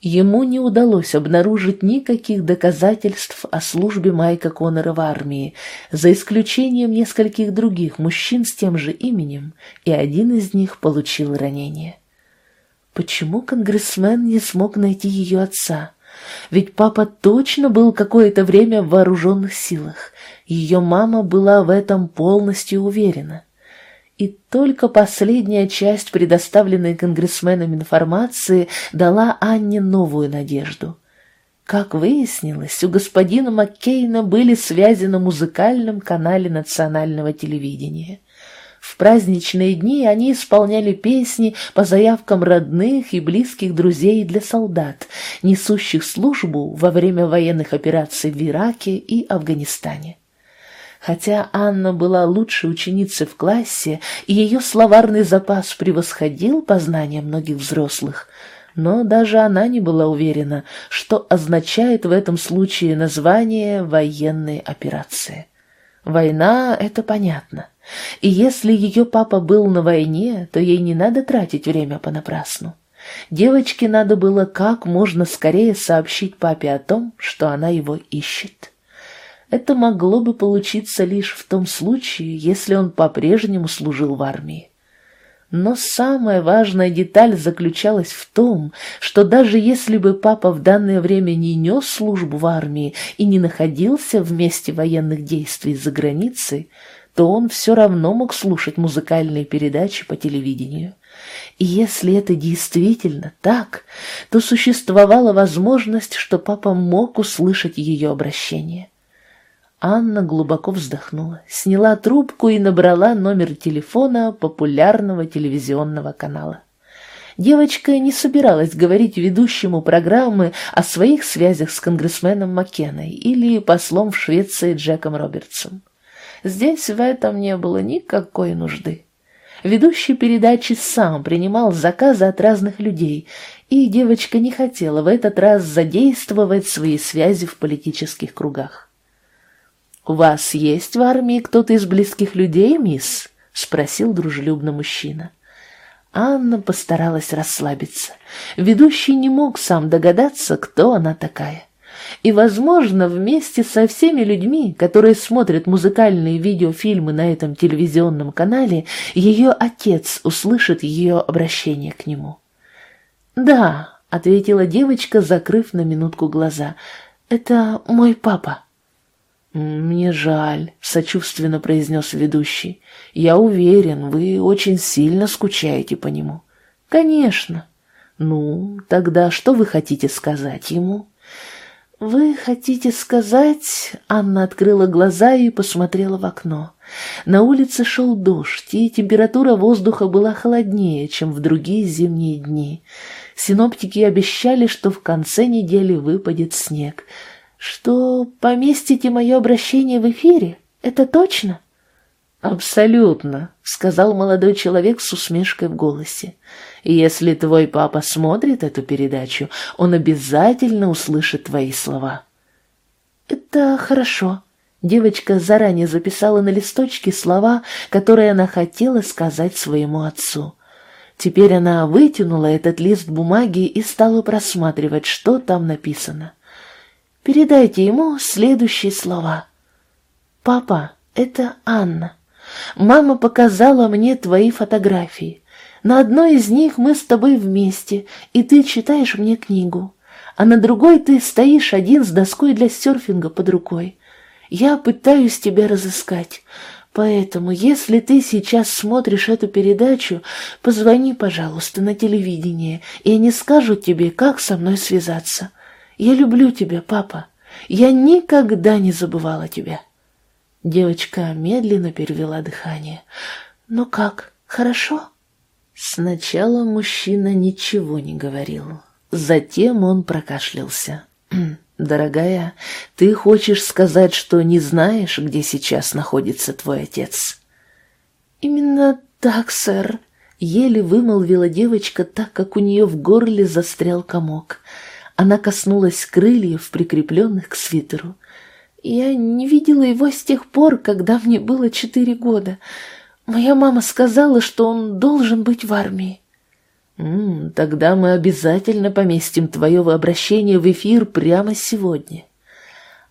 Ему не удалось обнаружить никаких доказательств о службе Майка Коннора в армии, за исключением нескольких других мужчин с тем же именем, и один из них получил ранение. Почему конгрессмен не смог найти ее отца? Ведь папа точно был какое-то время в вооруженных силах. Ее мама была в этом полностью уверена. И только последняя часть предоставленной конгрессменам информации дала Анне новую надежду. Как выяснилось, у господина Маккейна были связи на музыкальном канале национального телевидения. В праздничные дни они исполняли песни по заявкам родных и близких друзей для солдат, несущих службу во время военных операций в Ираке и Афганистане. Хотя Анна была лучшей ученицей в классе, и ее словарный запас превосходил познания многих взрослых, но даже она не была уверена, что означает в этом случае название военной операции. Война — это понятно. И если ее папа был на войне, то ей не надо тратить время понапрасну. Девочке надо было как можно скорее сообщить папе о том, что она его ищет. Это могло бы получиться лишь в том случае, если он по-прежнему служил в армии. Но самая важная деталь заключалась в том, что даже если бы папа в данное время не нес службу в армии и не находился в месте военных действий за границей, то он все равно мог слушать музыкальные передачи по телевидению. И если это действительно так, то существовала возможность, что папа мог услышать ее обращение. Анна глубоко вздохнула, сняла трубку и набрала номер телефона популярного телевизионного канала. Девочка не собиралась говорить ведущему программы о своих связях с конгрессменом Маккеной или послом в Швеции Джеком Робертсом. Здесь в этом не было никакой нужды. Ведущий передачи сам принимал заказы от разных людей, и девочка не хотела в этот раз задействовать свои связи в политических кругах. «У вас есть в армии кто-то из близких людей, мисс?» — спросил дружелюбно мужчина. Анна постаралась расслабиться. Ведущий не мог сам догадаться, кто она такая. И, возможно, вместе со всеми людьми, которые смотрят музыкальные видеофильмы на этом телевизионном канале, ее отец услышит ее обращение к нему. «Да», — ответила девочка, закрыв на минутку глаза, — «это мой папа». «Мне жаль», — сочувственно произнес ведущий. «Я уверен, вы очень сильно скучаете по нему». «Конечно». «Ну, тогда что вы хотите сказать ему?» «Вы хотите сказать...» Анна открыла глаза и посмотрела в окно. На улице шел дождь, и температура воздуха была холоднее, чем в другие зимние дни. Синоптики обещали, что в конце недели выпадет снег — что поместите мое обращение в эфире? Это точно? Абсолютно, сказал молодой человек с усмешкой в голосе. Если твой папа смотрит эту передачу, он обязательно услышит твои слова. Это хорошо. Девочка заранее записала на листочке слова, которые она хотела сказать своему отцу. Теперь она вытянула этот лист бумаги и стала просматривать, что там написано. Передайте ему следующие слова. «Папа, это Анна. Мама показала мне твои фотографии. На одной из них мы с тобой вместе, и ты читаешь мне книгу, а на другой ты стоишь один с доской для серфинга под рукой. Я пытаюсь тебя разыскать». Поэтому, если ты сейчас смотришь эту передачу, позвони, пожалуйста, на телевидение, и они скажут тебе, как со мной связаться. Я люблю тебя, папа. Я никогда не забывала тебя. Девочка медленно перевела дыхание. Ну как, хорошо? Сначала мужчина ничего не говорил. Затем он прокашлялся. «Дорогая, ты хочешь сказать, что не знаешь, где сейчас находится твой отец?» «Именно так, сэр», — еле вымолвила девочка, так как у нее в горле застрял комок. Она коснулась крыльев, прикрепленных к свитеру. Я не видела его с тех пор, когда мне было четыре года. Моя мама сказала, что он должен быть в армии. М -м, «Тогда мы обязательно поместим твое обращение в эфир прямо сегодня».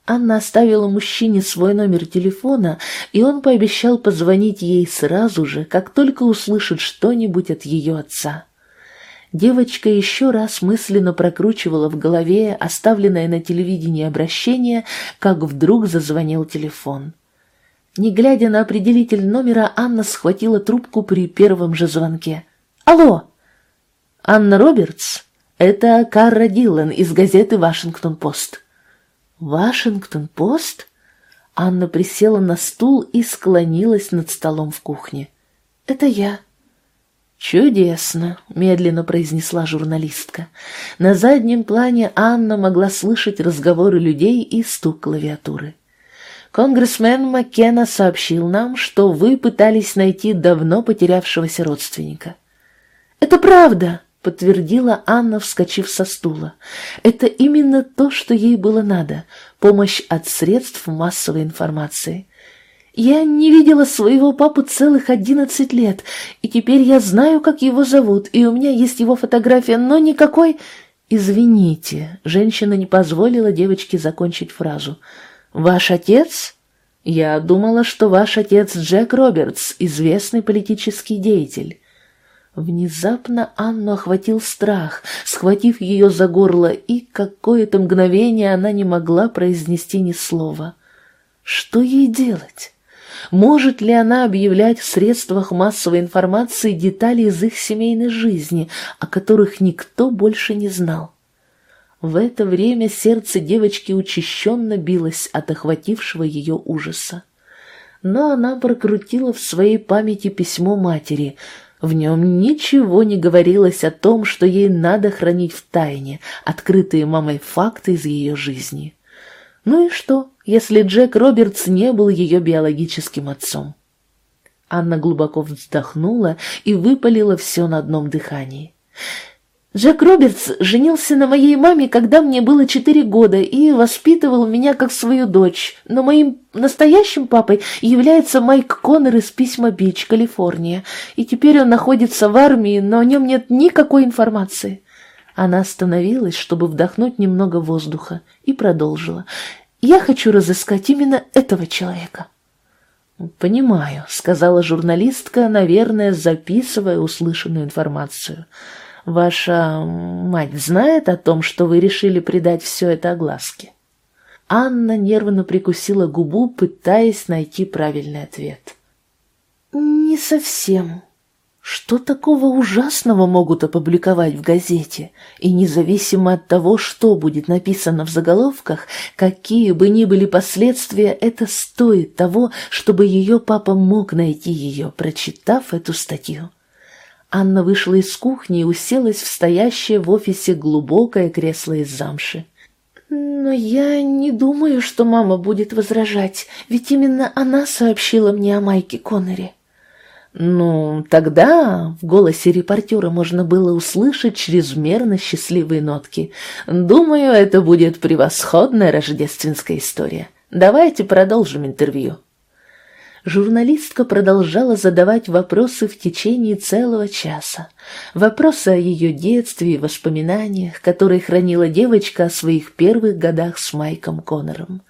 Анна оставила мужчине свой номер телефона, и он пообещал позвонить ей сразу же, как только услышит что-нибудь от ее отца. Девочка еще раз мысленно прокручивала в голове оставленное на телевидении обращение, как вдруг зазвонил телефон. Не глядя на определитель номера, Анна схватила трубку при первом же звонке. «Алло!» «Анна Робертс? Это Карра Дилан из газеты «Вашингтон-Пост». «Вашингтон-Пост?» Анна присела на стул и склонилась над столом в кухне. «Это я». «Чудесно», — медленно произнесла журналистка. На заднем плане Анна могла слышать разговоры людей и стук клавиатуры. «Конгрессмен Маккена сообщил нам, что вы пытались найти давно потерявшегося родственника». «Это правда!» — подтвердила Анна, вскочив со стула. «Это именно то, что ей было надо — помощь от средств массовой информации. Я не видела своего папу целых одиннадцать лет, и теперь я знаю, как его зовут, и у меня есть его фотография, но никакой...» «Извините», — женщина не позволила девочке закончить фразу. «Ваш отец?» «Я думала, что ваш отец Джек Робертс, известный политический деятель». Внезапно Анну охватил страх, схватив ее за горло, и какое-то мгновение она не могла произнести ни слова. Что ей делать? Может ли она объявлять в средствах массовой информации детали из их семейной жизни, о которых никто больше не знал? В это время сердце девочки учащенно билось от охватившего ее ужаса. Но она прокрутила в своей памяти письмо матери — в нем ничего не говорилось о том, что ей надо хранить в тайне открытые мамой факты из ее жизни. Ну и что, если Джек Робертс не был ее биологическим отцом? Анна глубоко вздохнула и выпалила все на одном дыхании. Джек Робертс женился на моей маме, когда мне было четыре года, и воспитывал меня как свою дочь. Но моим настоящим папой является Майк Коннор из Письма Бич, Калифорния. И теперь он находится в армии, но о нем нет никакой информации. Она остановилась, чтобы вдохнуть немного воздуха, и продолжила. «Я хочу разыскать именно этого человека». «Понимаю», — сказала журналистка, наверное, записывая услышанную информацию. Ваша мать знает о том, что вы решили придать все это огласке?» Анна нервно прикусила губу, пытаясь найти правильный ответ. «Не совсем. Что такого ужасного могут опубликовать в газете? И независимо от того, что будет написано в заголовках, какие бы ни были последствия, это стоит того, чтобы ее папа мог найти ее, прочитав эту статью». Анна вышла из кухни и уселась в стоящее в офисе глубокое кресло из замши. «Но я не думаю, что мама будет возражать, ведь именно она сообщила мне о Майке Коннере». «Ну, тогда...» — в голосе репортера можно было услышать чрезмерно счастливые нотки. «Думаю, это будет превосходная рождественская история. Давайте продолжим интервью» журналистка продолжала задавать вопросы в течение целого часа. Вопросы о ее детстве и воспоминаниях, которые хранила девочка о своих первых годах с Майком Коннором.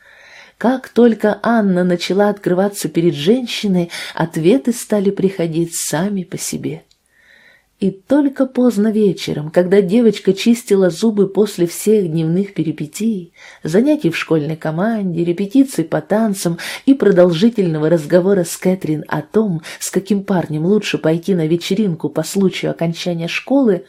Как только Анна начала открываться перед женщиной, ответы стали приходить сами по себе. И только поздно вечером, когда девочка чистила зубы после всех дневных перипетий, занятий в школьной команде, репетиций по танцам и продолжительного разговора с Кэтрин о том, с каким парнем лучше пойти на вечеринку по случаю окончания школы,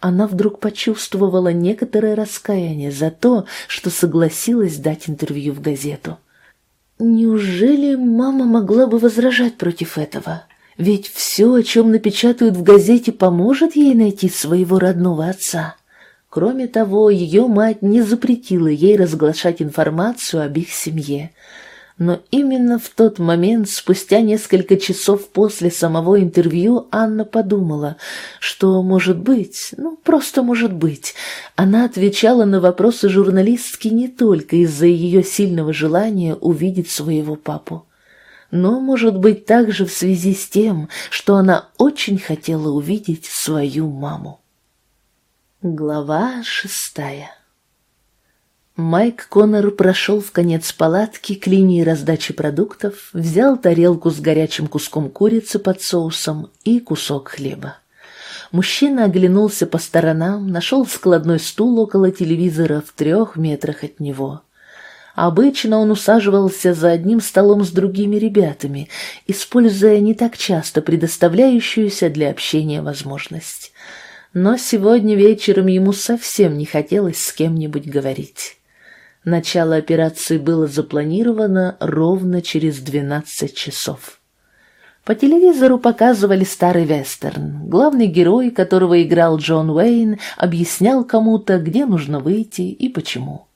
она вдруг почувствовала некоторое раскаяние за то, что согласилась дать интервью в газету. Неужели мама могла бы возражать против этого? Ведь все, о чем напечатают в газете, поможет ей найти своего родного отца. Кроме того, ее мать не запретила ей разглашать информацию об их семье. Но именно в тот момент, спустя несколько часов после самого интервью, Анна подумала, что, может быть, ну, просто может быть, она отвечала на вопросы журналистки не только из-за ее сильного желания увидеть своего папу но, может быть, также в связи с тем, что она очень хотела увидеть свою маму. Глава шестая Майк Коннор прошел в конец палатки к линии раздачи продуктов, взял тарелку с горячим куском курицы под соусом и кусок хлеба. Мужчина оглянулся по сторонам, нашел складной стул около телевизора в трех метрах от него. Обычно он усаживался за одним столом с другими ребятами, используя не так часто предоставляющуюся для общения возможность но сегодня вечером ему совсем не хотелось с кем-нибудь говорить. Начало операции было запланировано ровно через 12 часов. По телевизору показывали старый вестерн. Главный герой, которого играл Джон Уэйн, объяснял кому-то, где нужно выйти и почему.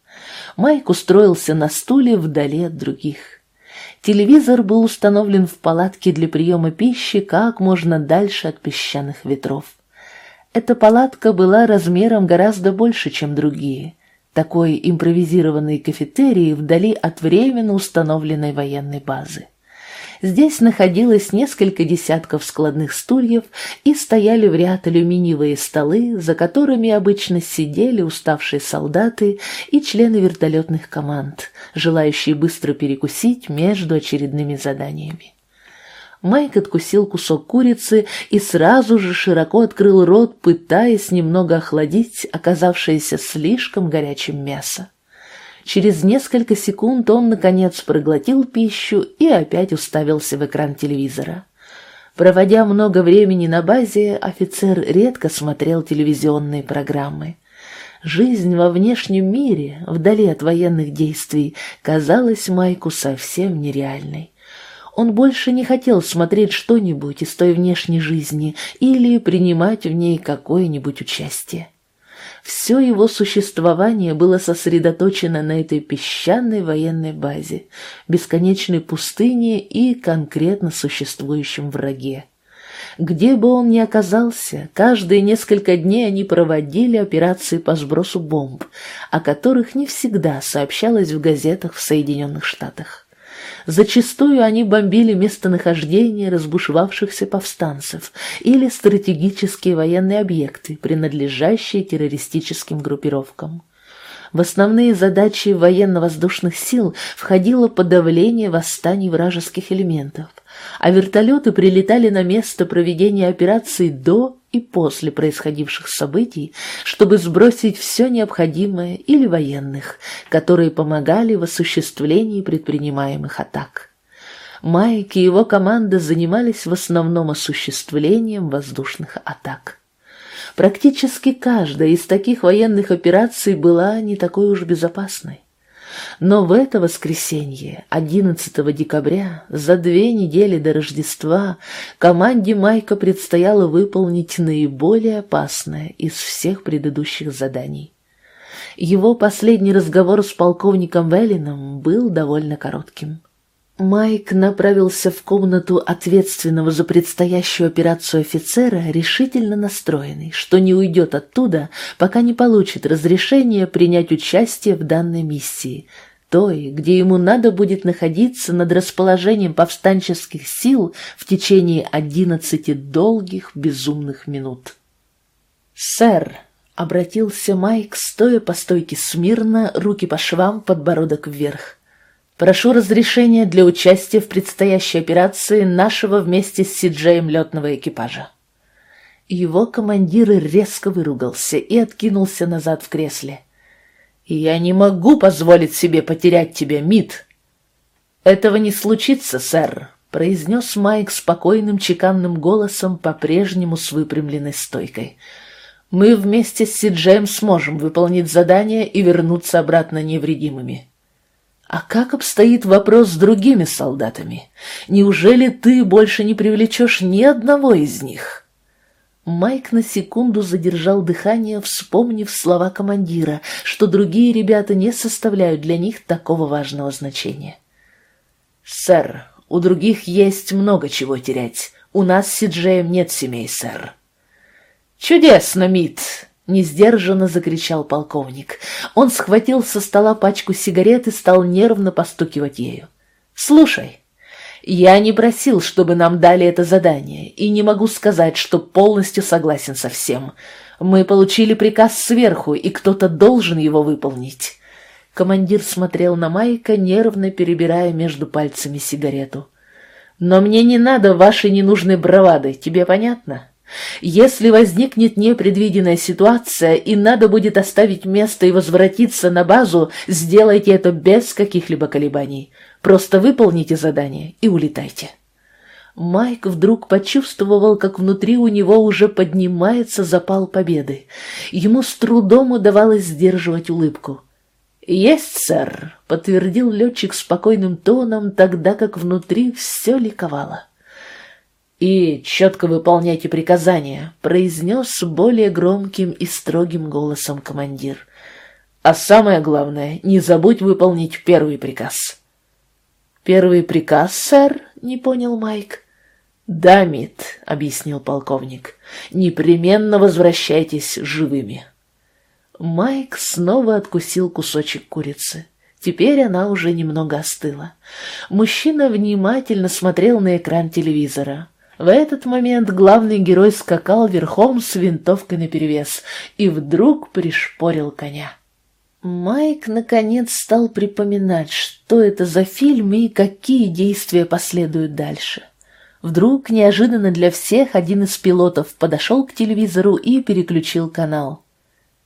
Майк устроился на стуле вдали от других. Телевизор был установлен в палатке для приема пищи как можно дальше от песчаных ветров. Эта палатка была размером гораздо больше, чем другие. Такой импровизированный кафетерий вдали от временно установленной военной базы. Здесь находилось несколько десятков складных стульев и стояли в ряд алюминиевые столы, за которыми обычно сидели уставшие солдаты и члены вертолетных команд, желающие быстро перекусить между очередными заданиями. Майк откусил кусок курицы и сразу же широко открыл рот, пытаясь немного охладить оказавшееся слишком горячим мясо. Через несколько секунд он, наконец, проглотил пищу и опять уставился в экран телевизора. Проводя много времени на базе, офицер редко смотрел телевизионные программы. Жизнь во внешнем мире, вдали от военных действий, казалась Майку совсем нереальной. Он больше не хотел смотреть что-нибудь из той внешней жизни или принимать в ней какое-нибудь участие. Все его существование было сосредоточено на этой песчаной военной базе, бесконечной пустыне и конкретно существующем враге. Где бы он ни оказался, каждые несколько дней они проводили операции по сбросу бомб, о которых не всегда сообщалось в газетах в Соединенных Штатах. Зачастую они бомбили местонахождение разбушевавшихся повстанцев или стратегические военные объекты, принадлежащие террористическим группировкам. В основные задачи военно-воздушных сил входило подавление восстаний вражеских элементов, а вертолеты прилетали на место проведения операций до и после происходивших событий, чтобы сбросить все необходимое или военных, которые помогали в осуществлении предпринимаемых атак. Майк и его команда занимались в основном осуществлением воздушных атак. Практически каждая из таких военных операций была не такой уж безопасной. Но в это воскресенье, 11 декабря, за две недели до Рождества, команде Майка предстояло выполнить наиболее опасное из всех предыдущих заданий. Его последний разговор с полковником Веллином был довольно коротким. Майк направился в комнату ответственного за предстоящую операцию офицера, решительно настроенный, что не уйдет оттуда, пока не получит разрешение принять участие в данной миссии, той, где ему надо будет находиться над расположением повстанческих сил в течение одиннадцати долгих безумных минут. «Сэр», — обратился Майк, стоя по стойке смирно, руки по швам, подбородок вверх, Прошу разрешения для участия в предстоящей операции нашего вместе с Сиджеем летного экипажа. Его командир резко выругался и откинулся назад в кресле. «Я не могу позволить себе потерять тебя, Мид!» «Этого не случится, сэр», — произнес Майк спокойным чеканным голосом, по-прежнему с выпрямленной стойкой. «Мы вместе с Сиджеем сможем выполнить задание и вернуться обратно невредимыми». А как обстоит вопрос с другими солдатами? Неужели ты больше не привлечешь ни одного из них?» Майк на секунду задержал дыхание, вспомнив слова командира, что другие ребята не составляют для них такого важного значения. «Сэр, у других есть много чего терять. У нас с Сиджеем нет семей, сэр». «Чудесно, Мит!» Несдержанно закричал полковник. Он схватил со стола пачку сигарет и стал нервно постукивать ею. «Слушай, я не просил, чтобы нам дали это задание, и не могу сказать, что полностью согласен со всем. Мы получили приказ сверху, и кто-то должен его выполнить. Командир смотрел на Майка, нервно перебирая между пальцами сигарету. «Но мне не надо вашей ненужной бравады, тебе понятно? Если возникнет непредвиденная ситуация и надо будет оставить место и возвратиться на базу, сделайте это без каких-либо колебаний. Просто выполните задание и улетайте». Майк вдруг почувствовал, как внутри у него уже поднимается запал победы. Ему с трудом удавалось сдерживать улыбку. «Есть, сэр», — подтвердил летчик спокойным тоном, тогда как внутри все ликовало. «И четко выполняйте приказания», — произнес более громким и строгим голосом командир. «А самое главное, не забудь выполнить первый приказ». «Первый приказ, сэр?» — не понял Майк. «Да, Мит», — объяснил полковник, — «непременно возвращайтесь живыми». Майк снова откусил кусочек курицы. Теперь она уже немного остыла. Мужчина внимательно смотрел на экран телевизора. В этот момент главный герой скакал верхом с винтовкой наперевес и вдруг пришпорил коня. Майк наконец стал припоминать, что это за фильм и какие действия последуют дальше. Вдруг, неожиданно для всех, один из пилотов подошел к телевизору и переключил канал.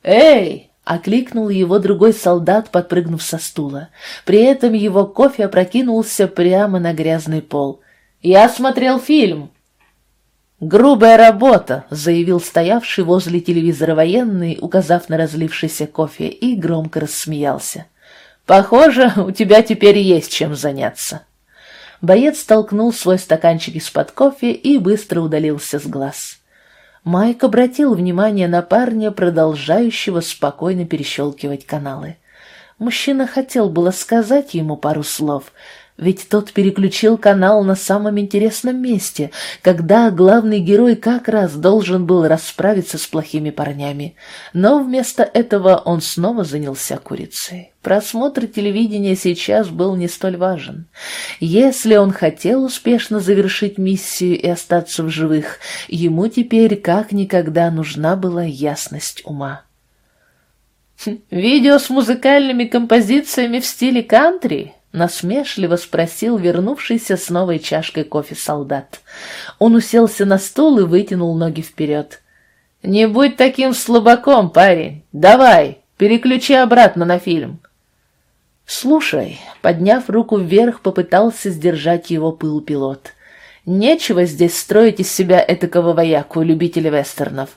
«Эй!» — окликнул его другой солдат, подпрыгнув со стула. При этом его кофе опрокинулся прямо на грязный пол. «Я смотрел фильм!» «Грубая работа», — заявил стоявший возле телевизора военный, указав на разлившийся кофе, и громко рассмеялся. «Похоже, у тебя теперь есть чем заняться». Боец толкнул свой стаканчик из-под кофе и быстро удалился с глаз. Майк обратил внимание на парня, продолжающего спокойно перещелкивать каналы. Мужчина хотел было сказать ему пару слов, ведь тот переключил канал на самом интересном месте, когда главный герой как раз должен был расправиться с плохими парнями. Но вместо этого он снова занялся курицей. Просмотр телевидения сейчас был не столь важен. Если он хотел успешно завершить миссию и остаться в живых, ему теперь как никогда нужна была ясность ума. «Хм, «Видео с музыкальными композициями в стиле кантри?» Насмешливо спросил вернувшийся с новой чашкой кофе солдат. Он уселся на стул и вытянул ноги вперед. «Не будь таким слабаком, парень! Давай, переключи обратно на фильм!» «Слушай», — подняв руку вверх, попытался сдержать его пыл пилот. «Нечего здесь строить из себя этакого вояку, любителя вестернов.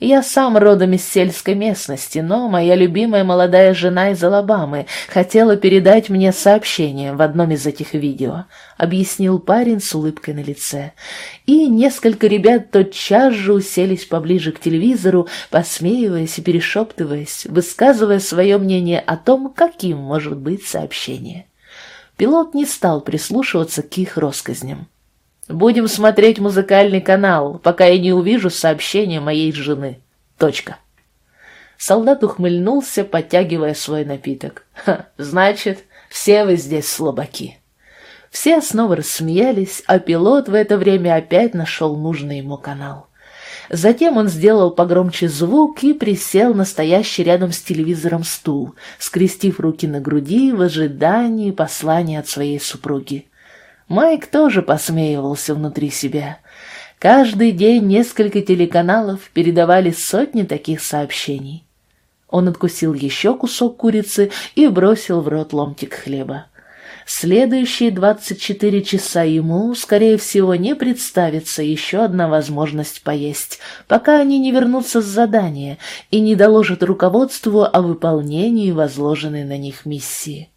Я сам родом из сельской местности, но моя любимая молодая жена из Алабамы хотела передать мне сообщение в одном из этих видео, объяснил парень с улыбкой на лице. И несколько ребят тотчас же уселись поближе к телевизору, посмеиваясь и перешептываясь, высказывая свое мнение о том, каким может быть сообщение. Пилот не стал прислушиваться к их россказням. Будем смотреть музыкальный канал, пока я не увижу сообщения моей жены. Точка. Солдат ухмыльнулся, подтягивая свой напиток. Ха, значит, все вы здесь слабаки. Все снова рассмеялись, а пилот в это время опять нашел нужный ему канал. Затем он сделал погромче звук и присел на стоящий рядом с телевизором стул, скрестив руки на груди в ожидании послания от своей супруги. Майк тоже посмеивался внутри себя. Каждый день несколько телеканалов передавали сотни таких сообщений. Он откусил еще кусок курицы и бросил в рот ломтик хлеба. Следующие двадцать четыре часа ему, скорее всего, не представится еще одна возможность поесть, пока они не вернутся с задания и не доложат руководству о выполнении возложенной на них миссии.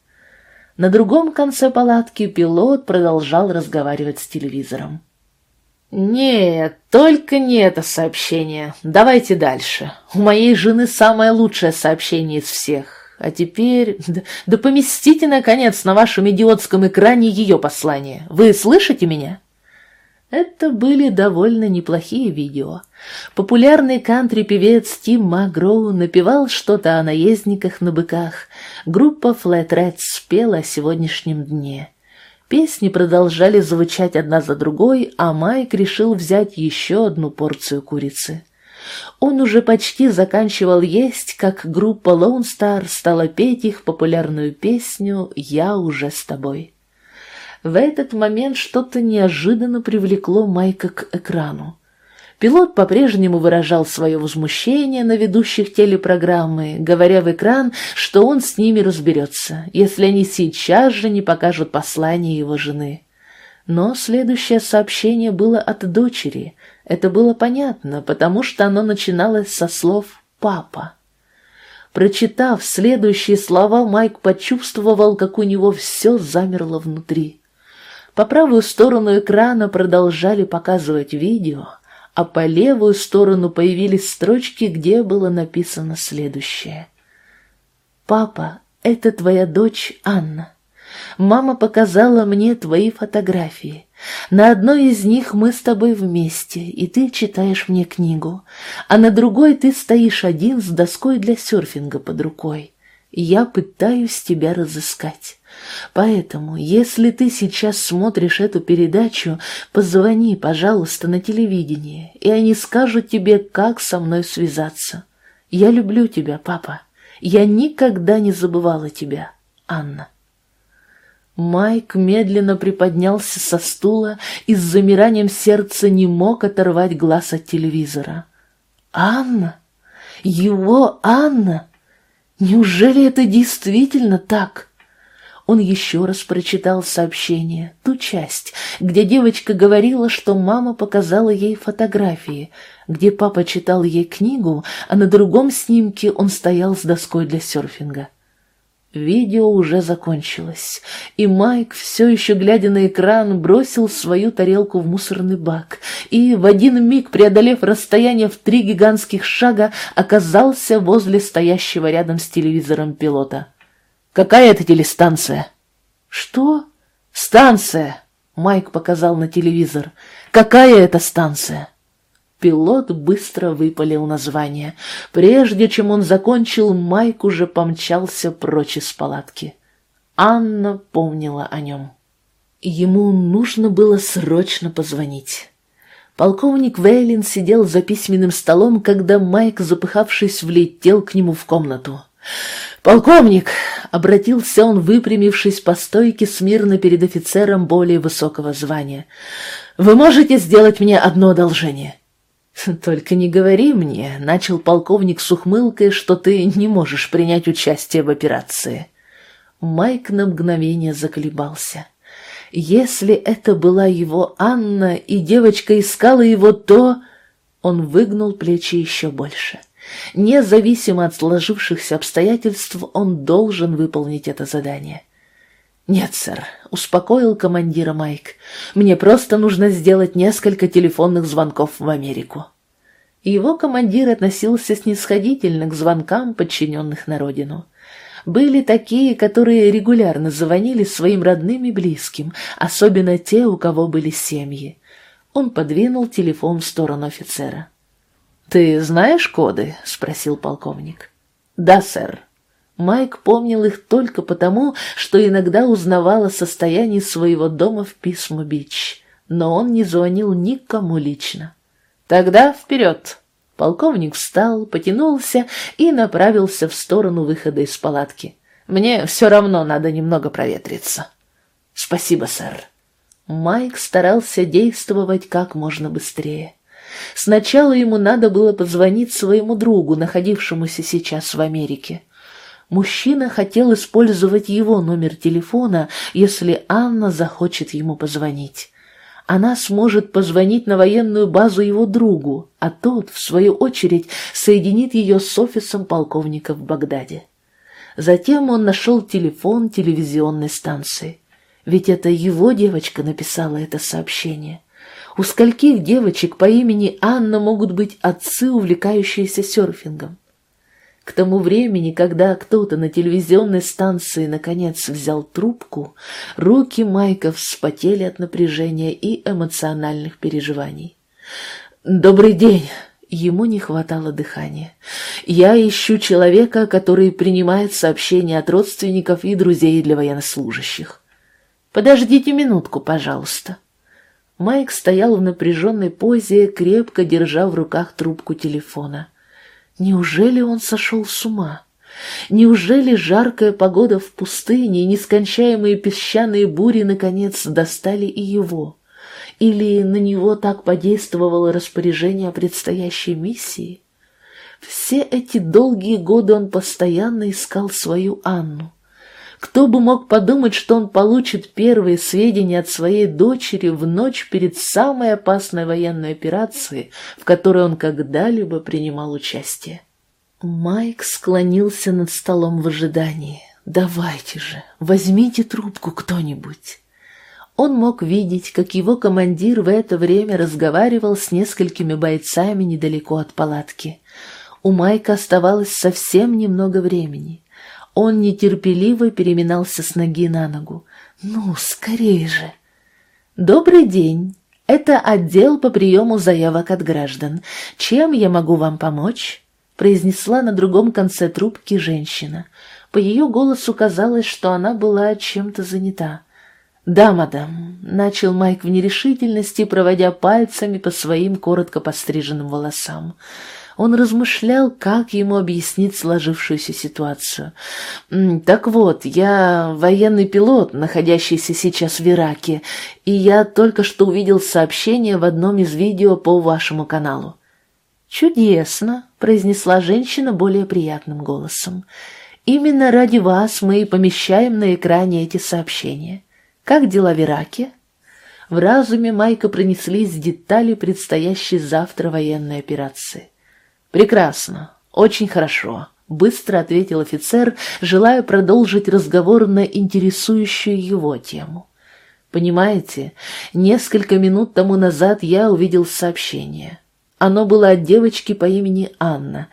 На другом конце палатки пилот продолжал разговаривать с телевизором. «Нет, только не это сообщение. Давайте дальше. У моей жены самое лучшее сообщение из всех. А теперь... Да, да поместите, наконец, на вашем идиотском экране ее послание. Вы слышите меня?» Это были довольно неплохие видео. Популярный кантри-певец Тим Магроу напевал что-то о наездниках на быках. Группа Flat Red спела о сегодняшнем дне. Песни продолжали звучать одна за другой, а Майк решил взять еще одну порцию курицы. Он уже почти заканчивал есть, как группа Lone Star стала петь их популярную песню «Я уже с тобой». В этот момент что-то неожиданно привлекло Майка к экрану. Пилот по-прежнему выражал свое возмущение на ведущих телепрограммы, говоря в экран, что он с ними разберется, если они сейчас же не покажут послание его жены. Но следующее сообщение было от дочери. Это было понятно, потому что оно начиналось со слов «папа». Прочитав следующие слова, Майк почувствовал, как у него все замерло внутри. По правую сторону экрана продолжали показывать видео, а по левую сторону появились строчки, где было написано следующее. «Папа, это твоя дочь Анна. Мама показала мне твои фотографии. На одной из них мы с тобой вместе, и ты читаешь мне книгу, а на другой ты стоишь один с доской для серфинга под рукой. Я пытаюсь тебя разыскать. Поэтому, если ты сейчас смотришь эту передачу, позвони, пожалуйста, на телевидение, и они скажут тебе, как со мной связаться. Я люблю тебя, папа. Я никогда не забывала тебя, Анна. Майк медленно приподнялся со стула и с замиранием сердца не мог оторвать глаз от телевизора. «Анна? Его Анна? Неужели это действительно так?» Он еще раз прочитал сообщение, ту часть, где девочка говорила, что мама показала ей фотографии, где папа читал ей книгу, а на другом снимке он стоял с доской для серфинга. Видео уже закончилось, и Майк, все еще глядя на экран, бросил свою тарелку в мусорный бак и, в один миг преодолев расстояние в три гигантских шага, оказался возле стоящего рядом с телевизором пилота. Какая это телестанция? Что? Станция! Майк показал на телевизор. Какая это станция? Пилот быстро выпалил название. Прежде чем он закончил, Майк уже помчался прочь из палатки. Анна помнила о нем. Ему нужно было срочно позвонить. Полковник Вейлин сидел за письменным столом, когда Майк, запыхавшись, влетел к нему в комнату. «Полковник!» — обратился он, выпрямившись по стойке смирно перед офицером более высокого звания. «Вы можете сделать мне одно одолжение?» «Только не говори мне», — начал полковник с ухмылкой, «что ты не можешь принять участие в операции». Майк на мгновение заколебался. Если это была его Анна, и девочка искала его, то... Он выгнул плечи еще больше. — Независимо от сложившихся обстоятельств, он должен выполнить это задание. «Нет, сэр», — успокоил командира Майк. «Мне просто нужно сделать несколько телефонных звонков в Америку». Его командир относился снисходительно к звонкам подчиненных на родину. Были такие, которые регулярно звонили своим родным и близким, особенно те, у кого были семьи. Он подвинул телефон в сторону офицера. «Ты знаешь коды?» — спросил полковник. «Да, сэр». Майк помнил их только потому, что иногда узнавал о состоянии своего дома в Писмо-Бич, но он не звонил никому лично. «Тогда вперед!» Полковник встал, потянулся и направился в сторону выхода из палатки. «Мне все равно надо немного проветриться». «Спасибо, сэр». Майк старался действовать как можно быстрее. Сначала ему надо было позвонить своему другу, находившемуся сейчас в Америке. Мужчина хотел использовать его номер телефона, если Анна захочет ему позвонить. Она сможет позвонить на военную базу его другу, а тот, в свою очередь, соединит ее с офисом полковника в Багдаде. Затем он нашел телефон телевизионной станции. Ведь это его девочка написала это сообщение. У скольких девочек по имени Анна могут быть отцы, увлекающиеся серфингом? К тому времени, когда кто-то на телевизионной станции наконец взял трубку, руки Майка вспотели от напряжения и эмоциональных переживаний. «Добрый день!» Ему не хватало дыхания. «Я ищу человека, который принимает сообщения от родственников и друзей для военнослужащих. Подождите минутку, пожалуйста». Майк стоял в напряженной позе, крепко держа в руках трубку телефона. Неужели он сошел с ума? Неужели жаркая погода в пустыне и нескончаемые песчаные бури наконец достали и его? Или на него так подействовало распоряжение о предстоящей миссии? Все эти долгие годы он постоянно искал свою Анну. Кто бы мог подумать, что он получит первые сведения от своей дочери в ночь перед самой опасной военной операцией, в которой он когда-либо принимал участие. Майк склонился над столом в ожидании. «Давайте же, возьмите трубку кто-нибудь». Он мог видеть, как его командир в это время разговаривал с несколькими бойцами недалеко от палатки. У Майка оставалось совсем немного времени. Он нетерпеливо переминался с ноги на ногу. «Ну, скорее же!» «Добрый день! Это отдел по приему заявок от граждан. Чем я могу вам помочь?» произнесла на другом конце трубки женщина. По ее голосу казалось, что она была чем-то занята. «Да, мадам», — начал Майк в нерешительности, проводя пальцами по своим коротко постриженным волосам. Он размышлял, как ему объяснить сложившуюся ситуацию. «Так вот, я военный пилот, находящийся сейчас в Ираке, и я только что увидел сообщение в одном из видео по вашему каналу. «Чудесно», — произнесла женщина более приятным голосом. «Именно ради вас мы и помещаем на экране эти сообщения. Как дела в Ираке?» В разуме Майка пронеслись детали предстоящей завтра военной операции. «Прекрасно, очень хорошо», — быстро ответил офицер, желая продолжить разговор на интересующую его тему. «Понимаете, несколько минут тому назад я увидел сообщение. Оно было от девочки по имени Анна.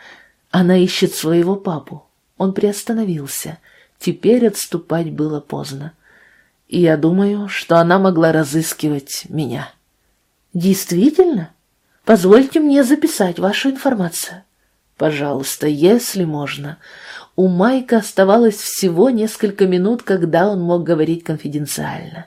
Она ищет своего папу. Он приостановился. Теперь отступать было поздно. И я думаю, что она могла разыскивать меня. Действительно? Позвольте мне записать вашу информацию. Пожалуйста, если можно. У Майка оставалось всего несколько минут, когда он мог говорить конфиденциально.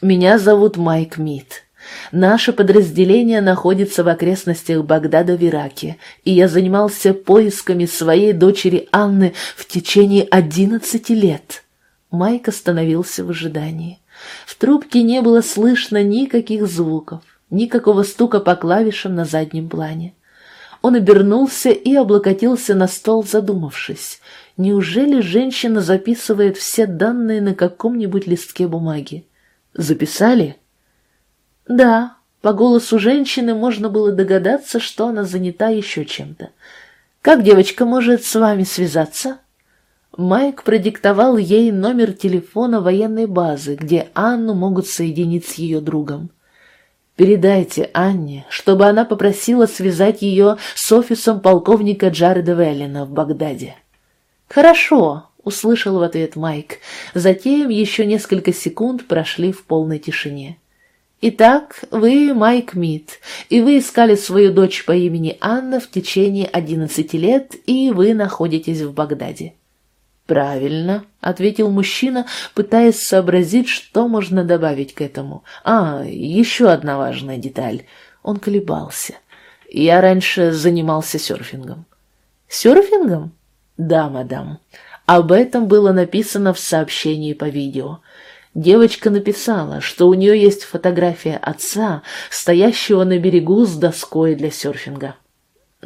Меня зовут Майк Мит. Наше подразделение находится в окрестностях Багдада в Ираке, и я занимался поисками своей дочери Анны в течение одиннадцати лет. Майк остановился в ожидании. В трубке не было слышно никаких звуков, никакого стука по клавишам на заднем плане. Он обернулся и облокотился на стол, задумавшись. Неужели женщина записывает все данные на каком-нибудь листке бумаги? Записали? Да, по голосу женщины можно было догадаться, что она занята еще чем-то. Как девочка может с вами связаться? Майк продиктовал ей номер телефона военной базы, где Анну могут соединить с ее другом. «Передайте Анне, чтобы она попросила связать ее с офисом полковника Джареда Веллина в Багдаде». «Хорошо», — услышал в ответ Майк. Затем еще несколько секунд прошли в полной тишине. Итак, вы Майк Мид, и вы искали свою дочь по имени Анна в течение одиннадцати лет, и вы находитесь в Багдаде. «Правильно», — ответил мужчина, пытаясь сообразить, что можно добавить к этому. «А, еще одна важная деталь». Он колебался. «Я раньше занимался серфингом». «Серфингом?» «Да, мадам. Об этом было написано в сообщении по видео. Девочка написала, что у нее есть фотография отца, стоящего на берегу с доской для серфинга.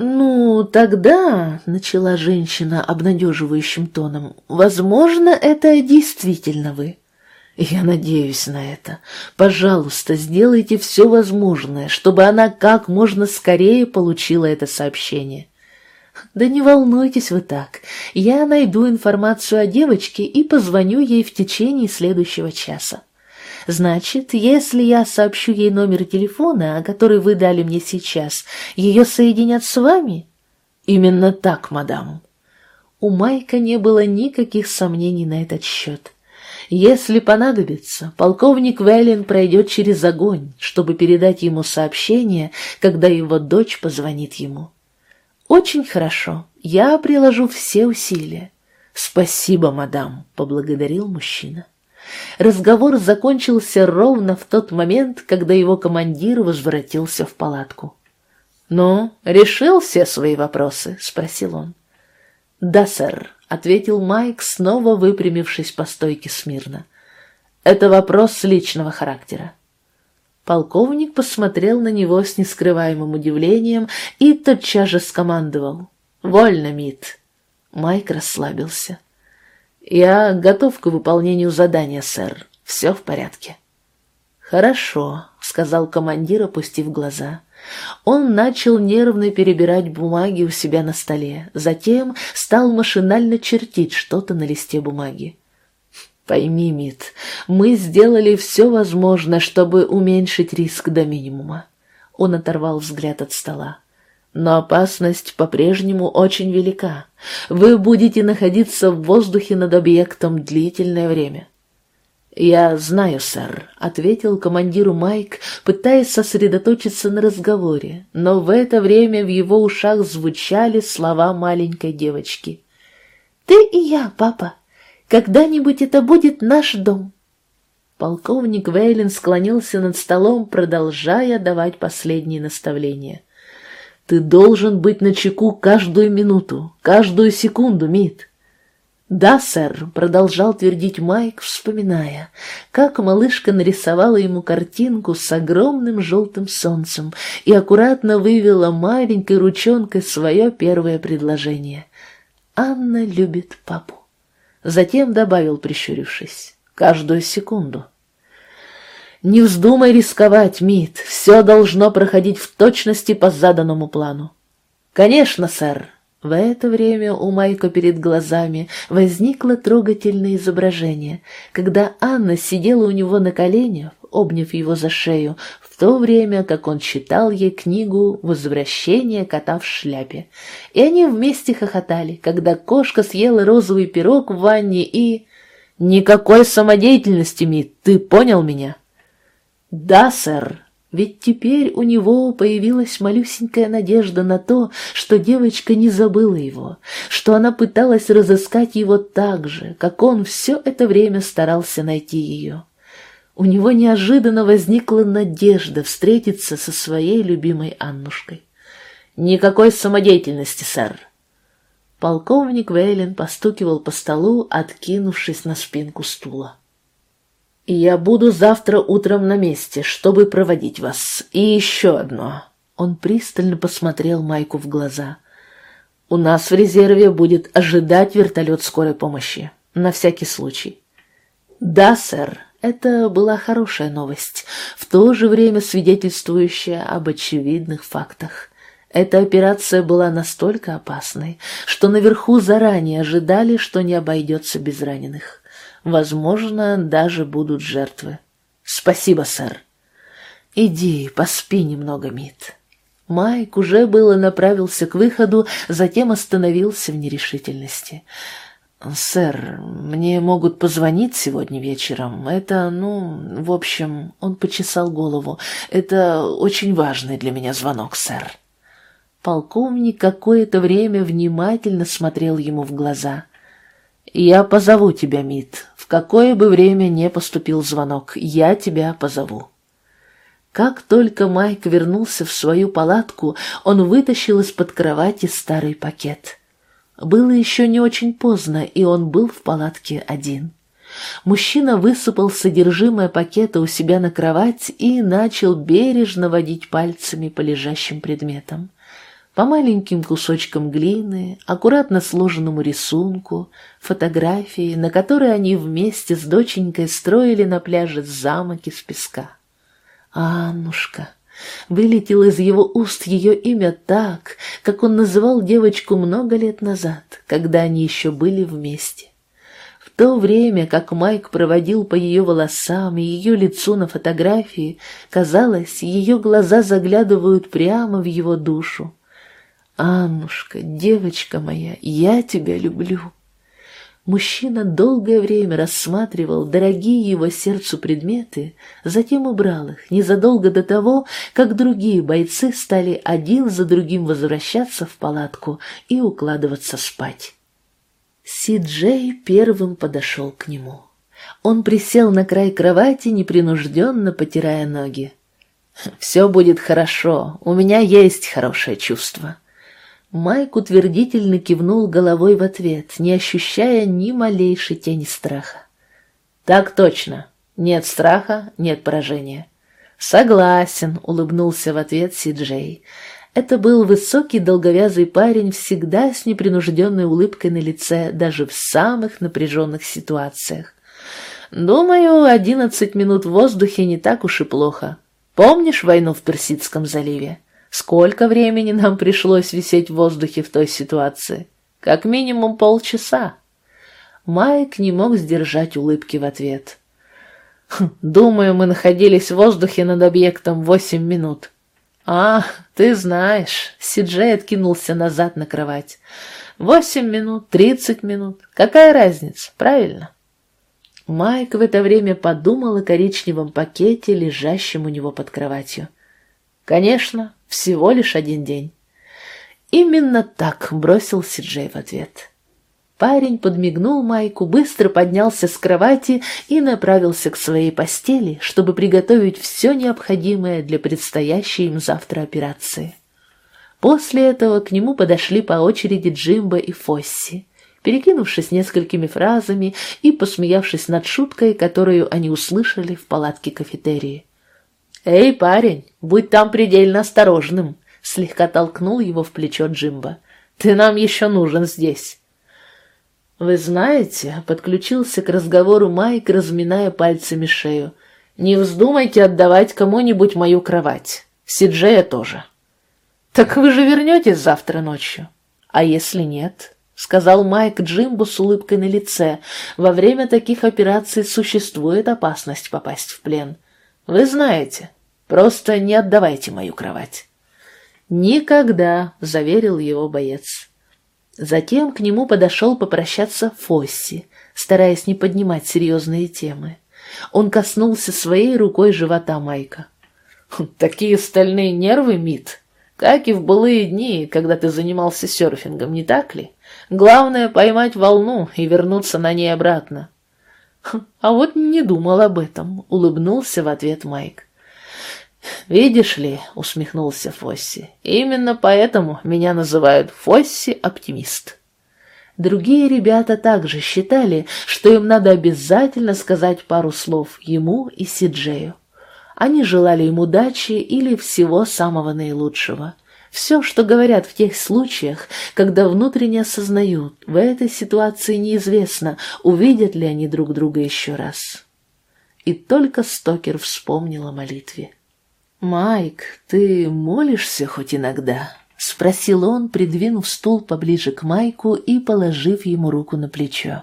«Ну, тогда», — начала женщина обнадеживающим тоном, — «возможно, это действительно вы». «Я надеюсь на это. Пожалуйста, сделайте все возможное, чтобы она как можно скорее получила это сообщение. «Да не волнуйтесь вы так. Я найду информацию о девочке и позвоню ей в течение следующего часа. Значит, если я сообщу ей номер телефона, который вы дали мне сейчас, ее соединят с вами?» «Именно так, мадам». У Майка не было никаких сомнений на этот счет. Если понадобится, полковник Веллин пройдет через огонь, чтобы передать ему сообщение, когда его дочь позвонит ему. «Очень хорошо. Я приложу все усилия». «Спасибо, мадам», — поблагодарил мужчина. Разговор закончился ровно в тот момент, когда его командир возвратился в палатку. «Ну, решил все свои вопросы?» — спросил он. «Да, сэр», — ответил Майк, снова выпрямившись по стойке смирно. «Это вопрос личного характера». Полковник посмотрел на него с нескрываемым удивлением и тотчас же скомандовал. «Вольно, Мит». Майк расслабился. «Я готов к выполнению задания, сэр. Все в порядке». «Хорошо», — сказал командир, опустив глаза. Он начал нервно перебирать бумаги у себя на столе, затем стал машинально чертить что-то на листе бумаги. «Пойми, Мит, мы сделали все возможное, чтобы уменьшить риск до минимума». Он оторвал взгляд от стола. Но опасность по-прежнему очень велика. Вы будете находиться в воздухе над объектом длительное время. «Я знаю, сэр», — ответил командиру Майк, пытаясь сосредоточиться на разговоре, но в это время в его ушах звучали слова маленькой девочки. «Ты и я, папа. Когда-нибудь это будет наш дом». Полковник Вейлин склонился над столом, продолжая давать последние наставления. Ты должен быть на чеку каждую минуту, каждую секунду, Мит. «Да, сэр», — продолжал твердить Майк, вспоминая, как малышка нарисовала ему картинку с огромным желтым солнцем и аккуратно вывела маленькой ручонкой свое первое предложение. «Анна любит папу». Затем добавил, прищурившись, «каждую секунду». Не вздумай рисковать, Мит, все должно проходить в точности по заданному плану. Конечно, сэр. В это время у Майка перед глазами возникло трогательное изображение, когда Анна сидела у него на коленях, обняв его за шею, в то время, как он читал ей книгу «Возвращение кота в шляпе». И они вместе хохотали, когда кошка съела розовый пирог в ванне и... «Никакой самодеятельности, Мит, ты понял меня?» «Да, сэр, ведь теперь у него появилась малюсенькая надежда на то, что девочка не забыла его, что она пыталась разыскать его так же, как он все это время старался найти ее. У него неожиданно возникла надежда встретиться со своей любимой Аннушкой. «Никакой самодеятельности, сэр!» Полковник Вейлен постукивал по столу, откинувшись на спинку стула. «Я буду завтра утром на месте, чтобы проводить вас. И еще одно». Он пристально посмотрел Майку в глаза. «У нас в резерве будет ожидать вертолет скорой помощи. На всякий случай». «Да, сэр». Это была хорошая новость, в то же время свидетельствующая об очевидных фактах. Эта операция была настолько опасной, что наверху заранее ожидали, что не обойдется без раненых. Возможно, даже будут жертвы. Спасибо, сэр. Иди, поспи немного, Мит. Майк уже было направился к выходу, затем остановился в нерешительности. «Сэр, мне могут позвонить сегодня вечером. Это, ну, в общем...» Он почесал голову. «Это очень важный для меня звонок, сэр». Полковник какое-то время внимательно смотрел ему в глаза. «Я позову тебя, Мит. В какое бы время не поступил звонок, я тебя позову». Как только Майк вернулся в свою палатку, он вытащил из-под кровати старый пакет. Было еще не очень поздно, и он был в палатке один. Мужчина высыпал содержимое пакета у себя на кровать и начал бережно водить пальцами по лежащим предметам по маленьким кусочкам глины, аккуратно сложенному рисунку, фотографии, на которые они вместе с доченькой строили на пляже замок из песка. Аннушка. Вылетело из его уст ее имя так, как он называл девочку много лет назад, когда они еще были вместе. В то время, как Майк проводил по ее волосам и ее лицу на фотографии, казалось, ее глаза заглядывают прямо в его душу, «Аннушка, девочка моя, я тебя люблю». Мужчина долгое время рассматривал дорогие его сердцу предметы, затем убрал их, незадолго до того, как другие бойцы стали один за другим возвращаться в палатку и укладываться спать. Си Джей первым подошел к нему. Он присел на край кровати, непринужденно потирая ноги. «Все будет хорошо, у меня есть хорошее чувство». Майк утвердительно кивнул головой в ответ, не ощущая ни малейшей тени страха. «Так точно. Нет страха, нет поражения». «Согласен», — улыбнулся в ответ Си-Джей. Это был высокий долговязый парень, всегда с непринужденной улыбкой на лице, даже в самых напряженных ситуациях. «Думаю, одиннадцать минут в воздухе не так уж и плохо. Помнишь войну в Персидском заливе? Сколько времени нам пришлось висеть в воздухе в той ситуации? Как минимум полчаса». Майк не мог сдержать улыбки в ответ. «Хм, «Думаю, мы находились в воздухе над объектом восемь минут». «А, ты знаешь», — Сиджей откинулся назад на кровать. «Восемь минут, тридцать минут. Какая разница, правильно?» Майк в это время подумал о коричневом пакете, лежащем у него под кроватью. «Конечно, всего лишь один день». «Именно так», — бросил Сиджей в ответ. Парень подмигнул Майку, быстро поднялся с кровати и направился к своей постели, чтобы приготовить все необходимое для предстоящей им завтра операции. После этого к нему подошли по очереди Джимбо и Фосси. Перекинувшись несколькими фразами и посмеявшись над шуткой, которую они услышали в палатке кафетерии. «Эй, парень, будь там предельно осторожным!» слегка толкнул его в плечо Джимбо. «Ты нам еще нужен здесь!» «Вы знаете», — подключился к разговору Майк, разминая пальцами шею, «не вздумайте отдавать кому-нибудь мою кровать. Сиджея тоже». «Так вы же вернетесь завтра ночью?» «А если нет?» — сказал Майк Джимбу с улыбкой на лице. «Во время таких операций существует опасность попасть в плен. Вы знаете, просто не отдавайте мою кровать». «Никогда», — заверил его боец. Затем к нему подошел попрощаться Фосси, стараясь не поднимать серьезные темы. Он коснулся своей рукой живота Майка. «Хм, «Такие стальные нервы, Мит, как и в былые дни, когда ты занимался серфингом, не так ли? Главное — поймать волну и вернуться на ней обратно». «Хм, «А вот не думал об этом», — улыбнулся в ответ Майк. «Видишь ли», — усмехнулся Фосси, — «именно поэтому меня называют Фосси-оптимист». Другие ребята также считали, что им надо обязательно сказать пару слов ему и Сиджею. Они желали им удачи или всего самого наилучшего. Все, что говорят в тех случаях, когда внутренне осознают, в этой ситуации неизвестно, увидят ли они друг друга еще раз. И только Стокер вспомнил о молитве. «Майк, ты молишься хоть иногда?» — спросил он, придвинув стул поближе к Майку и положив ему руку на плечо.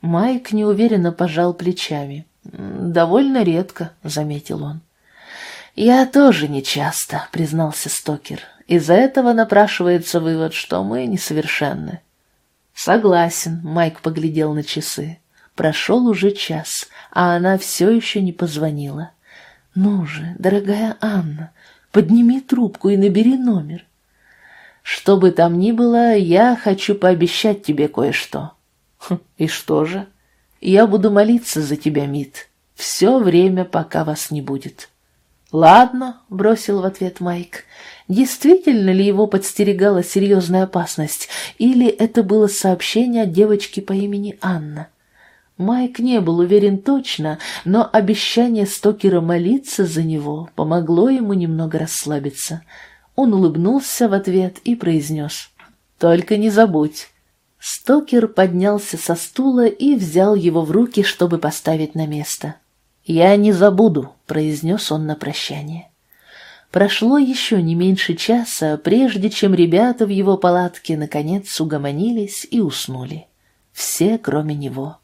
Майк неуверенно пожал плечами. «Довольно редко», — заметил он. «Я тоже не часто», — признался Стокер. «Из-за этого напрашивается вывод, что мы несовершенны». «Согласен», — Майк поглядел на часы. Прошел уже час, а она все еще не позвонила. «Ну же, дорогая Анна, подними трубку и набери номер». «Что бы там ни было, я хочу пообещать тебе кое-что». Хм, «И что же?» «Я буду молиться за тебя, Мит, все время, пока вас не будет». «Ладно», — бросил в ответ Майк. Действительно ли его подстерегала серьезная опасность, или это было сообщение от девочки по имени Анна? Майк не был уверен точно, но обещание Стокера молиться за него помогло ему немного расслабиться. Он улыбнулся в ответ и произнес «Только не забудь». Стокер поднялся со стула и взял его в руки, чтобы поставить на место. «Я не забуду», — произнес он на прощание. Прошло еще не меньше часа, прежде чем ребята в его палатке наконец угомонились и уснули. Все, кроме него.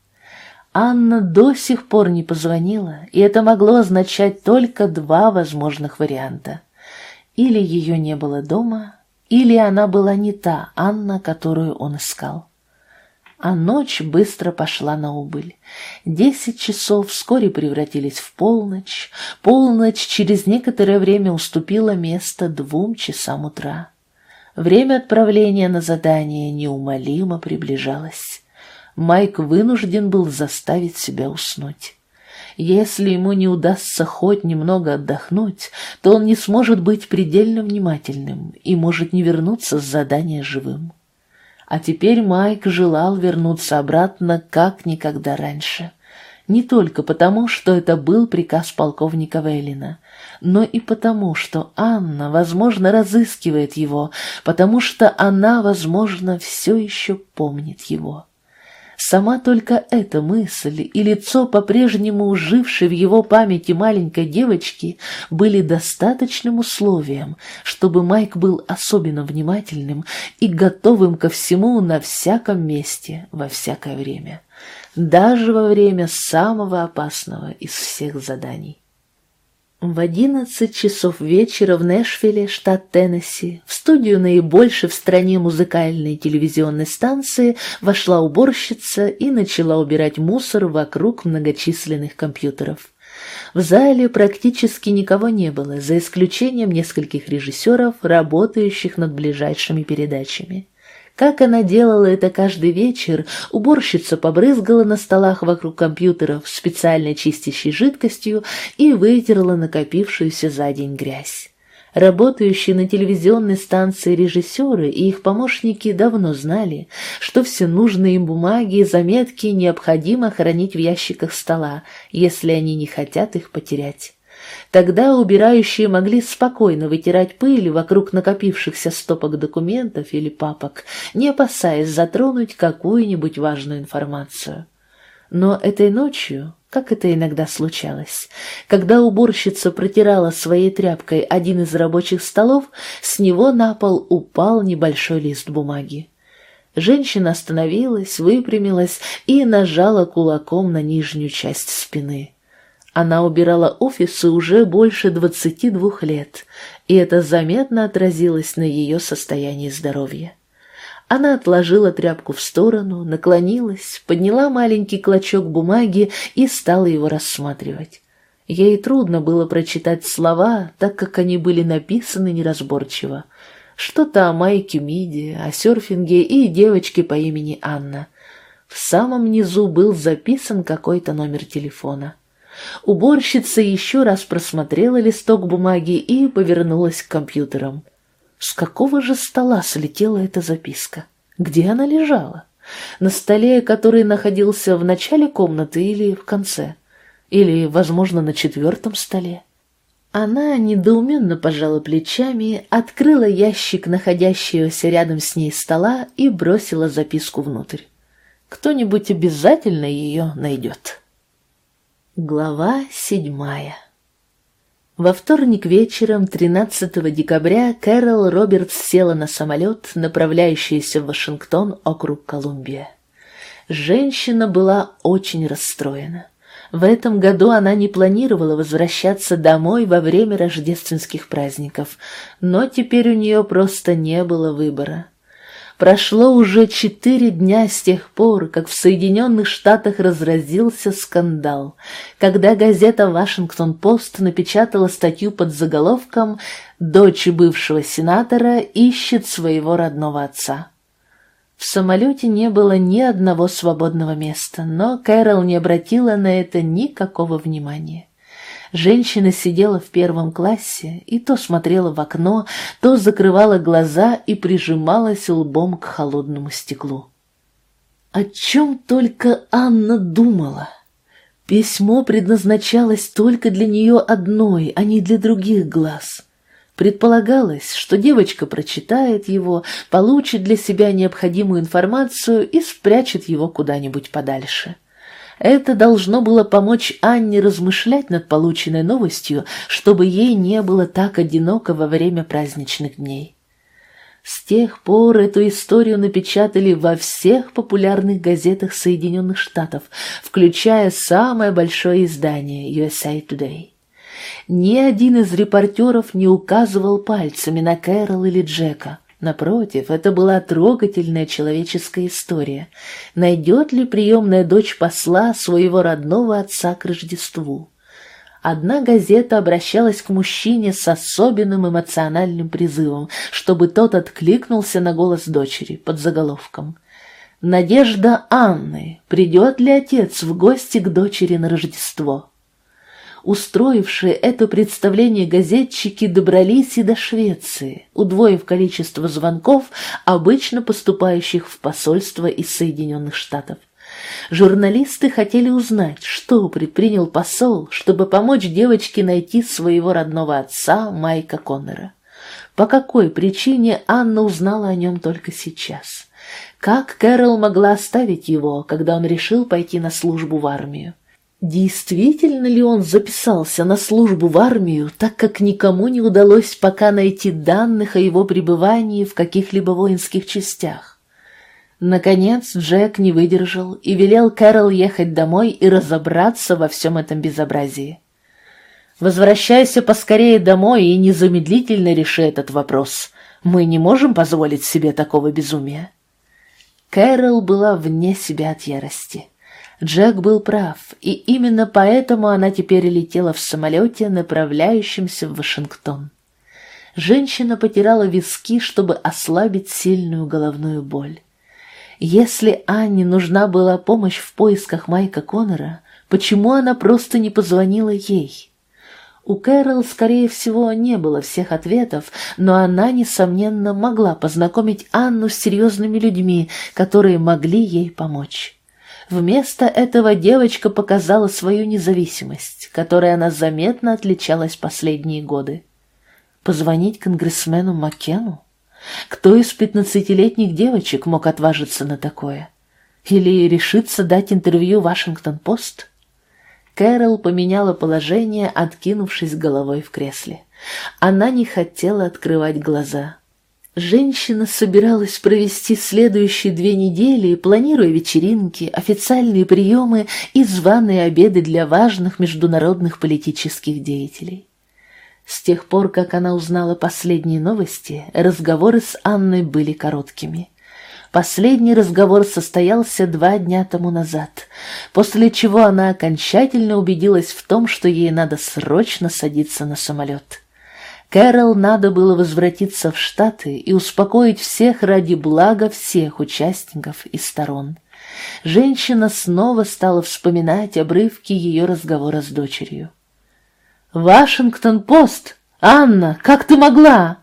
Анна до сих пор не позвонила, и это могло означать только два возможных варианта. Или ее не было дома, или она была не та Анна, которую он искал. А ночь быстро пошла на убыль. Десять часов вскоре превратились в полночь, полночь через некоторое время уступила место двум часам утра. Время отправления на задание неумолимо приближалось. Майк вынужден был заставить себя уснуть. Если ему не удастся хоть немного отдохнуть, то он не сможет быть предельно внимательным и может не вернуться с задания живым. А теперь Майк желал вернуться обратно как никогда раньше. Не только потому, что это был приказ полковника Вейлина, но и потому, что Анна, возможно, разыскивает его, потому что она, возможно, все еще помнит его. Сама только эта мысль и лицо, по-прежнему жившей в его памяти маленькой девочки, были достаточным условием, чтобы Майк был особенно внимательным и готовым ко всему на всяком месте, во всякое время, даже во время самого опасного из всех заданий. В одиннадцать часов вечера в Нэшвилле, штат Теннесси, в студию наибольшей в стране музыкальной телевизионной станции вошла уборщица и начала убирать мусор вокруг многочисленных компьютеров. В зале практически никого не было, за исключением нескольких режиссеров, работающих над ближайшими передачами. Как она делала это каждый вечер, уборщица побрызгала на столах вокруг компьютеров специальной чистящей жидкостью и вытерла накопившуюся за день грязь. Работающие на телевизионной станции режиссеры и их помощники давно знали, что все нужные им бумаги и заметки необходимо хранить в ящиках стола, если они не хотят их потерять. Тогда убирающие могли спокойно вытирать пыль вокруг накопившихся стопок документов или папок, не опасаясь затронуть какую-нибудь важную информацию. Но этой ночью, как это иногда случалось, когда уборщица протирала своей тряпкой один из рабочих столов, с него на пол упал небольшой лист бумаги. Женщина остановилась, выпрямилась и нажала кулаком на нижнюю часть спины. Она убирала офисы уже больше двадцати двух лет, и это заметно отразилось на ее состоянии здоровья. Она отложила тряпку в сторону, наклонилась, подняла маленький клочок бумаги и стала его рассматривать. Ей трудно было прочитать слова, так как они были написаны неразборчиво. Что-то о Майке Миди, о серфинге и девочке по имени Анна. В самом низу был записан какой-то номер телефона. Уборщица еще раз просмотрела листок бумаги и повернулась к компьютерам. С какого же стола слетела эта записка? Где она лежала? На столе, который находился в начале комнаты или в конце? Или, возможно, на четвертом столе? Она недоуменно пожала плечами, открыла ящик находящегося рядом с ней стола и бросила записку внутрь. Кто-нибудь обязательно ее найдет. Глава седьмая Во вторник вечером, 13 декабря, Кэрол Робертс села на самолет, направляющийся в Вашингтон, округ Колумбия. Женщина была очень расстроена. В этом году она не планировала возвращаться домой во время рождественских праздников, но теперь у нее просто не было выбора. Прошло уже четыре дня с тех пор, как в Соединенных Штатах разразился скандал, когда газета «Вашингтон-Пост» напечатала статью под заголовком «Дочь бывшего сенатора ищет своего родного отца». В самолете не было ни одного свободного места, но Кэрол не обратила на это никакого внимания. Женщина сидела в первом классе и то смотрела в окно, то закрывала глаза и прижималась лбом к холодному стеклу. О чем только Анна думала. Письмо предназначалось только для нее одной, а не для других глаз. Предполагалось, что девочка прочитает его, получит для себя необходимую информацию и спрячет его куда-нибудь подальше. Это должно было помочь Анне размышлять над полученной новостью, чтобы ей не было так одиноко во время праздничных дней. С тех пор эту историю напечатали во всех популярных газетах Соединенных Штатов, включая самое большое издание USA Today. Ни один из репортеров не указывал пальцами на Кэрол или Джека. Напротив, это была трогательная человеческая история. Найдет ли приемная дочь посла своего родного отца к Рождеству? Одна газета обращалась к мужчине с особенным эмоциональным призывом, чтобы тот откликнулся на голос дочери под заголовком. Надежда Анны, придет ли отец в гости к дочери на Рождество. Устроившие это представление газетчики добрались и до Швеции, удвоив количество звонков, обычно поступающих в посольство из Соединенных Штатов. Журналисты хотели узнать, что предпринял посол, чтобы помочь девочке найти своего родного отца Майка Коннора. По какой причине Анна узнала о нем только сейчас? Как Кэрол могла оставить его, когда он решил пойти на службу в армию? Действительно ли он записался на службу в армию, так как никому не удалось пока найти данных о его пребывании в каких-либо воинских частях? Наконец Джек не выдержал и велел Кэрол ехать домой и разобраться во всем этом безобразии. «Возвращайся поскорее домой и незамедлительно реши этот вопрос. Мы не можем позволить себе такого безумия». Кэрол была вне себя от ярости. Джек был прав, и именно поэтому она теперь летела в самолете, направляющемся в Вашингтон. Женщина потирала виски, чтобы ослабить сильную головную боль. Если Анне нужна была помощь в поисках Майка Коннора, почему она просто не позвонила ей? У Кэрол, скорее всего, не было всех ответов, но она, несомненно, могла познакомить Анну с серьезными людьми, которые могли ей помочь. Вместо этого девочка показала свою независимость, которой она заметно отличалась последние годы. Позвонить конгрессмену Маккену? Кто из пятнадцатилетних девочек мог отважиться на такое? Или решиться дать интервью «Вашингтон-Пост»? Кэрол поменяла положение, откинувшись головой в кресле. Она не хотела открывать глаза. Женщина собиралась провести следующие две недели, планируя вечеринки, официальные приемы и званые обеды для важных международных политических деятелей. С тех пор, как она узнала последние новости, разговоры с Анной были короткими. Последний разговор состоялся два дня тому назад, после чего она окончательно убедилась в том, что ей надо срочно садиться на самолет. Кэрол надо было возвратиться в Штаты и успокоить всех ради блага всех участников и сторон. Женщина снова стала вспоминать обрывки ее разговора с дочерью. «Вашингтон-Пост! Анна, как ты могла?»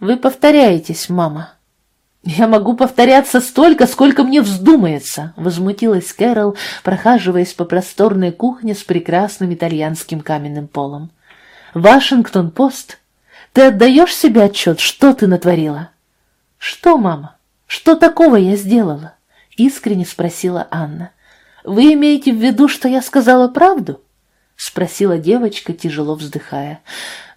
«Вы повторяетесь, мама», «Я могу повторяться столько, сколько мне вздумается», — возмутилась Кэрол, прохаживаясь по просторной кухне с прекрасным итальянским каменным полом. «Вашингтон-Пост? Ты отдаешь себе отчет, что ты натворила?» «Что, мама? Что такого я сделала?» — искренне спросила Анна. «Вы имеете в виду, что я сказала правду?» — спросила девочка, тяжело вздыхая.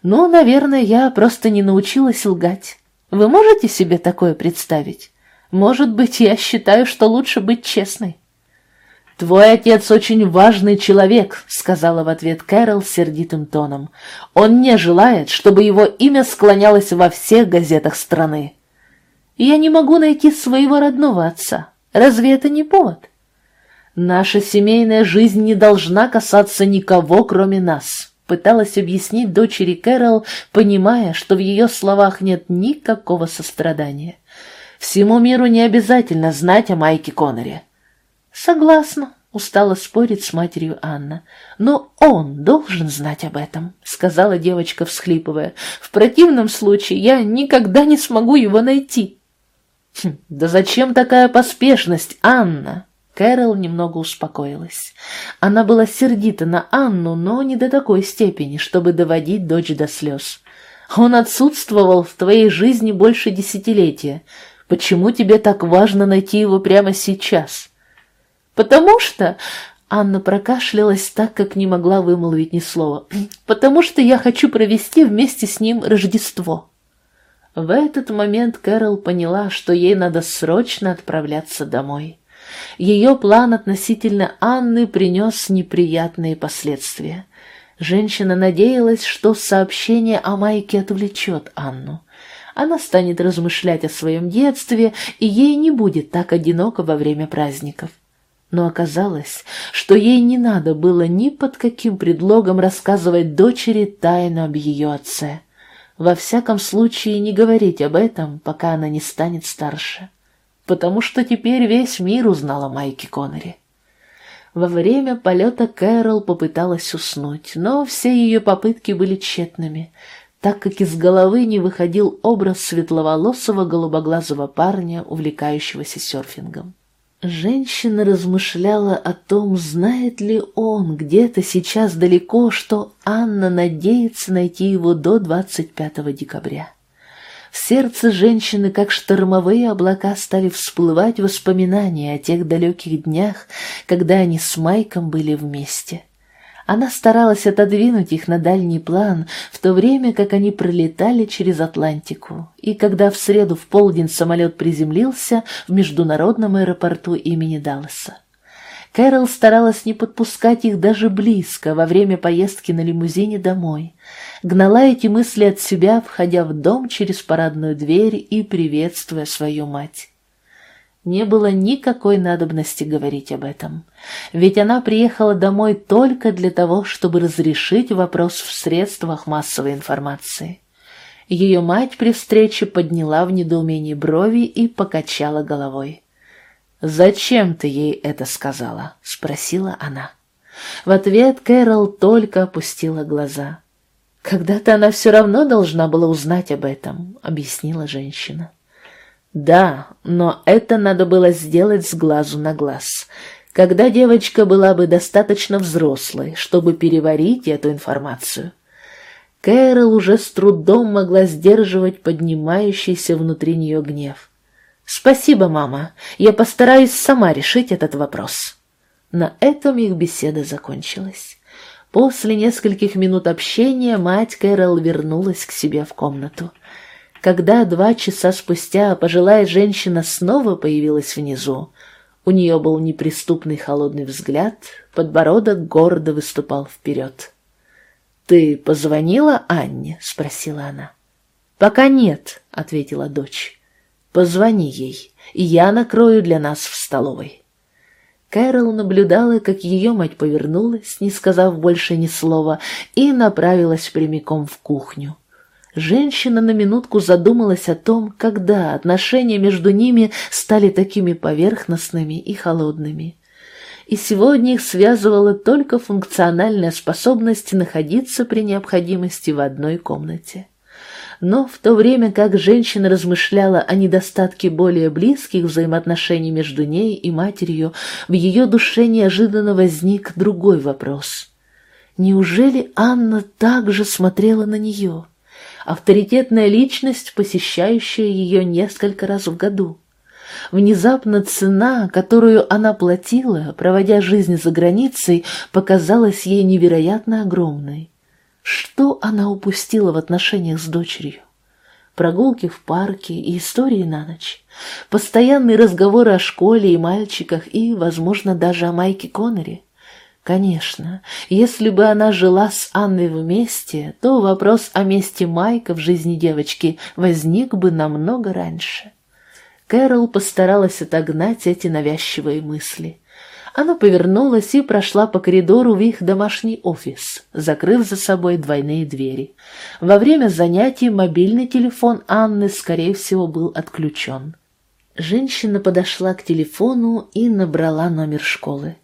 «Ну, наверное, я просто не научилась лгать». Вы можете себе такое представить? Может быть, я считаю, что лучше быть честной. «Твой отец очень важный человек», — сказала в ответ Кэрол сердитым тоном. «Он не желает, чтобы его имя склонялось во всех газетах страны». «Я не могу найти своего родного отца. Разве это не повод?» «Наша семейная жизнь не должна касаться никого, кроме нас пыталась объяснить дочери Кэрол, понимая, что в ее словах нет никакого сострадания. Всему миру не обязательно знать о Майке Конноре. «Согласна», — устала спорить с матерью Анна. «Но он должен знать об этом», — сказала девочка, всхлипывая. «В противном случае я никогда не смогу его найти». «Хм, «Да зачем такая поспешность, Анна?» Кэрол немного успокоилась. Она была сердита на Анну, но не до такой степени, чтобы доводить дочь до слез. Он отсутствовал в твоей жизни больше десятилетия. Почему тебе так важно найти его прямо сейчас? Потому что... Анна прокашлялась так, как не могла вымолвить ни слова. «Потому что я хочу провести вместе с ним Рождество». В этот момент Кэрол поняла, что ей надо срочно отправляться домой. Ее план относительно Анны принес неприятные последствия. Женщина надеялась, что сообщение о Майке отвлечет Анну. Она станет размышлять о своем детстве, и ей не будет так одиноко во время праздников. Но оказалось, что ей не надо было ни под каким предлогом рассказывать дочери тайну об ее отце. Во всяком случае, не говорить об этом, пока она не станет старше. потому что теперь весь мир узнал о Майке Коннери. Во время полета Кэрол попыталась уснуть, но все ее попытки были тщетными, так как из головы не выходил образ светловолосого голубоглазого парня, увлекающегося серфингом. Женщина размышляла о том, знает ли он где-то сейчас далеко, что Анна надеется найти его до 25 декабря. В сердце женщины, как штормовые облака, стали всплывать воспоминания о тех далеких днях, когда они с Майком были вместе. Она старалась отодвинуть их на дальний план, в то время как они пролетали через Атлантику, и когда в среду в полдень самолет приземлился в международном аэропорту имени Далласа. Кэрол старалась не подпускать их даже близко во время поездки на лимузине домой. Гнала эти мысли от себя, входя в дом через парадную дверь и приветствуя свою мать. Не было никакой надобности говорить об этом, ведь она приехала домой только для того, чтобы разрешить вопрос в средствах массовой информации. Ее мать при встрече подняла в недоумении брови и покачала головой. «Зачем ты ей это сказала?» — спросила она. В ответ Кэрол только опустила глаза. «Когда-то она все равно должна была узнать об этом», — объяснила женщина. «Да, но это надо было сделать с глазу на глаз, когда девочка была бы достаточно взрослой, чтобы переварить эту информацию». Кэрол уже с трудом могла сдерживать поднимающийся внутри нее гнев. «Спасибо, мама. Я постараюсь сама решить этот вопрос». На этом их беседа закончилась. После нескольких минут общения мать Кэрол вернулась к себе в комнату. Когда два часа спустя пожилая женщина снова появилась внизу, у нее был неприступный холодный взгляд, подбородок гордо выступал вперед. «Ты позвонила Анне?» — спросила она. «Пока нет», — ответила дочь. Позвони ей, и я накрою для нас в столовой. Кэрол наблюдала, как ее мать повернулась, не сказав больше ни слова, и направилась прямиком в кухню. Женщина на минутку задумалась о том, когда отношения между ними стали такими поверхностными и холодными. И сегодня их связывала только функциональная способность находиться при необходимости в одной комнате. Но в то время как женщина размышляла о недостатке более близких взаимоотношений между ней и матерью, в ее душе неожиданно возник другой вопрос. Неужели Анна также смотрела на нее? Авторитетная личность, посещающая ее несколько раз в году. Внезапно цена, которую она платила, проводя жизнь за границей, показалась ей невероятно огромной. Что она упустила в отношениях с дочерью? Прогулки в парке и истории на ночь, постоянные разговоры о школе и мальчиках и, возможно, даже о Майке Коннери. Конечно, если бы она жила с Анной вместе, то вопрос о месте Майка в жизни девочки возник бы намного раньше. Кэрол постаралась отогнать эти навязчивые мысли. Она повернулась и прошла по коридору в их домашний офис, закрыв за собой двойные двери. Во время занятий мобильный телефон Анны, скорее всего, был отключен. Женщина подошла к телефону и набрала номер школы.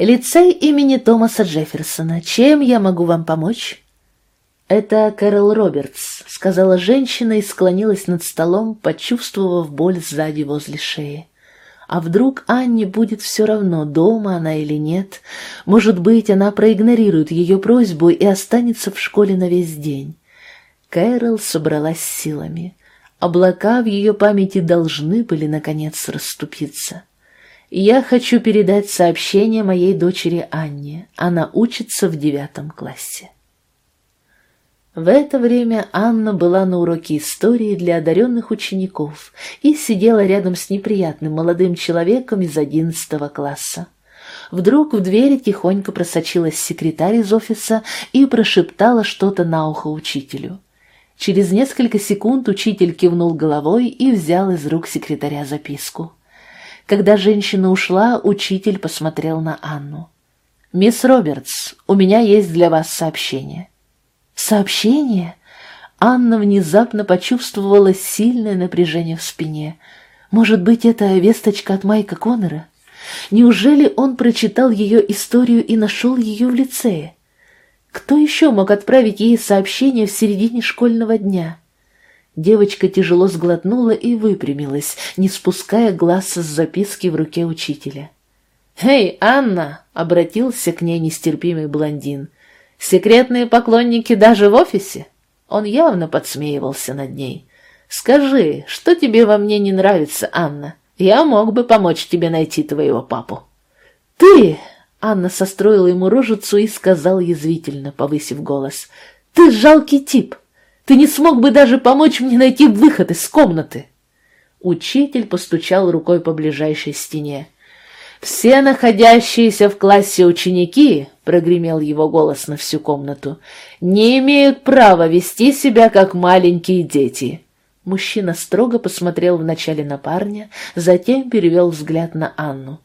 «Лицей имени Томаса Джефферсона. Чем я могу вам помочь?» «Это Кэрол Робертс», — сказала женщина и склонилась над столом, почувствовав боль сзади возле шеи. А вдруг Анне будет все равно, дома она или нет? Может быть, она проигнорирует ее просьбу и останется в школе на весь день. Кэрол собралась силами. Облака в ее памяти должны были, наконец, расступиться. «Я хочу передать сообщение моей дочери Анне. Она учится в девятом классе». В это время Анна была на уроке истории для одаренных учеников и сидела рядом с неприятным молодым человеком из одиннадцатого класса. Вдруг в двери тихонько просочилась секретарь из офиса и прошептала что-то на ухо учителю. Через несколько секунд учитель кивнул головой и взял из рук секретаря записку. Когда женщина ушла, учитель посмотрел на Анну. «Мисс Робертс, у меня есть для вас сообщение». Сообщение? Анна внезапно почувствовала сильное напряжение в спине. Может быть, это весточка от Майка Коннора? Неужели он прочитал ее историю и нашел ее в лицее? Кто еще мог отправить ей сообщение в середине школьного дня? Девочка тяжело сглотнула и выпрямилась, не спуская глаз с записки в руке учителя. «Эй, Анна!» — обратился к ней нестерпимый блондин. «Секретные поклонники даже в офисе?» Он явно подсмеивался над ней. «Скажи, что тебе во мне не нравится, Анна? Я мог бы помочь тебе найти твоего папу». «Ты!» — Анна состроила ему рожицу и сказала язвительно, повысив голос. «Ты жалкий тип! Ты не смог бы даже помочь мне найти выход из комнаты!» Учитель постучал рукой по ближайшей стене. «Все находящиеся в классе ученики, — прогремел его голос на всю комнату, — не имеют права вести себя, как маленькие дети. Мужчина строго посмотрел вначале на парня, затем перевел взгляд на Анну.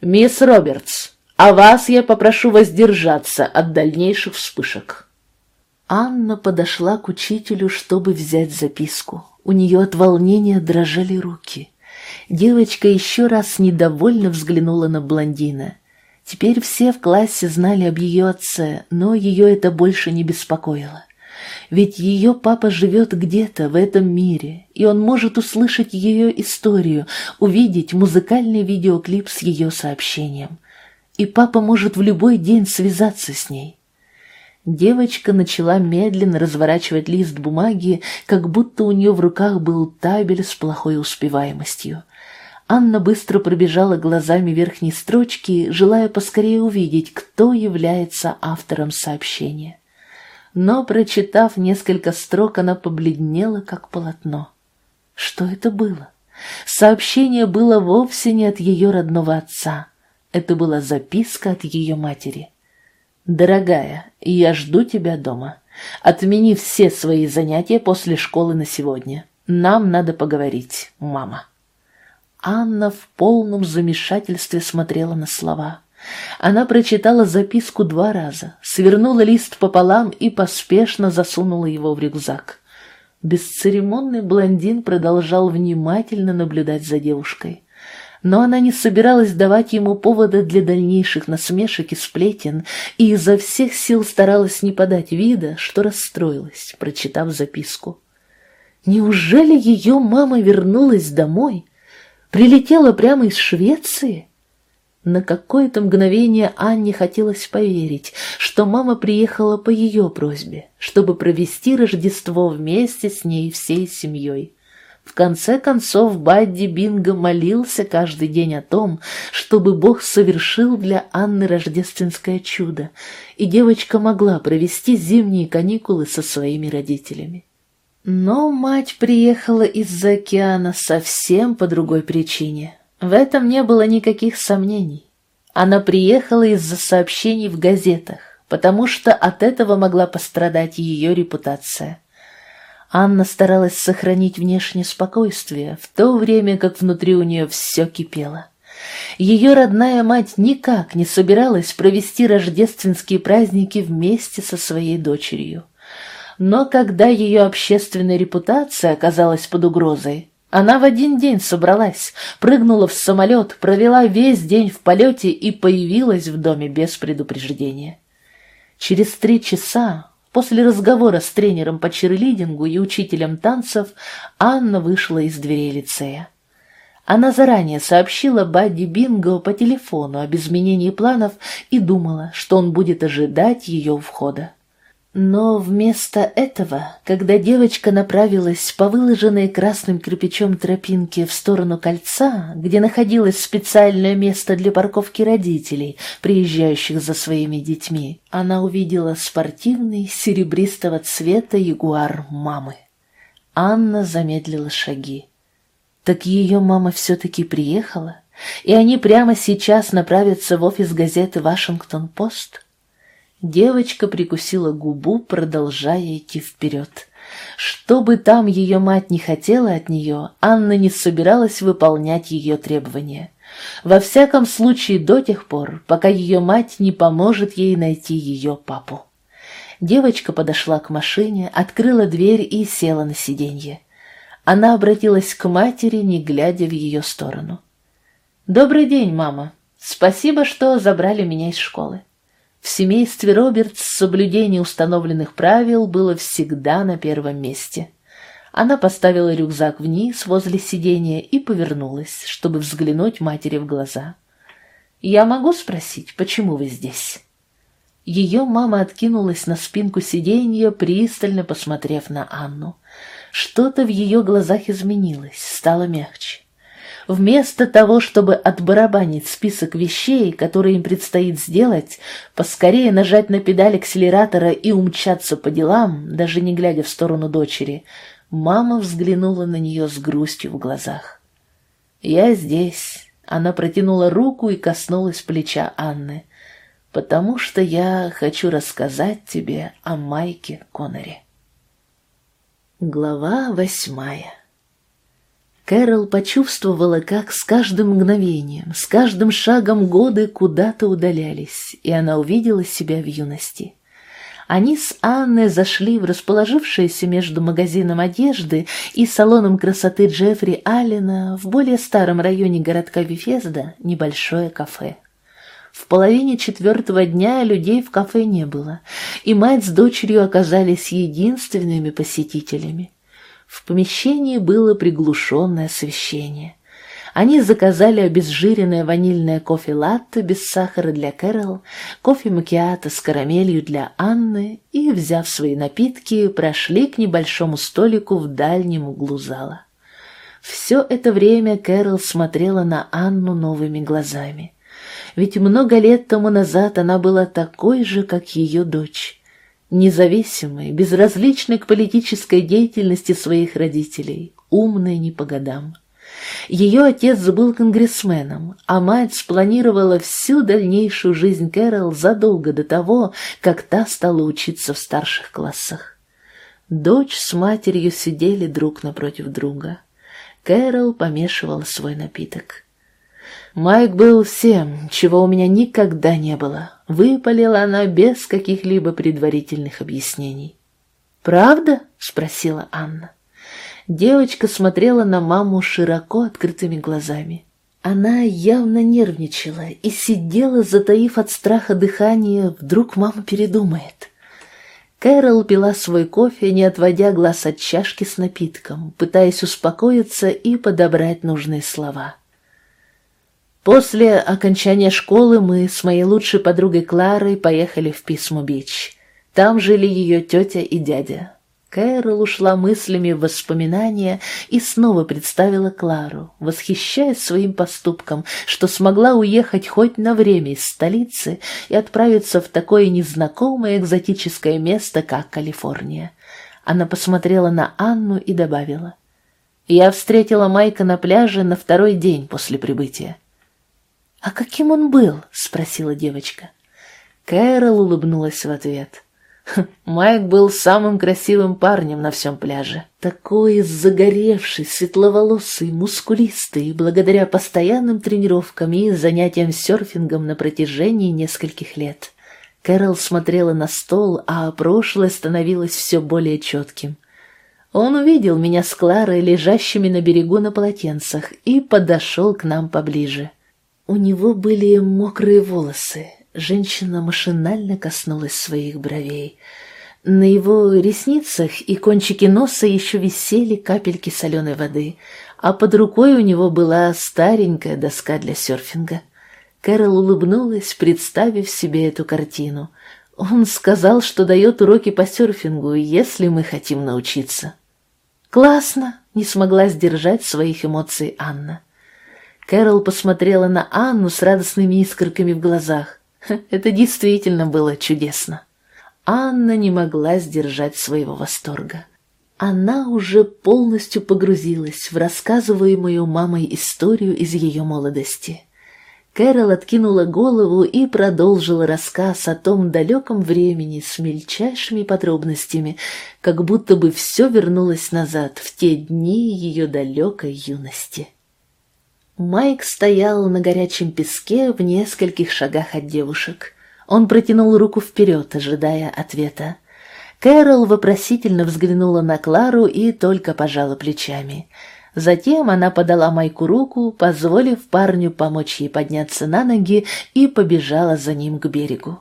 «Мисс Робертс, а вас я попрошу воздержаться от дальнейших вспышек». Анна подошла к учителю, чтобы взять записку. У нее от волнения дрожали руки. Девочка еще раз недовольно взглянула на блондина. Теперь все в классе знали об ее отце, но ее это больше не беспокоило. Ведь ее папа живет где-то в этом мире, и он может услышать ее историю, увидеть музыкальный видеоклип с ее сообщением. И папа может в любой день связаться с ней. Девочка начала медленно разворачивать лист бумаги, как будто у нее в руках был табель с плохой успеваемостью. Анна быстро пробежала глазами верхней строчки, желая поскорее увидеть, кто является автором сообщения но, прочитав несколько строк, она побледнела, как полотно. Что это было? Сообщение было вовсе не от ее родного отца. Это была записка от ее матери. «Дорогая, я жду тебя дома. Отмени все свои занятия после школы на сегодня. Нам надо поговорить, мама». Анна в полном замешательстве смотрела на слова. Она прочитала записку два раза, свернула лист пополам и поспешно засунула его в рюкзак. Бесцеремонный блондин продолжал внимательно наблюдать за девушкой. Но она не собиралась давать ему повода для дальнейших насмешек и сплетен, и изо всех сил старалась не подать вида, что расстроилась, прочитав записку. Неужели ее мама вернулась домой? Прилетела прямо из Швеции? На какое-то мгновение Анне хотелось поверить, что мама приехала по ее просьбе, чтобы провести Рождество вместе с ней всей семьей. В конце концов, Бадди Бинго молился каждый день о том, чтобы Бог совершил для Анны рождественское чудо, и девочка могла провести зимние каникулы со своими родителями. Но мать приехала из-за океана совсем по другой причине. В этом не было никаких сомнений. Она приехала из-за сообщений в газетах, потому что от этого могла пострадать ее репутация. Анна старалась сохранить внешнее спокойствие, в то время как внутри у нее все кипело. Ее родная мать никак не собиралась провести рождественские праздники вместе со своей дочерью. Но когда ее общественная репутация оказалась под угрозой, она в один день собралась, прыгнула в самолет, провела весь день в полете и появилась в доме без предупреждения. Через три часа, после разговора с тренером по черлидингу и учителем танцев, Анна вышла из дверей лицея. Она заранее сообщила Бадди Бинго по телефону об изменении планов и думала, что он будет ожидать ее входа. Но вместо этого, когда девочка направилась по выложенной красным кирпичом тропинке в сторону кольца, где находилось специальное место для парковки родителей, приезжающих за своими детьми, она увидела спортивный серебристого цвета ягуар мамы. Анна замедлила шаги. Так ее мама все-таки приехала, и они прямо сейчас направятся в офис газеты «Вашингтон-Пост»? Девочка прикусила губу, продолжая идти вперед. Что бы там ее мать не хотела от нее, Анна не собиралась выполнять ее требования. Во всяком случае до тех пор, пока ее мать не поможет ей найти ее папу. Девочка подошла к машине, открыла дверь и села на сиденье. Она обратилась к матери, не глядя в ее сторону. «Добрый день, мама. Спасибо, что забрали меня из школы». В семействе Робертс соблюдение установленных правил было всегда на первом месте. Она поставила рюкзак вниз возле сиденья и повернулась, чтобы взглянуть матери в глаза. «Я могу спросить, почему вы здесь?» Ее мама откинулась на спинку сиденья, пристально посмотрев на Анну. Что-то в ее глазах изменилось, стало мягче. Вместо того, чтобы отбарабанить список вещей, которые им предстоит сделать, поскорее нажать на педаль акселератора и умчаться по делам, даже не глядя в сторону дочери, мама взглянула на нее с грустью в глазах. «Я здесь», — она протянула руку и коснулась плеча Анны потому что я хочу рассказать тебе о Майке Конноре. Глава восьмая Кэрол почувствовала, как с каждым мгновением, с каждым шагом годы куда-то удалялись, и она увидела себя в юности. Они с Анной зашли в расположившееся между магазином одежды и салоном красоты Джеффри Аллена в более старом районе городка Вифезда небольшое кафе. В половине четвертого дня людей в кафе не было, и мать с дочерью оказались единственными посетителями. В помещении было приглушенное освещение. Они заказали обезжиренное ванильное кофе-латте без сахара для Кэрол, кофе-макиато с карамелью для Анны и, взяв свои напитки, прошли к небольшому столику в дальнем углу зала. Все это время Кэрол смотрела на Анну новыми глазами ведь много лет тому назад она была такой же, как ее дочь, независимой, безразличной к политической деятельности своих родителей, умной не по годам. Ее отец был конгрессменом, а мать спланировала всю дальнейшую жизнь Кэрол задолго до того, как та стала учиться в старших классах. Дочь с матерью сидели друг напротив друга. Кэрол помешивала свой напиток. Майк был всем, чего у меня никогда не было. Выпалила она без каких-либо предварительных объяснений. «Правда?» — спросила Анна. Девочка смотрела на маму широко открытыми глазами. Она явно нервничала и сидела, затаив от страха дыхание, вдруг мама передумает. Кэрол пила свой кофе, не отводя глаз от чашки с напитком, пытаясь успокоиться и подобрать нужные слова. После окончания школы мы с моей лучшей подругой Кларой поехали в Писму-Бич. Там жили ее тетя и дядя. Кэрол ушла мыслями в воспоминания и снова представила Клару, восхищаясь своим поступком, что смогла уехать хоть на время из столицы и отправиться в такое незнакомое экзотическое место, как Калифорния. Она посмотрела на Анну и добавила. «Я встретила Майка на пляже на второй день после прибытия. «А каким он был?» — спросила девочка. Кэрол улыбнулась в ответ. «Хм, Майк был самым красивым парнем на всем пляже. Такой загоревший, светловолосый, мускулистый, благодаря постоянным тренировкам и занятиям серфингом на протяжении нескольких лет. Кэрол смотрела на стол, а прошлое становилось все более четким. Он увидел меня с Кларой, лежащими на берегу на полотенцах, и подошел к нам поближе. У него были мокрые волосы. Женщина машинально коснулась своих бровей. На его ресницах и кончике носа еще висели капельки соленой воды, а под рукой у него была старенькая доска для серфинга. Кэрол улыбнулась, представив себе эту картину. Он сказал, что дает уроки по серфингу, если мы хотим научиться. «Классно!» — не смогла сдержать своих эмоций Анна. Кэрол посмотрела на Анну с радостными искорками в глазах. Это действительно было чудесно. Анна не могла сдержать своего восторга. Она уже полностью погрузилась в рассказываемую мамой историю из ее молодости. Кэрол откинула голову и продолжила рассказ о том далеком времени с мельчайшими подробностями, как будто бы все вернулось назад в те дни ее далекой юности. Майк стоял на горячем песке в нескольких шагах от девушек. Он протянул руку вперед, ожидая ответа. Кэрол вопросительно взглянула на Клару и только пожала плечами. Затем она подала Майку руку, позволив парню помочь ей подняться на ноги, и побежала за ним к берегу.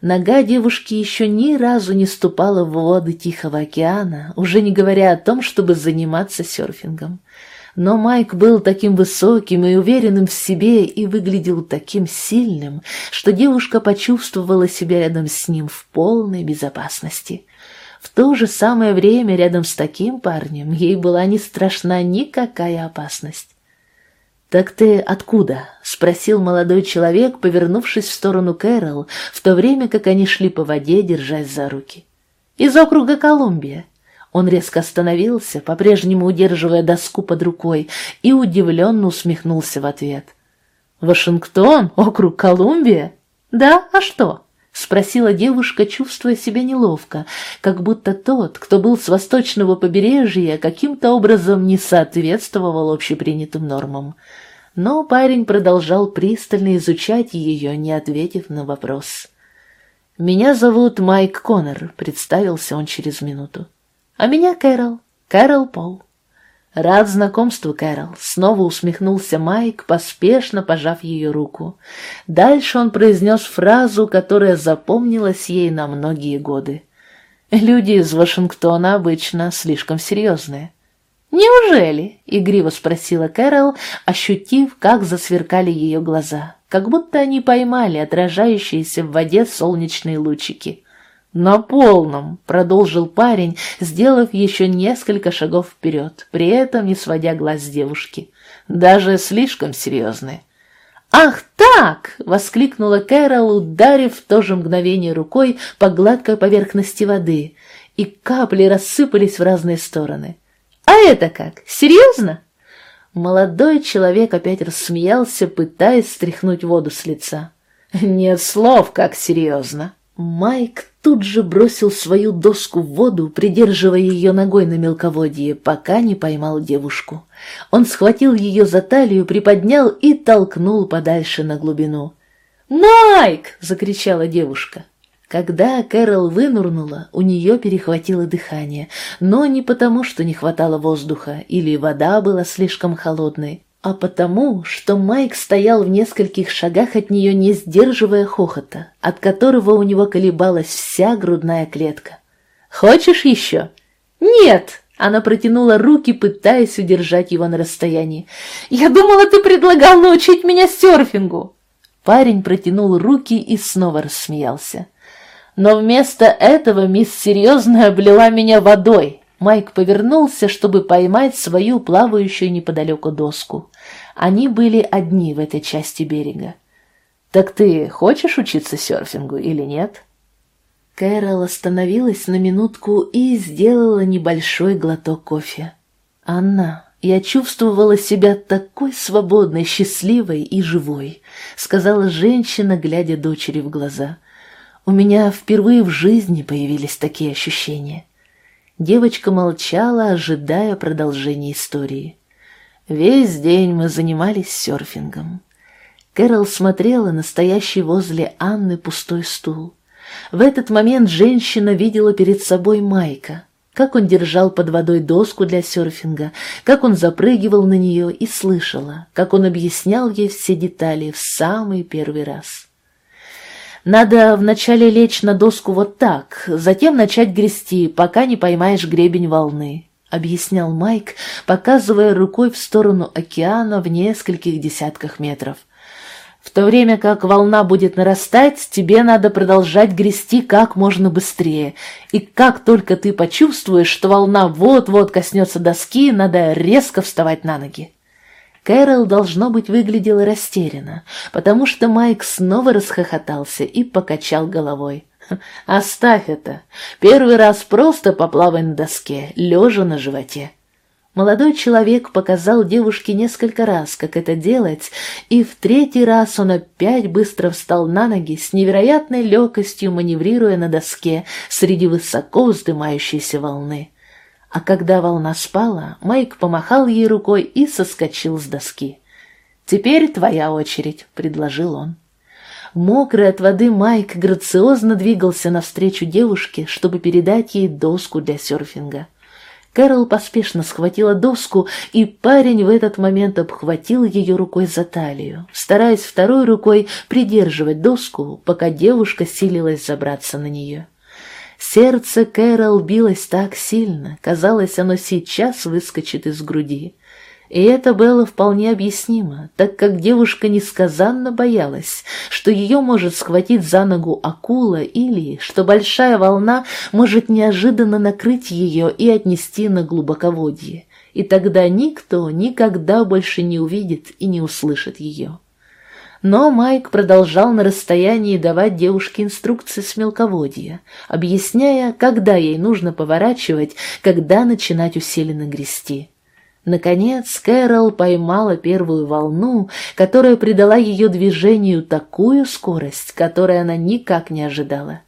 Нога девушки еще ни разу не ступала в воды Тихого океана, уже не говоря о том, чтобы заниматься серфингом. Но Майк был таким высоким и уверенным в себе и выглядел таким сильным, что девушка почувствовала себя рядом с ним в полной безопасности. В то же самое время рядом с таким парнем ей была не страшна никакая опасность. «Так ты откуда?» — спросил молодой человек, повернувшись в сторону Кэрол, в то время как они шли по воде, держась за руки. «Из округа Колумбия». Он резко остановился, по-прежнему удерживая доску под рукой, и удивленно усмехнулся в ответ. «Вашингтон? Округ Колумбия? Да, а что?» — спросила девушка, чувствуя себя неловко, как будто тот, кто был с восточного побережья, каким-то образом не соответствовал общепринятым нормам. Но парень продолжал пристально изучать ее, не ответив на вопрос. «Меня зовут Майк Коннор», — представился он через минуту. «А меня Кэрол, Кэрол Пол». «Рад знакомству, Кэрол», — снова усмехнулся Майк, поспешно пожав ее руку. Дальше он произнес фразу, которая запомнилась ей на многие годы. «Люди из Вашингтона обычно слишком серьезные». «Неужели?» — игриво спросила Кэрол, ощутив, как засверкали ее глаза, как будто они поймали отражающиеся в воде солнечные лучики. «На полном», — продолжил парень, сделав еще несколько шагов вперед, при этом не сводя глаз с девушки. «Даже слишком серьезные». «Ах так!» — воскликнула Кэрол, ударив в то же мгновение рукой по гладкой поверхности воды, и капли рассыпались в разные стороны. «А это как? Серьезно?» Молодой человек опять рассмеялся, пытаясь стряхнуть воду с лица. «Нет слов, как серьезно!» Майк тут же бросил свою доску в воду, придерживая ее ногой на мелководье, пока не поймал девушку. Он схватил ее за талию, приподнял и толкнул подальше на глубину. «Майк!» — закричала девушка. Когда Кэрол вынурнула, у нее перехватило дыхание, но не потому, что не хватало воздуха или вода была слишком холодной, а потому, что Майк стоял в нескольких шагах от нее, не сдерживая хохота, от которого у него колебалась вся грудная клетка. «Хочешь еще?» «Нет!» — она протянула руки, пытаясь удержать его на расстоянии. «Я думала, ты предлагал научить меня серфингу!» Парень протянул руки и снова рассмеялся. «Но вместо этого мисс серьезно облила меня водой, Майк повернулся, чтобы поймать свою плавающую неподалеку доску. Они были одни в этой части берега. «Так ты хочешь учиться серфингу или нет?» Кэрол остановилась на минутку и сделала небольшой глоток кофе. «Анна, я чувствовала себя такой свободной, счастливой и живой», — сказала женщина, глядя дочери в глаза. «У меня впервые в жизни появились такие ощущения». Девочка молчала, ожидая продолжения истории. Весь день мы занимались серфингом. Кэрол смотрела на стоящий возле Анны пустой стул. В этот момент женщина видела перед собой Майка, как он держал под водой доску для серфинга, как он запрыгивал на нее и слышала, как он объяснял ей все детали в самый первый раз. Надо вначале лечь на доску вот так, затем начать грести, пока не поймаешь гребень волны», — объяснял Майк, показывая рукой в сторону океана в нескольких десятках метров. «В то время как волна будет нарастать, тебе надо продолжать грести как можно быстрее, и как только ты почувствуешь, что волна вот-вот коснется доски, надо резко вставать на ноги». Кэрол, должно быть, выглядела растерянно, потому что Майк снова расхохотался и покачал головой. «Оставь это. Первый раз просто поплавай на доске, лежа на животе». Молодой человек показал девушке несколько раз, как это делать, и в третий раз он опять быстро встал на ноги с невероятной легкостью, маневрируя на доске среди высоко вздымающейся волны. А когда волна спала, Майк помахал ей рукой и соскочил с доски. «Теперь твоя очередь», — предложил он. Мокрый от воды Майк грациозно двигался навстречу девушке, чтобы передать ей доску для серфинга. Кэрол поспешно схватила доску, и парень в этот момент обхватил ее рукой за талию, стараясь второй рукой придерживать доску, пока девушка силилась забраться на нее. Сердце Кэрол билось так сильно, казалось, оно сейчас выскочит из груди. И это было вполне объяснимо, так как девушка несказанно боялась, что ее может схватить за ногу акула или что большая волна может неожиданно накрыть ее и отнести на глубоководье, и тогда никто никогда больше не увидит и не услышит ее. Но Майк продолжал на расстоянии давать девушке инструкции с мелководья, объясняя, когда ей нужно поворачивать, когда начинать усиленно грести. Наконец Кэрол поймала первую волну, которая придала ее движению такую скорость, которой она никак не ожидала.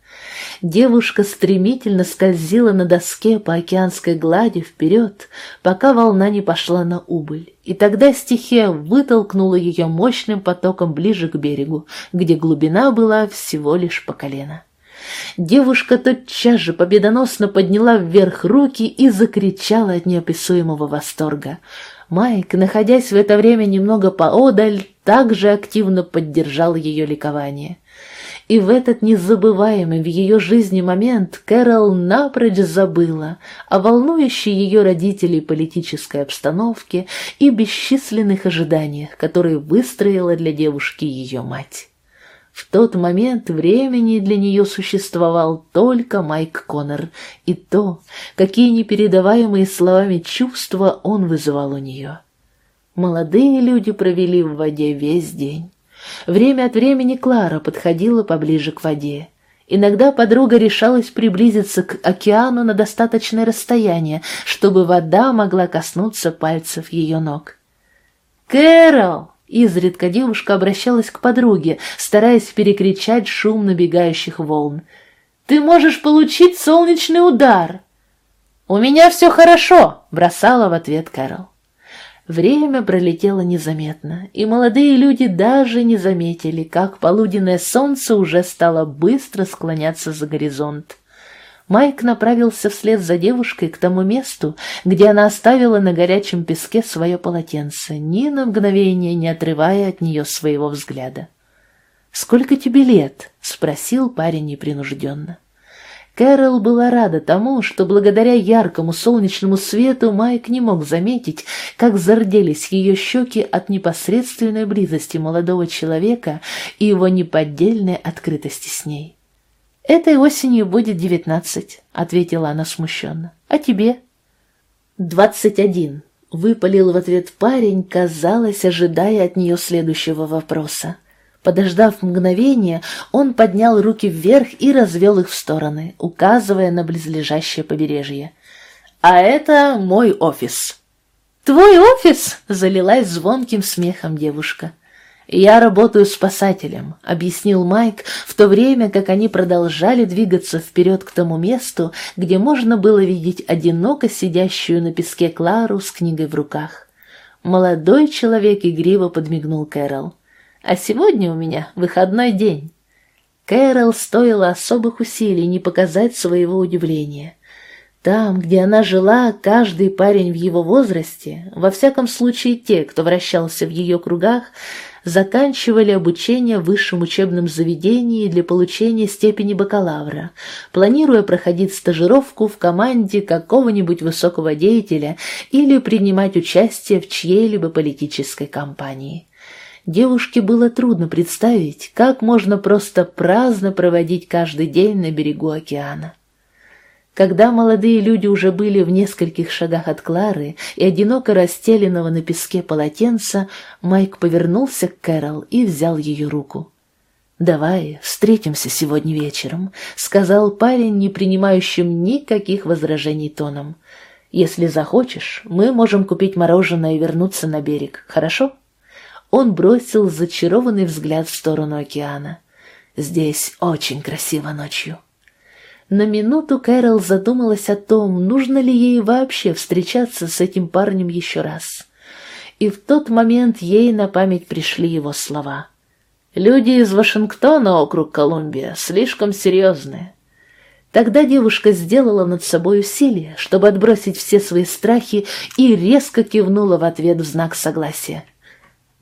Девушка стремительно скользила на доске по океанской глади вперед, пока волна не пошла на убыль, и тогда стихия вытолкнула ее мощным потоком ближе к берегу, где глубина была всего лишь по колено. Девушка тотчас же победоносно подняла вверх руки и закричала от неописуемого восторга. Майк, находясь в это время немного поодаль, также активно поддержал ее ликование. И в этот незабываемый в ее жизни момент Кэрол напрочь забыла о волнующей ее родителей политической обстановке и бесчисленных ожиданиях, которые выстроила для девушки ее мать. В тот момент времени для нее существовал только Майк Коннор и то, какие непередаваемые словами чувства он вызывал у нее. Молодые люди провели в воде весь день. Время от времени Клара подходила поближе к воде. Иногда подруга решалась приблизиться к океану на достаточное расстояние, чтобы вода могла коснуться пальцев ее ног. «Кэрол!» Изредка девушка обращалась к подруге, стараясь перекричать шум набегающих волн. «Ты можешь получить солнечный удар!» «У меня все хорошо!» — бросала в ответ Кэрол. Время пролетело незаметно, и молодые люди даже не заметили, как полуденное солнце уже стало быстро склоняться за горизонт. Майк направился вслед за девушкой к тому месту, где она оставила на горячем песке свое полотенце, ни на мгновение не отрывая от нее своего взгляда. «Сколько тебе лет?» — спросил парень непринужденно. Кэрол была рада тому, что благодаря яркому солнечному свету Майк не мог заметить, как зарделись ее щеки от непосредственной близости молодого человека и его неподдельной открытости с ней. «Этой осенью будет девятнадцать», — ответила она смущенно. «А тебе?» «Двадцать один», — выпалил в ответ парень, казалось, ожидая от нее следующего вопроса. Подождав мгновение, он поднял руки вверх и развел их в стороны, указывая на близлежащее побережье. «А это мой офис». «Твой офис?» — залилась звонким смехом девушка. «Я работаю спасателем», — объяснил Майк, в то время как они продолжали двигаться вперед к тому месту, где можно было видеть одиноко сидящую на песке Клару с книгой в руках. Молодой человек игриво подмигнул Кэрол. «А сегодня у меня выходной день». Кэрол стоило особых усилий не показать своего удивления. Там, где она жила, каждый парень в его возрасте, во всяком случае те, кто вращался в ее кругах, заканчивали обучение в высшем учебном заведении для получения степени бакалавра, планируя проходить стажировку в команде какого-нибудь высокого деятеля или принимать участие в чьей-либо политической кампании. Девушке было трудно представить, как можно просто праздно проводить каждый день на берегу океана. Когда молодые люди уже были в нескольких шагах от Клары и одиноко расстеленного на песке полотенца, Майк повернулся к Кэрол и взял ее руку. «Давай встретимся сегодня вечером», — сказал парень, не принимающим никаких возражений тоном. «Если захочешь, мы можем купить мороженое и вернуться на берег, хорошо?» Он бросил зачарованный взгляд в сторону океана. «Здесь очень красиво ночью». На минуту Кэрол задумалась о том, нужно ли ей вообще встречаться с этим парнем еще раз. И в тот момент ей на память пришли его слова. Люди из Вашингтона, округ Колумбия, слишком серьезные. Тогда девушка сделала над собой усилие, чтобы отбросить все свои страхи, и резко кивнула в ответ в знак согласия.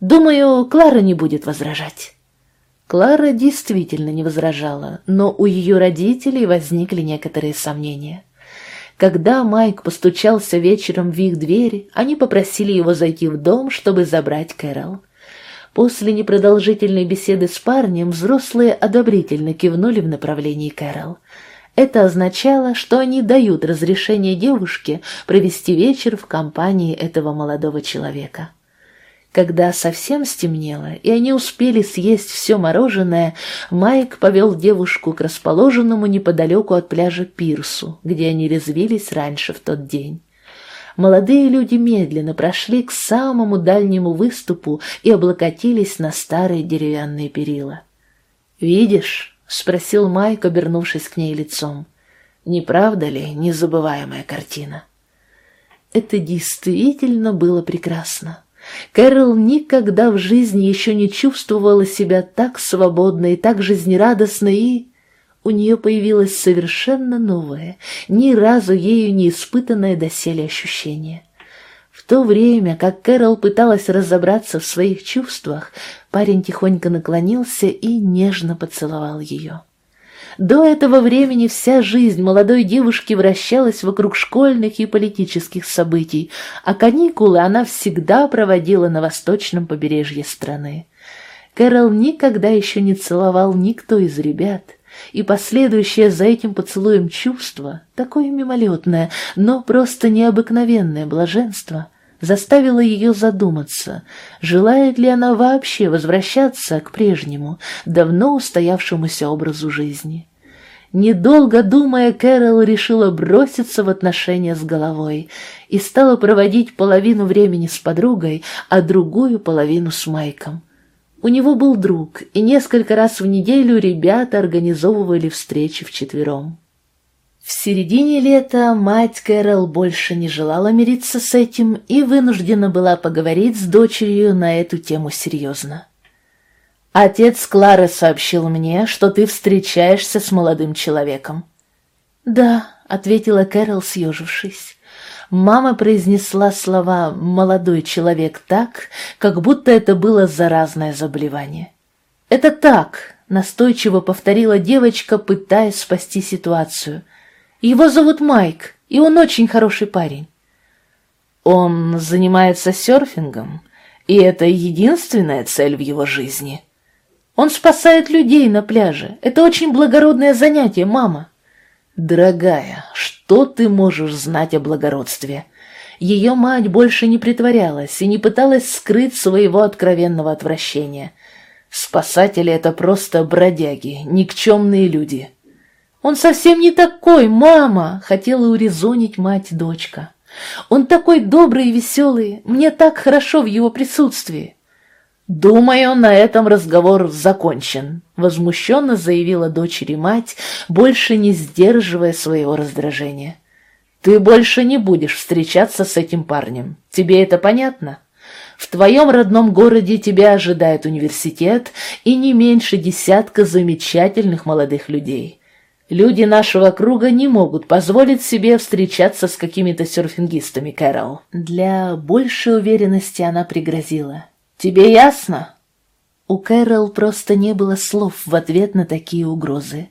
«Думаю, Клара не будет возражать». Клара действительно не возражала, но у ее родителей возникли некоторые сомнения. Когда Майк постучался вечером в их дверь, они попросили его зайти в дом, чтобы забрать Кэрол. После непродолжительной беседы с парнем взрослые одобрительно кивнули в направлении Кэрол. Это означало, что они дают разрешение девушке провести вечер в компании этого молодого человека. Когда совсем стемнело, и они успели съесть все мороженое, Майк повел девушку к расположенному неподалеку от пляжа пирсу, где они резвились раньше в тот день. Молодые люди медленно прошли к самому дальнему выступу и облокотились на старые деревянные перила. «Видишь?» — спросил Майк, обернувшись к ней лицом. «Не правда ли незабываемая картина?» Это действительно было прекрасно. Кэрол никогда в жизни еще не чувствовала себя так свободно и так жизнерадостно, и у нее появилось совершенно новое, ни разу ею не испытанное доселе ощущение. В то время, как Кэрол пыталась разобраться в своих чувствах, парень тихонько наклонился и нежно поцеловал ее. До этого времени вся жизнь молодой девушки вращалась вокруг школьных и политических событий, а каникулы она всегда проводила на восточном побережье страны. Кэрол никогда еще не целовал никто из ребят, и последующее за этим поцелуем чувство, такое мимолетное, но просто необыкновенное блаженство, заставило ее задуматься, желает ли она вообще возвращаться к прежнему, давно устоявшемуся образу жизни. Недолго думая, Кэрол решила броситься в отношения с головой и стала проводить половину времени с подругой, а другую половину с Майком. У него был друг, и несколько раз в неделю ребята организовывали встречи вчетвером. В середине лета мать Кэрол больше не желала мириться с этим и вынуждена была поговорить с дочерью на эту тему серьезно. Отец Клары сообщил мне, что ты встречаешься с молодым человеком. Да, ответила Кэрол, съежившись. Мама произнесла слова «молодой человек» так, как будто это было заразное заболевание. «Это так», — настойчиво повторила девочка, пытаясь спасти ситуацию. «Его зовут Майк, и он очень хороший парень». «Он занимается серфингом, и это единственная цель в его жизни», он спасает людей на пляже. Это очень благородное занятие, мама. Дорогая, что ты можешь знать о благородстве? Ее мать больше не притворялась и не пыталась скрыть своего откровенного отвращения. Спасатели — это просто бродяги, никчемные люди. «Он совсем не такой, мама!» — хотела урезонить мать дочка. «Он такой добрый и веселый, мне так хорошо в его присутствии!» «Думаю, на этом разговор закончен», — возмущенно заявила дочери мать, больше не сдерживая своего раздражения. «Ты больше не будешь встречаться с этим парнем. Тебе это понятно? В твоем родном городе тебя ожидает университет и не меньше десятка замечательных молодых людей. Люди нашего круга не могут позволить себе встречаться с какими-то серфингистами, Кэрол». Для большей уверенности она пригрозила. Тебе ясно?» У Кэрол просто не было слов в ответ на такие угрозы.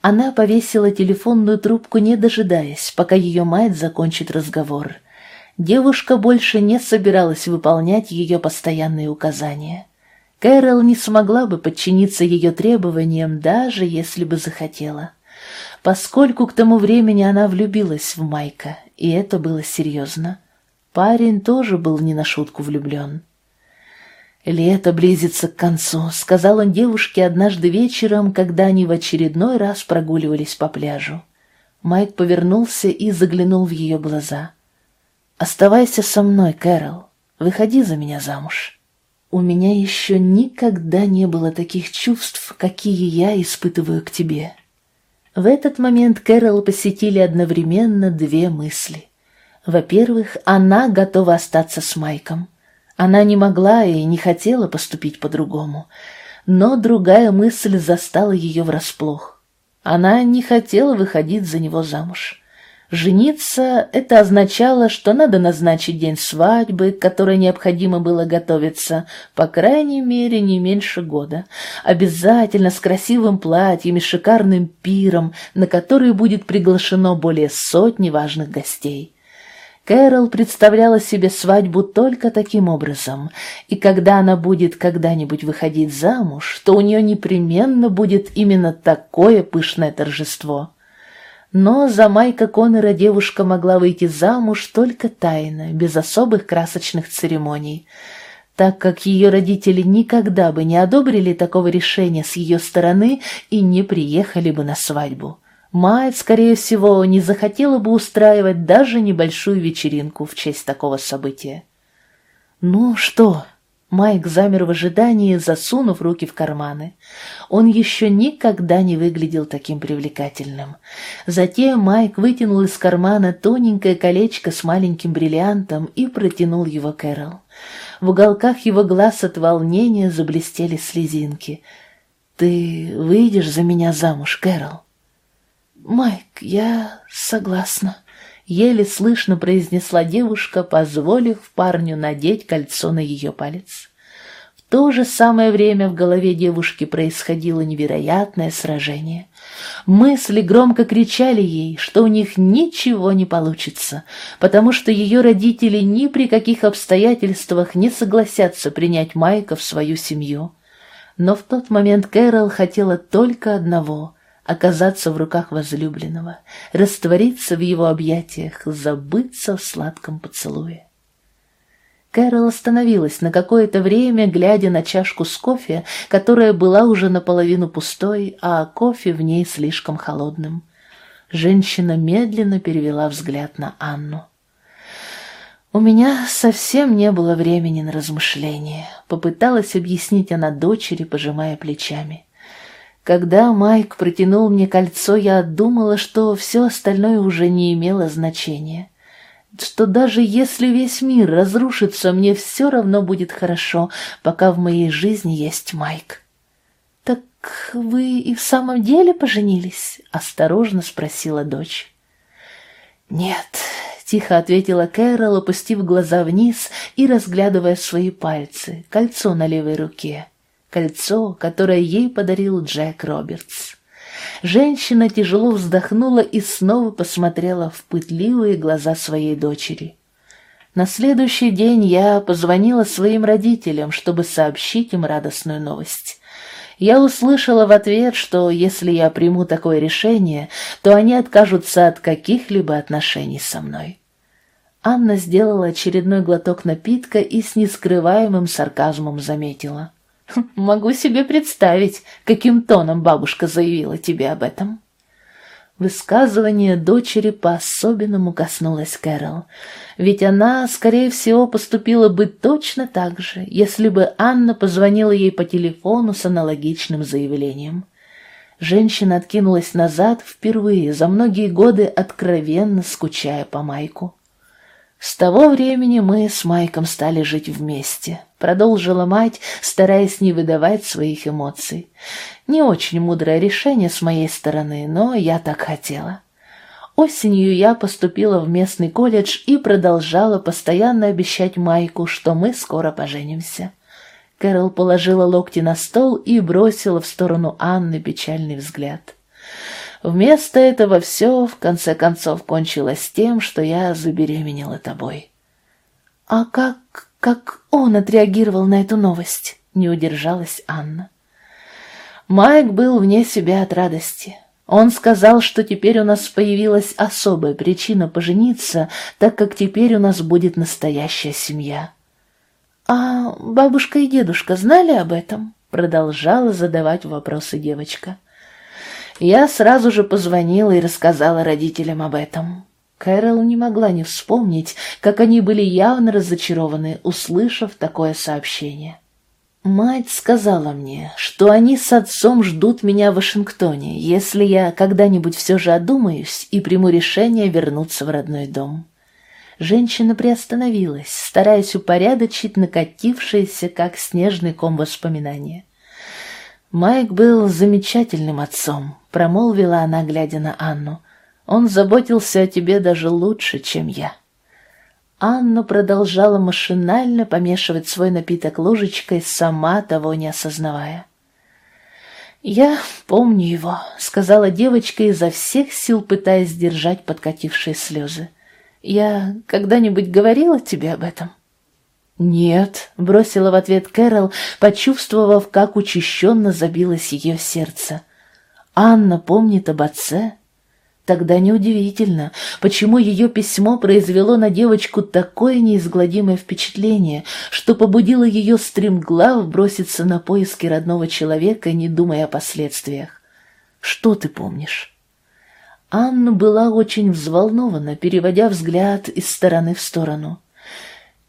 Она повесила телефонную трубку, не дожидаясь, пока ее мать закончит разговор. Девушка больше не собиралась выполнять ее постоянные указания. Кэрол не смогла бы подчиниться ее требованиям, даже если бы захотела. Поскольку к тому времени она влюбилась в Майка, и это было серьезно. Парень тоже был не на шутку влюблен. «Лето близится к концу», — сказал он девушке однажды вечером, когда они в очередной раз прогуливались по пляжу. Майк повернулся и заглянул в ее глаза. «Оставайся со мной, Кэрол. Выходи за меня замуж. У меня еще никогда не было таких чувств, какие я испытываю к тебе». В этот момент Кэрол посетили одновременно две мысли. Во-первых, она готова остаться с Майком — она не могла и не хотела поступить по-другому. но другая мысль застала ее врасплох. Она не хотела выходить за него замуж. Жениться — это означало, что надо назначить день свадьбы, к которой необходимо было готовиться, по крайней мере, не меньше года. Обязательно с красивым платьем и шикарным пиром, на который будет приглашено более сотни важных гостей. Кэрол представляла себе свадьбу только таким образом, и когда она будет когда-нибудь выходить замуж, то у нее непременно будет именно такое пышное торжество. Но за Майка Коннора девушка могла выйти замуж только тайно, без особых красочных церемоний, так как ее родители никогда бы не одобрили такого решения с ее стороны и не приехали бы на свадьбу. Мать, скорее всего, не захотела бы устраивать даже небольшую вечеринку в честь такого события. «Ну что?» Майк замер в ожидании, засунув руки в карманы. Он еще никогда не выглядел таким привлекательным. Затем Майк вытянул из кармана тоненькое колечко с маленьким бриллиантом и протянул его Кэрол. В уголках его глаз от волнения заблестели слезинки. «Ты выйдешь за меня замуж, Кэрол?» «Майк, я согласна», еле слышно произнесла девушка, позволив парню надеть кольцо на ее палец. В то же самое время в голове девушки происходило невероятное сражение. Мысли громко кричали ей, что у них ничего не получится, потому что ее родители ни при каких обстоятельствах не согласятся принять Майка в свою семью. Но в тот момент Кэрол хотела только одного оказаться в руках возлюбленного, раствориться в его объятиях, забыться в сладком поцелуе. Кэрол остановилась на какое-то время, глядя на чашку с кофе, которая была уже наполовину пустой, а кофе в ней слишком холодным. Женщина медленно перевела взгляд на Анну. «У меня совсем не было времени на размышления», — попыталась объяснить она дочери, пожимая плечами. Когда Майк протянул мне кольцо, я думала, что все остальное уже не имело значения. Что даже если весь мир разрушится, мне все равно будет хорошо, пока в моей жизни есть Майк. «Так вы и в самом деле поженились?» — осторожно спросила дочь. «Нет», — тихо ответила Кэрол, опустив глаза вниз и разглядывая свои пальцы, кольцо на левой руке кольцо, которое ей подарил Джек Робертс. Женщина тяжело вздохнула и снова посмотрела в пытливые глаза своей дочери. На следующий день я позвонила своим родителям, чтобы сообщить им радостную новость. Я услышала в ответ, что если я приму такое решение, то они откажутся от каких-либо отношений со мной. Анна сделала очередной глоток напитка и с нескрываемым сарказмом заметила. Могу себе представить, каким тоном бабушка заявила тебе об этом. Высказывание дочери по-особенному коснулось Кэрол, ведь она, скорее всего, поступила бы точно так же, если бы Анна позвонила ей по телефону с аналогичным заявлением. Женщина откинулась назад впервые за многие годы, откровенно скучая по Майку. С того времени мы с Майком стали жить вместе, продолжила мать, стараясь не выдавать своих эмоций. Не очень мудрое решение с моей стороны, но я так хотела. Осенью я поступила в местный колледж и продолжала постоянно обещать Майку, что мы скоро поженимся. Кэрол положила локти на стол и бросила в сторону Анны печальный взгляд. Вместо этого все, в конце концов, кончилось тем, что я забеременела тобой. А как, как он отреагировал на эту новость? Не удержалась Анна. Майк был вне себя от радости. Он сказал, что теперь у нас появилась особая причина пожениться, так как теперь у нас будет настоящая семья. «А бабушка и дедушка знали об этом?» Продолжала задавать вопросы девочка. Я сразу же позвонила и рассказала родителям об этом. Кэрол не могла не вспомнить, как они были явно разочарованы, услышав такое сообщение. Мать сказала мне, что они с отцом ждут меня в Вашингтоне, если я когда-нибудь все же одумаюсь и приму решение вернуться в родной дом. Женщина приостановилась, стараясь упорядочить накатившиеся, как снежный ком воспоминания. Майк был замечательным отцом, промолвила она, глядя на Анну. Он заботился о тебе даже лучше, чем я. Анна продолжала машинально помешивать свой напиток ложечкой, сама того не осознавая. «Я помню его», — сказала девочка изо всех сил, пытаясь сдержать подкатившие слезы. «Я когда-нибудь говорила тебе об этом?» «Нет», — бросила в ответ Кэрол, почувствовав, как учащенно забилось ее сердце. «Анна помнит об отце?» Тогда неудивительно, почему ее письмо произвело на девочку такое неизгладимое впечатление, что побудило ее стремглав броситься на поиски родного человека, не думая о последствиях. «Что ты помнишь?» Анна была очень взволнована, переводя взгляд из стороны в сторону.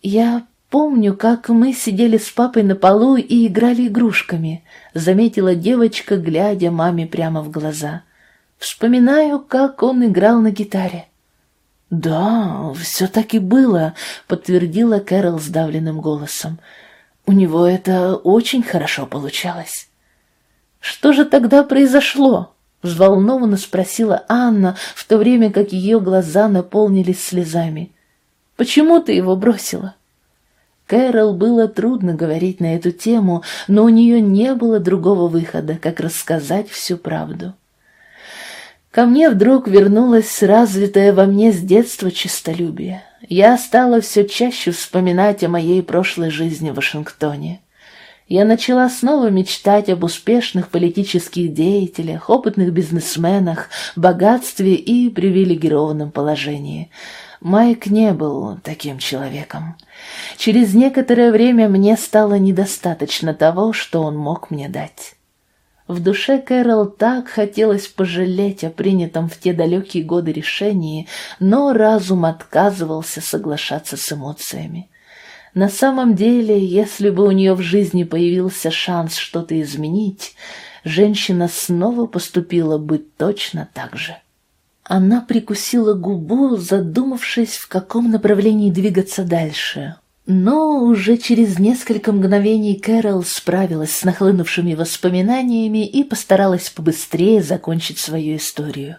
«Я помню, как мы сидели с папой на полу и играли игрушками», — заметила девочка, глядя маме прямо в глаза. Вспоминаю, как он играл на гитаре. «Да, все так и было», — подтвердила Кэрол сдавленным голосом. «У него это очень хорошо получалось». «Что же тогда произошло?» — взволнованно спросила Анна, в то время как ее глаза наполнились слезами. «Почему ты его бросила?» Кэрол было трудно говорить на эту тему, но у нее не было другого выхода, как рассказать всю правду. Ко мне вдруг вернулось развитое во мне с детства честолюбие. Я стала все чаще вспоминать о моей прошлой жизни в Вашингтоне. Я начала снова мечтать об успешных политических деятелях, опытных бизнесменах, богатстве и привилегированном положении. Майк не был таким человеком. Через некоторое время мне стало недостаточно того, что он мог мне дать. В душе Кэрол так хотелось пожалеть о принятом в те далекие годы решении, но разум отказывался соглашаться с эмоциями. На самом деле, если бы у нее в жизни появился шанс что-то изменить, женщина снова поступила бы точно так же. Она прикусила губу, задумавшись, в каком направлении двигаться дальше. Но уже через несколько мгновений Кэрол справилась с нахлынувшими воспоминаниями и постаралась побыстрее закончить свою историю.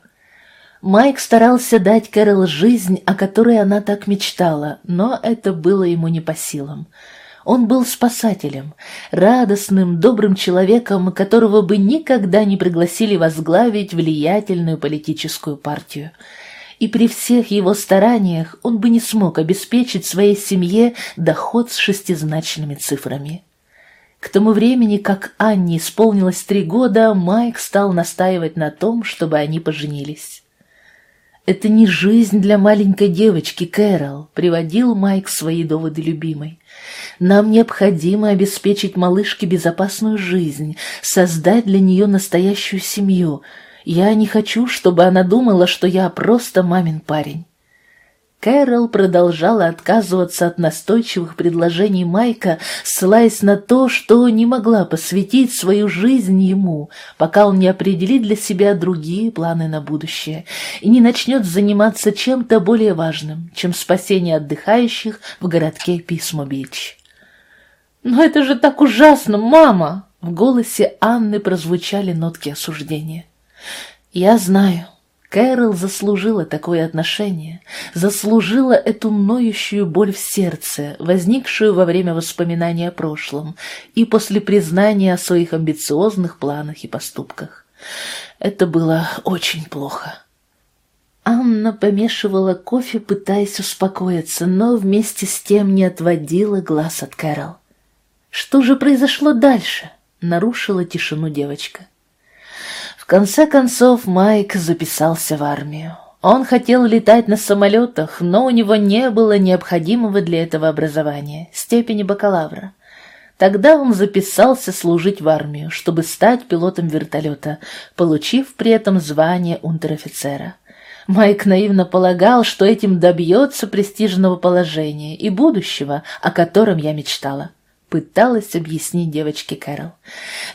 Майк старался дать Кэрол жизнь, о которой она так мечтала, но это было ему не по силам. Он был спасателем, радостным, добрым человеком, которого бы никогда не пригласили возглавить влиятельную политическую партию – и при всех его стараниях он бы не смог обеспечить своей семье доход с шестизначными цифрами. К тому времени, как Анне исполнилось три года, Майк стал настаивать на том, чтобы они поженились. «Это не жизнь для маленькой девочки, Кэрол», — приводил Майк свои доводы любимой. «Нам необходимо обеспечить малышке безопасную жизнь, создать для нее настоящую семью, я не хочу, чтобы она думала, что я просто мамин парень. Кэрол продолжала отказываться от настойчивых предложений Майка, ссылаясь на то, что не могла посвятить свою жизнь ему, пока он не определит для себя другие планы на будущее и не начнет заниматься чем-то более важным, чем спасение отдыхающих в городке Писмо-Бич. «Но это же так ужасно, мама!» В голосе Анны прозвучали нотки осуждения. Я знаю, Кэрол заслужила такое отношение, заслужила эту ноющую боль в сердце, возникшую во время воспоминания о прошлом и после признания о своих амбициозных планах и поступках. Это было очень плохо. Анна помешивала кофе, пытаясь успокоиться, но вместе с тем не отводила глаз от Кэрол. «Что же произошло дальше?» — нарушила тишину девочка конце концов Майк записался в армию. Он хотел летать на самолетах, но у него не было необходимого для этого образования, степени бакалавра. Тогда он записался служить в армию, чтобы стать пилотом вертолета, получив при этом звание унтер-офицера. Майк наивно полагал, что этим добьется престижного положения и будущего, о котором я мечтала пыталась объяснить девочке Кэрол.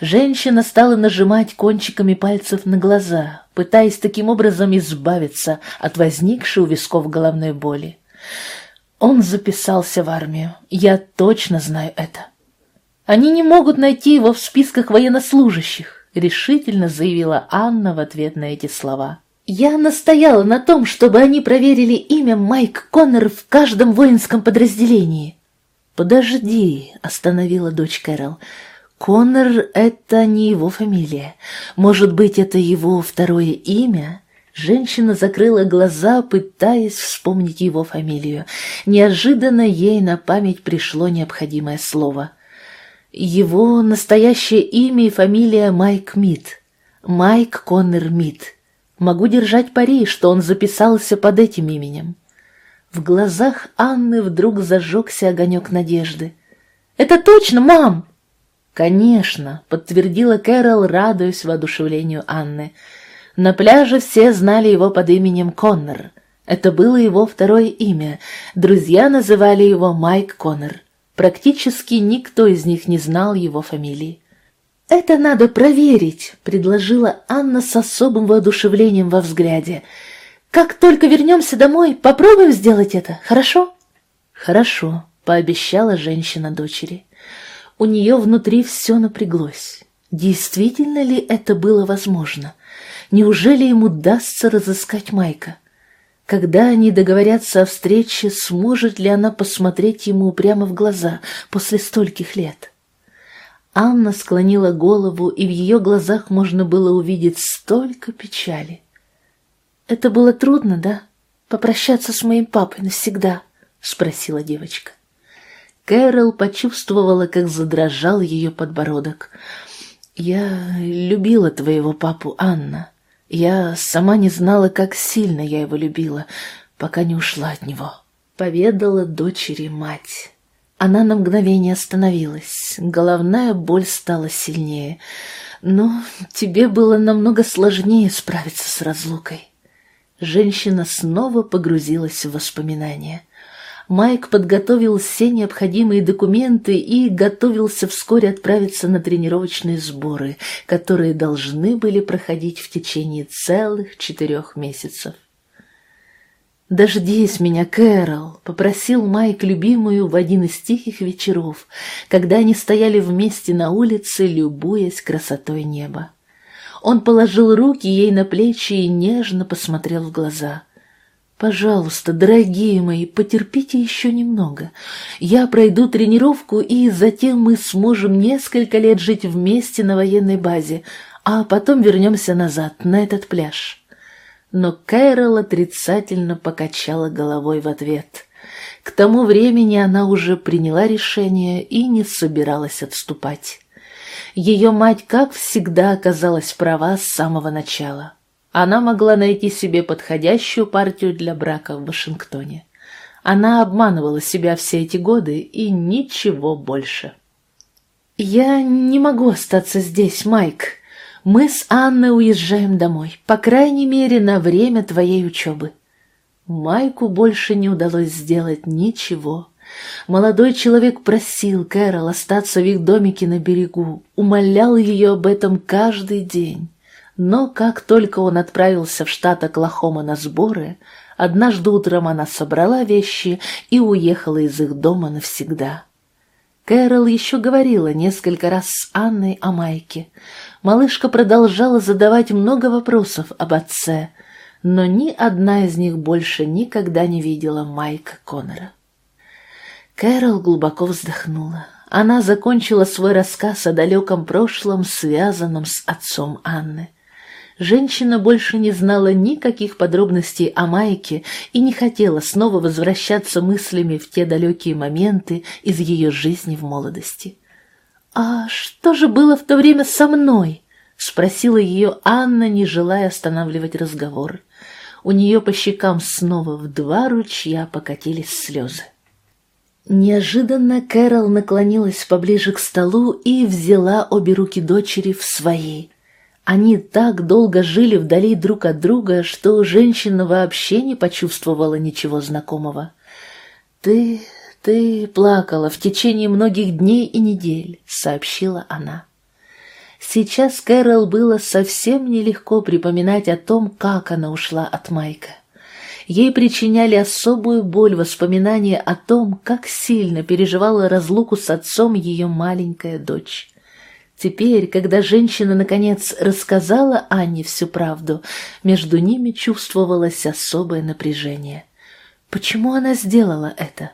Женщина стала нажимать кончиками пальцев на глаза, пытаясь таким образом избавиться от возникшей у висков головной боли. Он записался в армию, я точно знаю это. Они не могут найти его в списках военнослужащих», — решительно заявила Анна в ответ на эти слова. «Я настояла на том, чтобы они проверили имя Майк Коннор в каждом воинском подразделении». «Подожди», — остановила дочь Кэрол. «Коннор — это не его фамилия. Может быть, это его второе имя?» Женщина закрыла глаза, пытаясь вспомнить его фамилию. Неожиданно ей на память пришло необходимое слово. Его настоящее имя и фамилия Майк Мид. Майк Коннор Мид. Могу держать пари, что он записался под этим именем. В глазах Анны вдруг зажегся огонек надежды. «Это точно, мам!» «Конечно», — подтвердила Кэрол, радуясь воодушевлению Анны. На пляже все знали его под именем Коннор. Это было его второе имя. Друзья называли его Майк Коннор. Практически никто из них не знал его фамилии. «Это надо проверить», — предложила Анна с особым воодушевлением во взгляде. «Как только вернемся домой, попробуем сделать это, хорошо?» «Хорошо», — пообещала женщина дочери. У нее внутри все напряглось. Действительно ли это было возможно? Неужели ему удастся разыскать Майка? Когда они договорятся о встрече, сможет ли она посмотреть ему прямо в глаза после стольких лет? Анна склонила голову, и в ее глазах можно было увидеть столько печали. «Это было трудно, да? Попрощаться с моим папой навсегда?» — спросила девочка. Кэрол почувствовала, как задрожал ее подбородок. «Я любила твоего папу, Анна. Я сама не знала, как сильно я его любила, пока не ушла от него», — поведала дочери мать. Она на мгновение остановилась, головная боль стала сильнее. «Но тебе было намного сложнее справиться с разлукой». Женщина снова погрузилась в воспоминания. Майк подготовил все необходимые документы и готовился вскоре отправиться на тренировочные сборы, которые должны были проходить в течение целых четырех месяцев. «Дождись меня, Кэрол», — попросил Майк любимую в один из тихих вечеров, когда они стояли вместе на улице, любуясь красотой неба. Он положил руки ей на плечи и нежно посмотрел в глаза — Пожалуйста, дорогие мои, потерпите еще немного. Я пройду тренировку, и затем мы сможем несколько лет жить вместе на военной базе, а потом вернемся назад, на этот пляж. Но Кэрол отрицательно покачала головой в ответ. К тому времени она уже приняла решение и не собиралась отступать. Ее мать, как всегда, оказалась права с самого начала она могла найти себе подходящую партию для брака в Вашингтоне. Она обманывала себя все эти годы и ничего больше. «Я не могу остаться здесь, Майк. Мы с Анной уезжаем домой, по крайней мере, на время твоей учебы». Майку больше не удалось сделать ничего. Молодой человек просил Кэрол остаться в их домике на берегу, умолял ее об этом каждый день. Но как только он отправился в штат Оклахома на сборы, однажды утром она собрала вещи и уехала из их дома навсегда. Кэрол еще говорила несколько раз с Анной о Майке. Малышка продолжала задавать много вопросов об отце, но ни одна из них больше никогда не видела Майка Коннора. Кэрол глубоко вздохнула. Она закончила свой рассказ о далеком прошлом, связанном с отцом Анны. Женщина больше не знала никаких подробностей о Майке и не хотела снова возвращаться мыслями в те далекие моменты из ее жизни в молодости. «А что же было в то время со мной?» — спросила ее Анна, не желая останавливать разговор. У нее по щекам снова в два ручья покатились слезы. Неожиданно Кэрол наклонилась поближе к столу и взяла обе руки дочери в свои. Они так долго жили вдали друг от друга, что женщина вообще не почувствовала ничего знакомого. «Ты... ты плакала в течение многих дней и недель», — сообщила она. Сейчас Кэрол было совсем нелегко припоминать о том, как она ушла от Майка. Ей причиняли особую боль воспоминания о том, как сильно переживала разлуку с отцом ее маленькая дочь. Теперь, когда женщина, наконец, рассказала Анне всю правду, между ними чувствовалось особое напряжение. Почему она сделала это?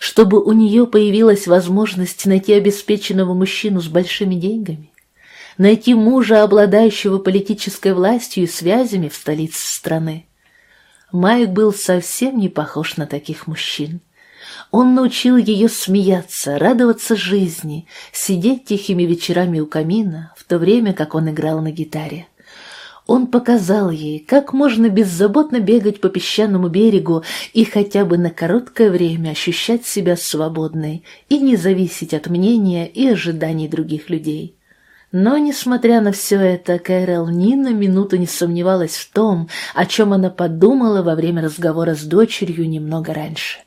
Чтобы у нее появилась возможность найти обеспеченного мужчину с большими деньгами? Найти мужа, обладающего политической властью и связями в столице страны? Майк был совсем не похож на таких мужчин. Он научил ее смеяться, радоваться жизни, сидеть тихими вечерами у камина, в то время как он играл на гитаре. Он показал ей, как можно беззаботно бегать по песчаному берегу и хотя бы на короткое время ощущать себя свободной и не зависеть от мнения и ожиданий других людей. Но, несмотря на все это, Кэрол ни на минуту не сомневалась в том, о чем она подумала во время разговора с дочерью немного раньше.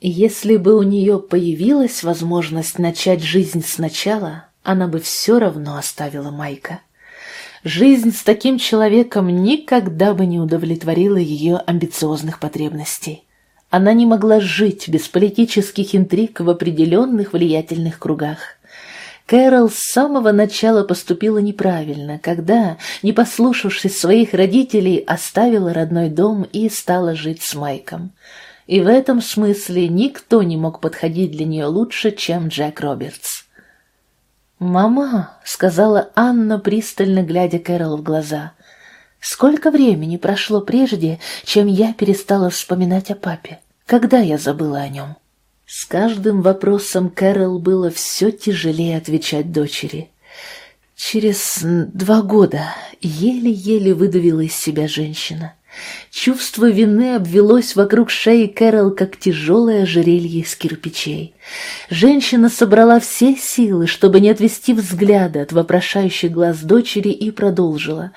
Если бы у нее появилась возможность начать жизнь сначала, она бы все равно оставила Майка. Жизнь с таким человеком никогда бы не удовлетворила ее амбициозных потребностей. Она не могла жить без политических интриг в определенных влиятельных кругах. Кэрол с самого начала поступила неправильно, когда, не послушавшись своих родителей, оставила родной дом и стала жить с Майком и в этом смысле никто не мог подходить для нее лучше, чем Джек Робертс. «Мама», — сказала Анна, пристально глядя Кэрол в глаза, — «сколько времени прошло прежде, чем я перестала вспоминать о папе? Когда я забыла о нем?» С каждым вопросом Кэрол было все тяжелее отвечать дочери. Через два года еле-еле выдавила из себя женщина. Чувство вины обвелось вокруг шеи Кэрол, как тяжелое ожерелье из кирпичей. Женщина собрала все силы, чтобы не отвести взгляда от вопрошающих глаз дочери, и продолжила.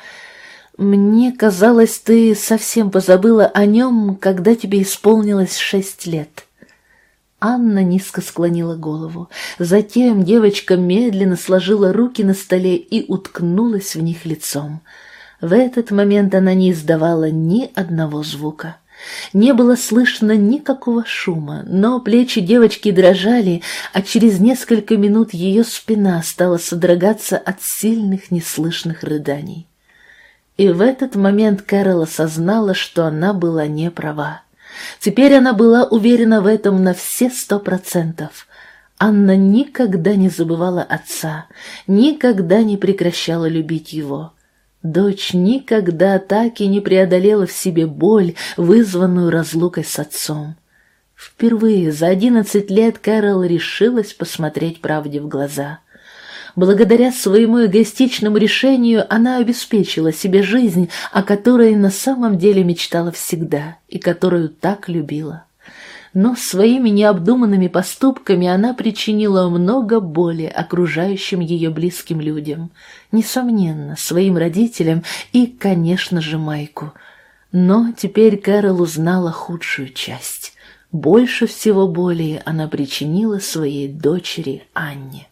«Мне казалось, ты совсем позабыла о нем, когда тебе исполнилось шесть лет». Анна низко склонила голову. Затем девочка медленно сложила руки на столе и уткнулась в них лицом. В этот момент она не издавала ни одного звука. Не было слышно никакого шума, но плечи девочки дрожали, а через несколько минут ее спина стала содрогаться от сильных неслышных рыданий. И в этот момент Кэрол осознала, что она была не права. Теперь она была уверена в этом на все сто процентов. Анна никогда не забывала отца, никогда не прекращала любить его. Дочь никогда так и не преодолела в себе боль, вызванную разлукой с отцом. Впервые за одиннадцать лет Кэрол решилась посмотреть правде в глаза. Благодаря своему эгоистичному решению она обеспечила себе жизнь, о которой на самом деле мечтала всегда и которую так любила но своими необдуманными поступками она причинила много боли окружающим ее близким людям, несомненно, своим родителям и, конечно же, Майку. Но теперь Кэрол узнала худшую часть. Больше всего боли она причинила своей дочери Анне.